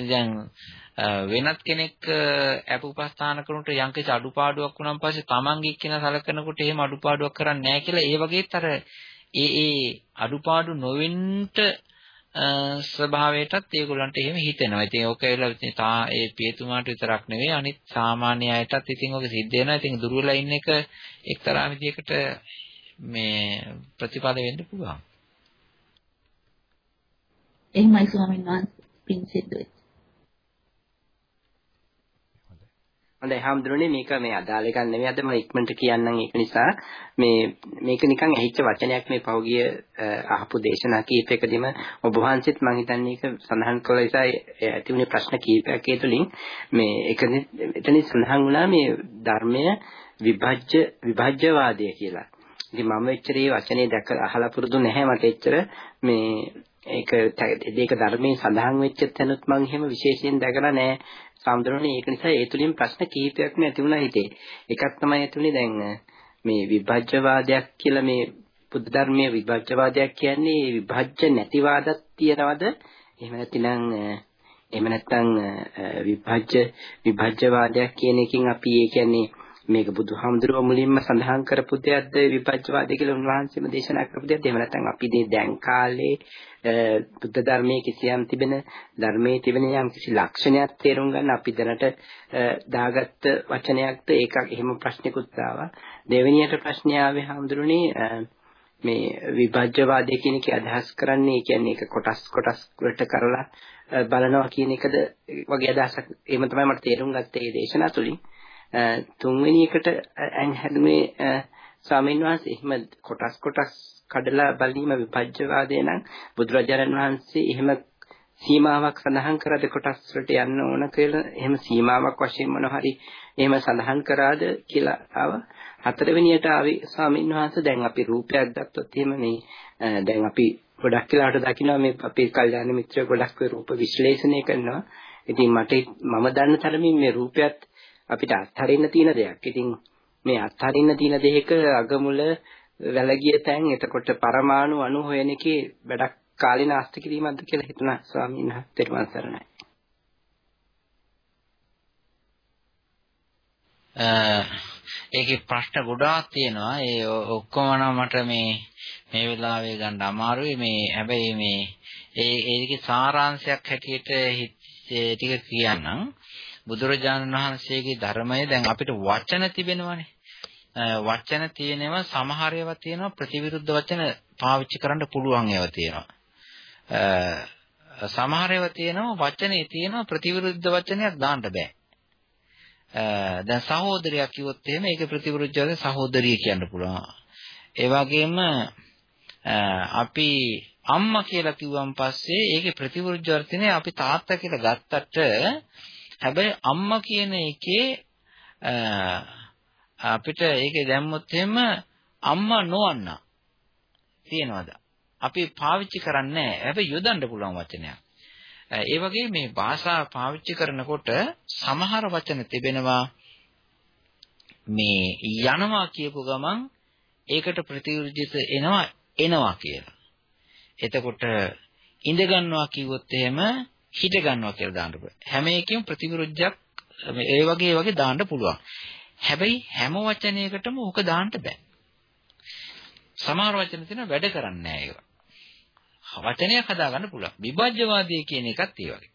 දැන් වෙනත් කෙනෙක් අප උපස්ථාන කරනකොට යම්කිසි අඩුපාඩුවක් වුණාන් පස්සේ තමන්ගේ එක්කෙන සලකනකොට එහෙම අඩුපාඩුවක් කරන්නේ නැහැ කියලා ඒ වගේත් අර ඒ ඒ අඩුපාඩු නොවෙන්න ස්වභාවයටත් ඒගොල්ලන්ට එහෙම හිතෙනවා. ඉතින් ඕක වෙලා ඉතින් තා ඒ පියතුමාට විතරක් නෙවෙයි අනිත් සාමාන්‍ය අයටත් ඉතින් ඕක සිද්ධ වෙනවා. ඉතින් දුර්වලලා ඉන්න එක එක්තරා විදියකට මේ ප්‍රතිපද වෙන්න පුළුවන්. එහෙමයි ස්වාමීන් වහන්සේ පින් සිද්ධ වෙයි. හොඳයි හාමුදුරනේ මේක මේ අදාළ එකක් නෙවෙයි අද මම ඉක්මනට කියන්නම් ඒක නිසා මේ මේක නිකන් ඇහිච්ච වචනයක් මේ පහුගිය අහපු දේශනා කීපයකදීම ඔබ වහන්සේත් මම හිතන්නේ ඒක සඳහන් කළ නිසා ඇති වුණේ ප්‍රශ්න කීපයක් ඒ තුලින් මේ ඒක එතනින් සඳහන් වුණා මේ ධර්මය විභජ්‍ය විභජ්‍යවාදය කියලා. ඉතින් මම එච්චර මේ වචනේ දැක අහලා පුරුදු නැහැ මට එච්චර මේ ඒක ඒක ධර්මයේ සඳහන් වෙච්ච තැනුත් මම එහෙම විශේෂයෙන් දැකලා නැහැ. සාමුද්‍රෝනේ ඒක නිසා ඒ තුලින් ප්‍රශ්න කිහිපයක්ම ඇති වුණා හිතේ. එකක් තමයි ඇතුලේ දැන් මේ විභජ්‍යවාදයක් කියලා මේ බුද්ධ ධර්මයේ විභජ්‍යවාදයක් කියන්නේ විභජ්‍ය නැතිවාදක් තියනවද? එහෙම නැතිනම් එහෙම නැත්නම් විභජ්‍ය විභජ්‍යවාදයක් කියන එකකින් අපි ඒ කියන්නේ මේක බුදුහාමුදුරුවෝ මුලින්ම සඳහන් කරපු දෙයක්ද විපච්චවාදය කියලා උන්වහන්සේම දේශනා කරපු දෙයක්ද එහෙම නැත්නම් අපි දැන් කාලේ බුද්ධ ධර්මයේ කිසියම් තිබෙන ධර්මයේ තිබෙන යම් කිසි ලක්ෂණයක් තේරුම් ගන්න අපි දැනට දාගත්ත වචනයක්ද? ඒක එහෙම ප්‍රශ්නිකුත් ආවා. දෙවෙනියට ප්‍රශ්නය ආවේ හාමුදුරනේ මේ විභජ්‍යවාදය කියන එක අදහස් කරන්නේ කියන්නේ ඒක කොටස් කොටස් වලට කරලා බලනවා කියන එකද? වගේ අදහසක් එහෙම තමයි මට තේරුම් ගත්තේ මේ දේශනා තුලින්. තුන්වෙනි එකට ඇන් හැදුනේ ස්වාමීන් වහන්සේ එහෙම කොටස් කොටස් කඩලා බැලීම විපජ්ජවාදේ නම් බුදුරජාණන් වහන්සේ එහෙම සීමාවක් සඳහන් කරද කොටස් වලට යන්න ඕන කියලා? එහෙම සීමාවක් වශයෙන් මොන හරි එහෙම සඳහන් කරාද කියලා ආව. හතරවෙනියට ආවේ ස්වාමීන් වහන්සේ දැන් අපි රූපයක් ගත්තොත් එහෙම මේ දැන් අපි ගොඩක් වෙලාවට දකිනවා මේ අපේ කල්යාණ මිත්‍රය ගොඩක් රූප විශ්ලේෂණය කරනවා. ඉතින් මට මම දන්න තරමින් මේ රූපයත් අපිට අත්හරින්න තියෙන දෙයක්. ඉතින් මේ අත්හරින්න තියෙන දෙයක අගමුල වැලගිය තැන් එතකොට පරමාණු අණු හොයන එකේ වැඩක් කාලින ආස්ති කිරීමක්ද කියලා හිතුණා ස්වාමීන් වහන්සේ තෙරුවන් සරණයි. ඒකේ ප්‍රශ්න ගොඩාක් තියෙනවා. ඒ ඔක්කොම නම් මට මේ මේ වෙලාවේ ගන්න අමාරුයි. මේ හැබැයි මේ ඒ ඒකේ සාරාංශයක් හැටියට ටික කියන්නම්. බුදුරජාණන් වහන්සේගේ ධර්මය දැන් අපිට වචන තිබෙනවානේ. වචන තියෙනවා සමහර ඒවා තියෙනවා ප්‍රතිවිරුද්ධ වචන පාවිච්චි කරන්න පුළුවන් ඒවා තියෙනවා. සමහර ඒවා තියෙනවා වචනේ තියෙනවා ප්‍රතිවිරුද්ධ වචනයක් දාන්න බෑ. දැන් සහෝදරයක් කිව්වොත් එහෙම ඒක ප්‍රතිවිරුද්ධ සහෝදරිය කියන්න පුළුවන්. ඒ වගේම අපි අම්මා කියලා කිව්වන් පස්සේ ඒකේ ප්‍රතිවිරුද්ධ අර්ථනේ අපි තාත්තා කියලා ගත්තට හැබැයි අම්මා කියන එකේ අපිට ඒකේ දැම්මොත් එහෙම අම්මා නොවන්න තියනවාද? අපි පාවිච්චි කරන්නේ නැහැ. හැබැයි යොදන්න පුළුවන් වචනයක්. ඒ වගේ මේ භාෂා පාවිච්චි කරනකොට සමහර වචන තිබෙනවා මේ යනවා කියපු ගමන් ඒකට ප්‍රතිවිරුද්ධ එනවා එනවා කියලා. එතකොට ඉඳ ගන්නවා කිව්වොත් එහෙම හිත ගන්නවා කියලා දාන්න පුළුවන්. හැම එකෙම ප්‍රතිවිරුද්ධයක් ඒ වගේ වගේ දාන්න පුළුවන්. හැබැයි හැම වචනයකටම ඕක දාන්න බෑ. සමහර වචන තියෙන වැඩ කරන්නේ නැහැ ඒවා. වචනයක් හදාගන්න පුළුවන්. විභජ්‍යවාදී කියන එකත් ඒ වගේ.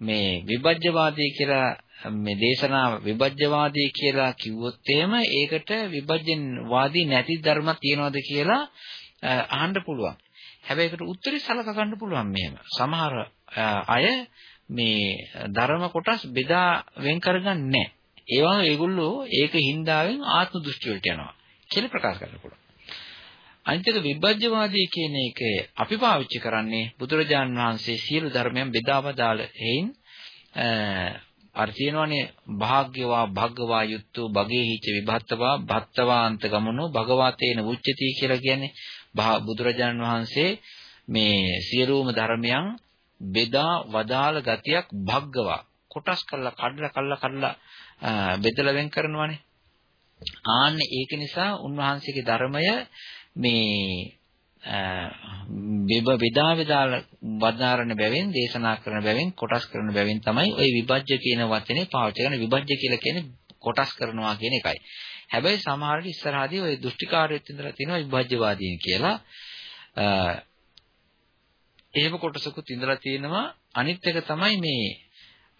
මේ විභජ්‍යවාදී කියලා මේ දේශනාව විභජ්‍යවාදී කියලා කිව්වොත් එහෙම ඒකට විභජ්‍යවාදී නැති ධර්ම තියනවාද කියලා අහන්න පුළුවන්. හැබැයි ඒකට උත්තරي සලක ගන්න පුළුවන් මෙහෙම. සමහර අය මේ ධර්ම කොටස් බෙදා වෙන් කරගන්නේ නැහැ. ඒවා ඒගොල්ලෝ ඒක හින්දාවෙන් ආත්ම දෘෂ්ටි වලට යනවා කියලා ප්‍රකාශ කරන්න පුළුවන්. අනිත් එක විභජ්‍යවාදී කියන එක අපි පාවිච්චි කරන්නේ බුදුරජාන් වහන්සේ සියලු ධර්මයන් බෙදාවදාල හේයින් අර තියෙනවනේ භාග්‍යවා භග්ගවා යුත්තෝ භගේ හිච විභත්තවා භත්තවාන්ත ගමනෝ භගවතේන උච්චති කියලා කියන්නේ බුදුරජාන් වහන්සේ මේ සියලුම ධර්මයන් බෙදා වදාළ ගතියක් භග්ගවා කොටස් කරලා කඩලා කඩලා කඩලා බෙදලා වෙන් කරනවානේ ආන්නේ ඒක නිසා උන්වහන්සේගේ ධර්මය මේ විබ විදා විදාල වදාරණ බැවින් දේශනා කරන බැවින් කොටස් කරන බැවින් තමයි ওই විභජ්‍ය කියන වචනේ පාවිච්චි කරන විභජ්‍ය කියලා කියන්නේ කොටස් කරනවා කියන එකයි. හැබැයි සමහර විට ඉස්සරහදී ওই දෘෂ්ටිකාරයෙක් ඉඳලා තියෙනවා විභජ්‍යවාදීන් කියලා. එහෙම කොටසකුත් ඉඳලා තියෙනවා. අනිත් එක තමයි මේ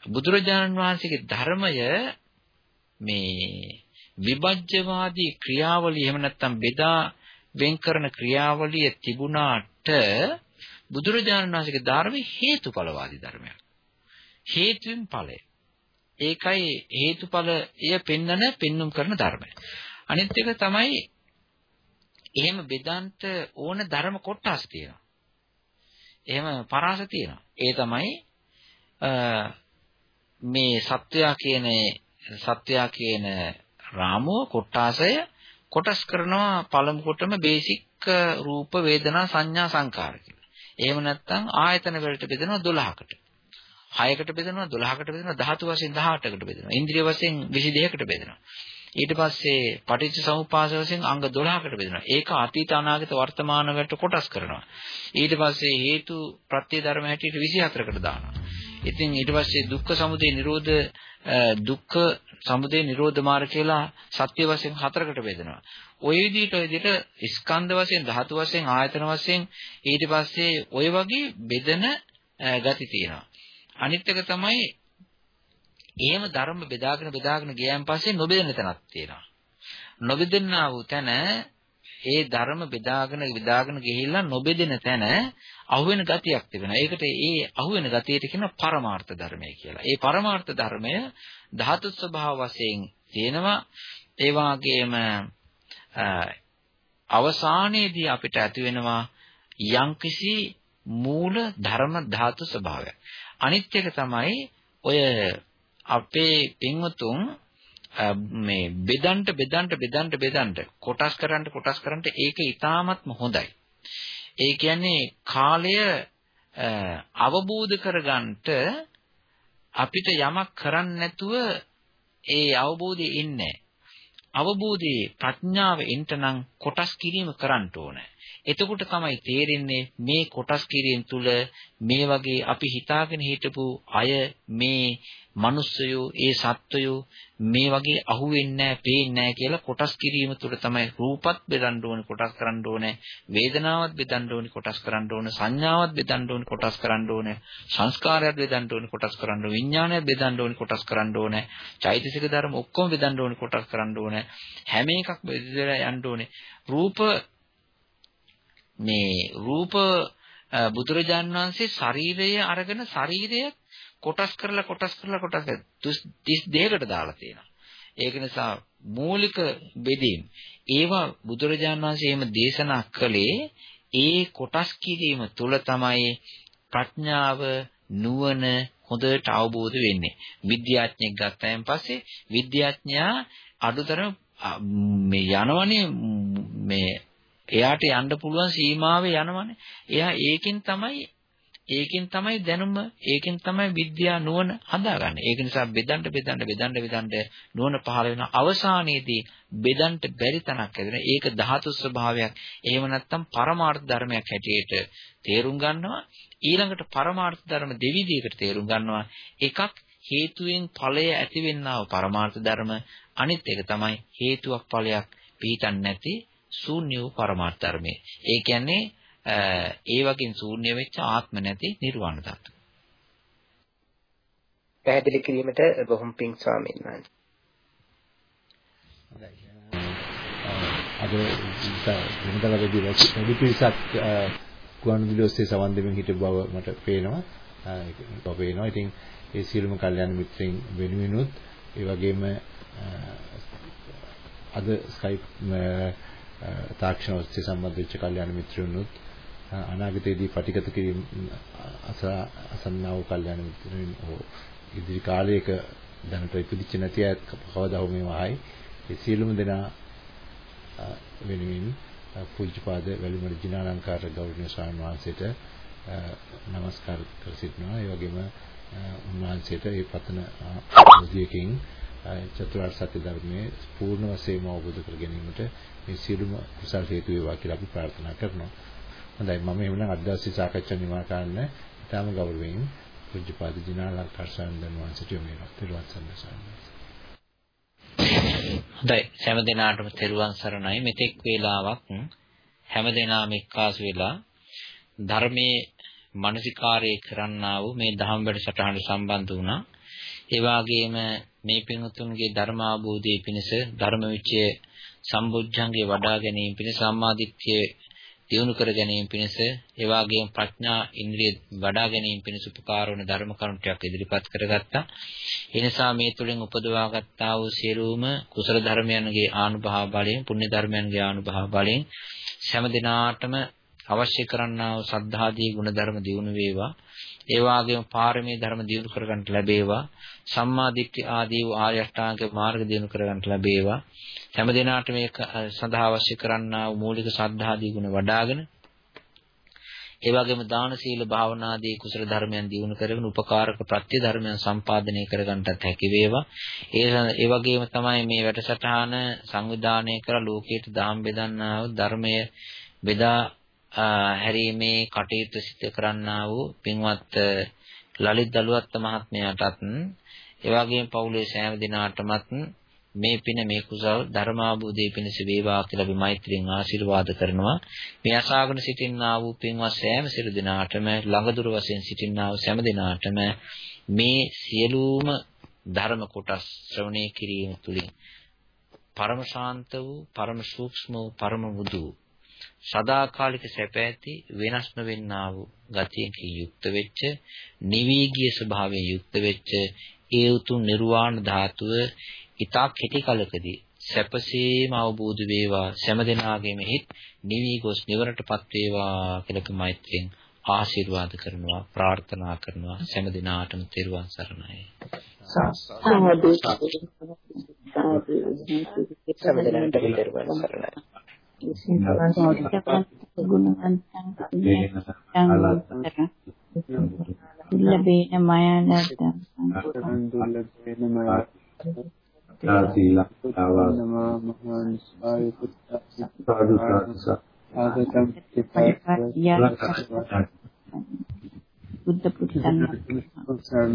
බුදුරජාණන් වහන්සේගේ ධර්මය මේ විභජ්‍යවාදී ක්‍රියාවලිය එහෙම නැත්නම් බෙදා වෙන් කරන ක්‍රියාවලිය තිබුණාට බුදුරජාණන් වහන්සේගේ ධර්මයේ හේතුඵලවාදී ධර්මයක්. හේතුන් ඵලය. ඒකයි හේතුඵලය පෙන්නන පෙන්눔 කරන ධර්මය. අනිත් එක තමයි එහෙම බෙදන්ට ඕන ධර්ම කොටස් තියෙනවා. එහෙම පරාස තියෙනවා. ඒ තමයි මේ සත්වයා කියන සත්වයා කියන රාමුව කොටාසය කොටස් කරනවා පළමු කොටම බේසික් රූප වේදනා සංඥා සංකාර කියලා. එහෙම නැත්නම් ආයතන වලට බෙදෙනවා 12කට. 6කට බෙදෙනවා 12කට බෙදෙනවා ධාතු වශයෙන් 18කට බෙදෙනවා. ඉන්ද්‍රිය වශයෙන් 22කට බෙදෙනවා. ඊට පස්සේ පටිච්ච සමුපාස වශයෙන් අංග 12කට බෙදෙනවා. ඒක අතීත අනාගත වර්තමාන වලට කොටස් කරනවා. ඊට පස්සේ හේතු ප්‍රත්‍ය ධර්ම හැටියට 24කට දානවා. ඉතින් ඊට පස්සේ දුක්ඛ සමුදය නිරෝධ දුක්ඛ සමුදය නිරෝධ මාර්ග කියලා සත්‍ය වශයෙන් හතරකට බෙදෙනවා. ওই විදිහට ওই විදිහට ස්කන්ධ වශයෙන් ධාතු වශයෙන් ආයතන වශයෙන් ඊට පස්සේ ওই වගේ බෙදෙන ගති තියෙනවා. අනිත් එක තමයි එහෙම ධර්ම බෙදාගෙන බෙදාගෙන ගියන් පස්සේ නොබෙදෙන තැනක් තියෙනවා. නොබෙදෙන්නා වූ තැන ඒ ධර්ම බෙදාගෙන බෙදාගෙන ගිහිල්ලා නොබෙදෙන තැන අහුවෙන ගතියක් තිබෙනවා. ඒකට ඒ අහුවෙන ගතියට කියන පරමාර්ථ ධර්මය කියලා. ඒ පරමාර්ථ ධර්මය ධාතු ස්වභාව වශයෙන් තියෙනවා. ඒ වගේම අවසානයේදී අපිට ඇති වෙනවා යම්කිසි මූල ධර්ම ධාතු ස්වභාවයක්. අනිත් එක තමයි ඔය අපේ පින්වතුන් මේ බෙදන්ට බෙදන්ට බෙදන්ට බෙදන්ට කොටස් කරන්න කොටස් කරන්න ඒක ඊටාත්ම හොඳයි. ඒ කියන්නේ කාලය අවබෝධ කරගන්නට අපිට යමක් කරන්න නැතුව ඒ අවබෝධය ඉන්නේ අවබෝධයේ ප්‍රඥාව එන්ටනම් කොටස් කිරීම කරන්න ඕනේ. එතකොට තමයි තේරෙන්නේ මේ කොටස් කිරීම තුළ මේ වගේ අපි හිතාගෙන හිටපු අය මේ මිනිස්සයෝ ඒ සත්වයෝ මේ වගේ අහුවෙන්නේ නැහැ, පේන්නේ නැහැ කියලා කොටස් කිරීම තුළ තමයි රූපත් බෙදන්න ඕනේ, කොටස් කරන්න ඕනේ, වේදනාවත් බෙදන්න ඕනේ, කොටස් කරන්න ඕනේ, සංඥාවත් බෙදන්න ඕනේ, කොටස් කරන්න ඕනේ, සංස්කාරයත් බෙදන්න ඕනේ, කොටස් කරන්න ඕනේ, විඥානයත් බෙදන්න ඕනේ, කොටස් කරන්න ඕනේ, චෛතසික ධර්ම ඔක්කොම බෙදන්න ඕනේ, කොටස් කරන්න ඕනේ. හැම එකක් බෙදලා යන්න ඕනේ. රූප මේ රූප බුදුරජාන් වහන්සේ ශරීරය අරගෙන ශරීරය කොටස් කරලා කොටස් කරලා කොටස් 32කට දාලා තියෙනවා. ඒක නිසා මූලික බෙදීම් ඒවා බුදුරජාන් වහන්සේ එහෙම දේශනා කළේ ඒ කොටස් කිරීම තුළ තමයි ප්‍රඥාව නුවණ හොඳට අවබෝධ වෙන්නේ. විද්‍යාඥයෙක් ගත්තයින් පස්සේ විද්‍යාඥයා අඩුතරම මේ යනවනේ මේ එයාට යන්න පුළුවන් සීමාවේ යනවනේ. එයා ඒකෙන් තමයි ඒකෙන් තමයි දැනුම ඒකෙන් තමයි විද්‍යා නුවණ හදාගන්නේ. ඒක නිසා බෙදන්න බෙදන්න බෙදන්න බෙදන්න නුවණ පහළ වෙන අවසානයේදී බෙදන්න බැරි තැනක් ඇතිවෙන. ඒක ධාතු ස්වභාවයක්. එහෙම නැත්නම් පරමාර්ථ ධර්මයක් හැටියට තේරුම් ගන්නවා. ඊළඟට පරමාර්ථ ධර්ම දෙවිදියකට තේරුම් ගන්නවා. එකක් හේතුවෙන් ඵලය ඇතිවෙනා වූ පරමාර්ථ ධර්ම අනිත් එක තමයි හේතුවක් ඵලයක් පිටින් නැති ශූන්‍ය වූ පරමාර්ථ ධර්මයේ. ඒ කියන්නේ ඒ වගේම ශූන්‍ය වෙච්ච ආත්ම නැති නිර්වාණ ධාතු. පැහැදිලි කිරීමට බොහොම පිං ස්වාමීන් වහන්සේ. අද වෙනදා වැඩි පිරිසක් ගුවන්විදුලි ඔස්සේ සවන් දෙමින් හිටපු බව මට පේනවා. ඔබ වෙනවා. ඉතින් ඒ සියලුම කල්යාණ මිත්‍රයන් වෙනුවෙනුත් ඒ වගේම අද Skype තාක්ෂණ ඔස්සේ සම්බන්ධ වෙච්ච කල්යාණ මිත්‍රයන්ුත් අනාගතයේදී පටිගත කිරීම අසන්නා වූ කල්යාණ මිත්‍රයන් හෝ ඉදිරි කාලයක දැනට ඉපදිච්ච නැති අය කවදා හෝ මේ වහයි ඒ සියලුම දෙනා වෙනුවෙන් පූජ්‍යපාද වැලිමඩ ජිනාලංකාර ගෞරවනීය ස්වාමීන් වහන්සේට নমස්කාර කර සිටිනවා. ඒ වගේම උන්වහන්සේට මේ පතන අවධියකින් චතුරාර්ය සත්‍ය ධර්මයේ පූර්ණ වශයෙන්ම අවබෝධ කර ගැනීමට මේ සියලුම කුසල් හේතු වේවා කියලා අපි ප්‍රාර්ථනා කරනවා. හොඳයි. මම එහෙනම් අද දවසේ සාකච්ඡා නිමා කරන්න. ඊටම ගෞරවයෙන් පූජ්‍යපාද ජිනාලංකාර ස්වාමීන් වහන්සේට යොමු වෙනවා. ත්‍රිවත් සම්මාසන්න. හොඳයි. හැම දිනාටම තෙරුවන් සරණයි. මෙතෙක් වේලාවක් හැම දිනාම එක්කාසු වෙලා ධර්මයේ මානසිකාරය කරන්නා වූ මේ දහම් වැඩසටහනට සම්බන්ධ වුණා. ඒ වගේම මේ පින්තුන්ගේ ධර්මාභෝධයේ පිණිස ධර්ම විචය සම්බුද්ධංගේ වඩා ගැනීම පිණිස සම්මාදිට්ඨිය දියුණු කර ගැනීම පිණිස ඒ වගේම ප්‍රඥා ඉන්ද්‍රිය වඩා ගැනීම පිණිස උපකාර වන ධර්ම කරුණු ටිකක් ඉදිරිපත් කරගත්තා. ඒ නිසා මේ තුලින් උපදවාගත්තා වූ සියලුම කුසල ධර්මයන්ගේ ආනුභාව බලයෙන්, පුණ්‍ය ධර්මයන්ගේ ආනුභාව බලයෙන් හැම දිනාටම අවශ්‍ය කරන්නා වූ සද්ධාදී ගුණ ධර්ම දියුණු වේවා. ඒ වගේම පාරමී ධර්ම දියුණු කරගන්නට ලැබේවා. සම්මා දිට්ඨි ආදී වූ ආර්ය අෂ්ටාංග මාර්ග දියුණු කරගන්නට ලැබේවා. හැම දිනාට මේක සඳහා අවශ්‍ය කරන්නා වූ මූලික සද්ධාදී ගුණ වඩ아가න ඒ වගේම දාන සීල භාවනාදී කුසල ධර්මයන් දියුණු කරගෙන උපකාරක ප්‍රත්‍ය ධර්මයන් සම්පාදනය කරගන්නටත් හැකි වේවා. ඒ ඒ වගේම තමයි මේ වැඩසටහන සංවිධානය කර ලෝකයට දාම් බෙදන්නා වූ ධර්මය බෙදා හැරීමේ කටයුතු සිදු කරන්නා වූ පින්වත් ලලිත් දලුවත් මහත්මයාටත් ඒ වගේම පවුලේ සෑම දිනාටමත් මේ පින මේ කුසල් ධර්මාභූතයේ පිණිස වේවා කියලා අපි මෛත්‍රියෙන් ආශිර්වාද කරනවා. මේ අසාගෙන සිටින්නා වූ පින්වත් සෑම සිරු දිනාටම ළඟදුර වශයෙන් සිටින්නා වූ සෑම දිනාටම මේ සියලුම ධර්ම කොටස් ශ්‍රවණය කිරීම තුළින් පරම ශාන්ත වූ පරම සූක්ෂම වූ පරම මුදු සදාකාලික සැප ඇති වෙනස් නොවෙන්නා වූ ගතියකින් යුක්ත වෙච්ච නිවීගිය ස්වභාවයෙන් යුක්ත වෙච්ච ඒ උතුම් නිර්වාණ ධාතුව ඊතා කෙටි කලකදී සැපසීම අවබෝධ වේවා. සෑම දිනාගේම හිත් නිවි ගොස් නිවරටපත් වේවා කියලා මෛත්‍රියෙන් ආශිර්වාද කරනවා ප්‍රාර්ථනා කරනවා. සෑම දිනාටම තෙරුවන් සරණයි. සාදු. සෑම දිනාටම තෙරුවන් සරණයි ලැබෙන මයනට දුර්ලභේන මය සීලං ආවාස සාදු සාදු ආගතම් බුද්ධ පුරුෂයන් උත්සන්න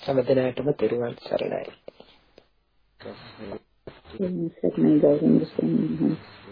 සමතනාටම තෙරුවන් සරණයි. සරණයි ගෞරවනීය ස්වාමීන් වහන්සේ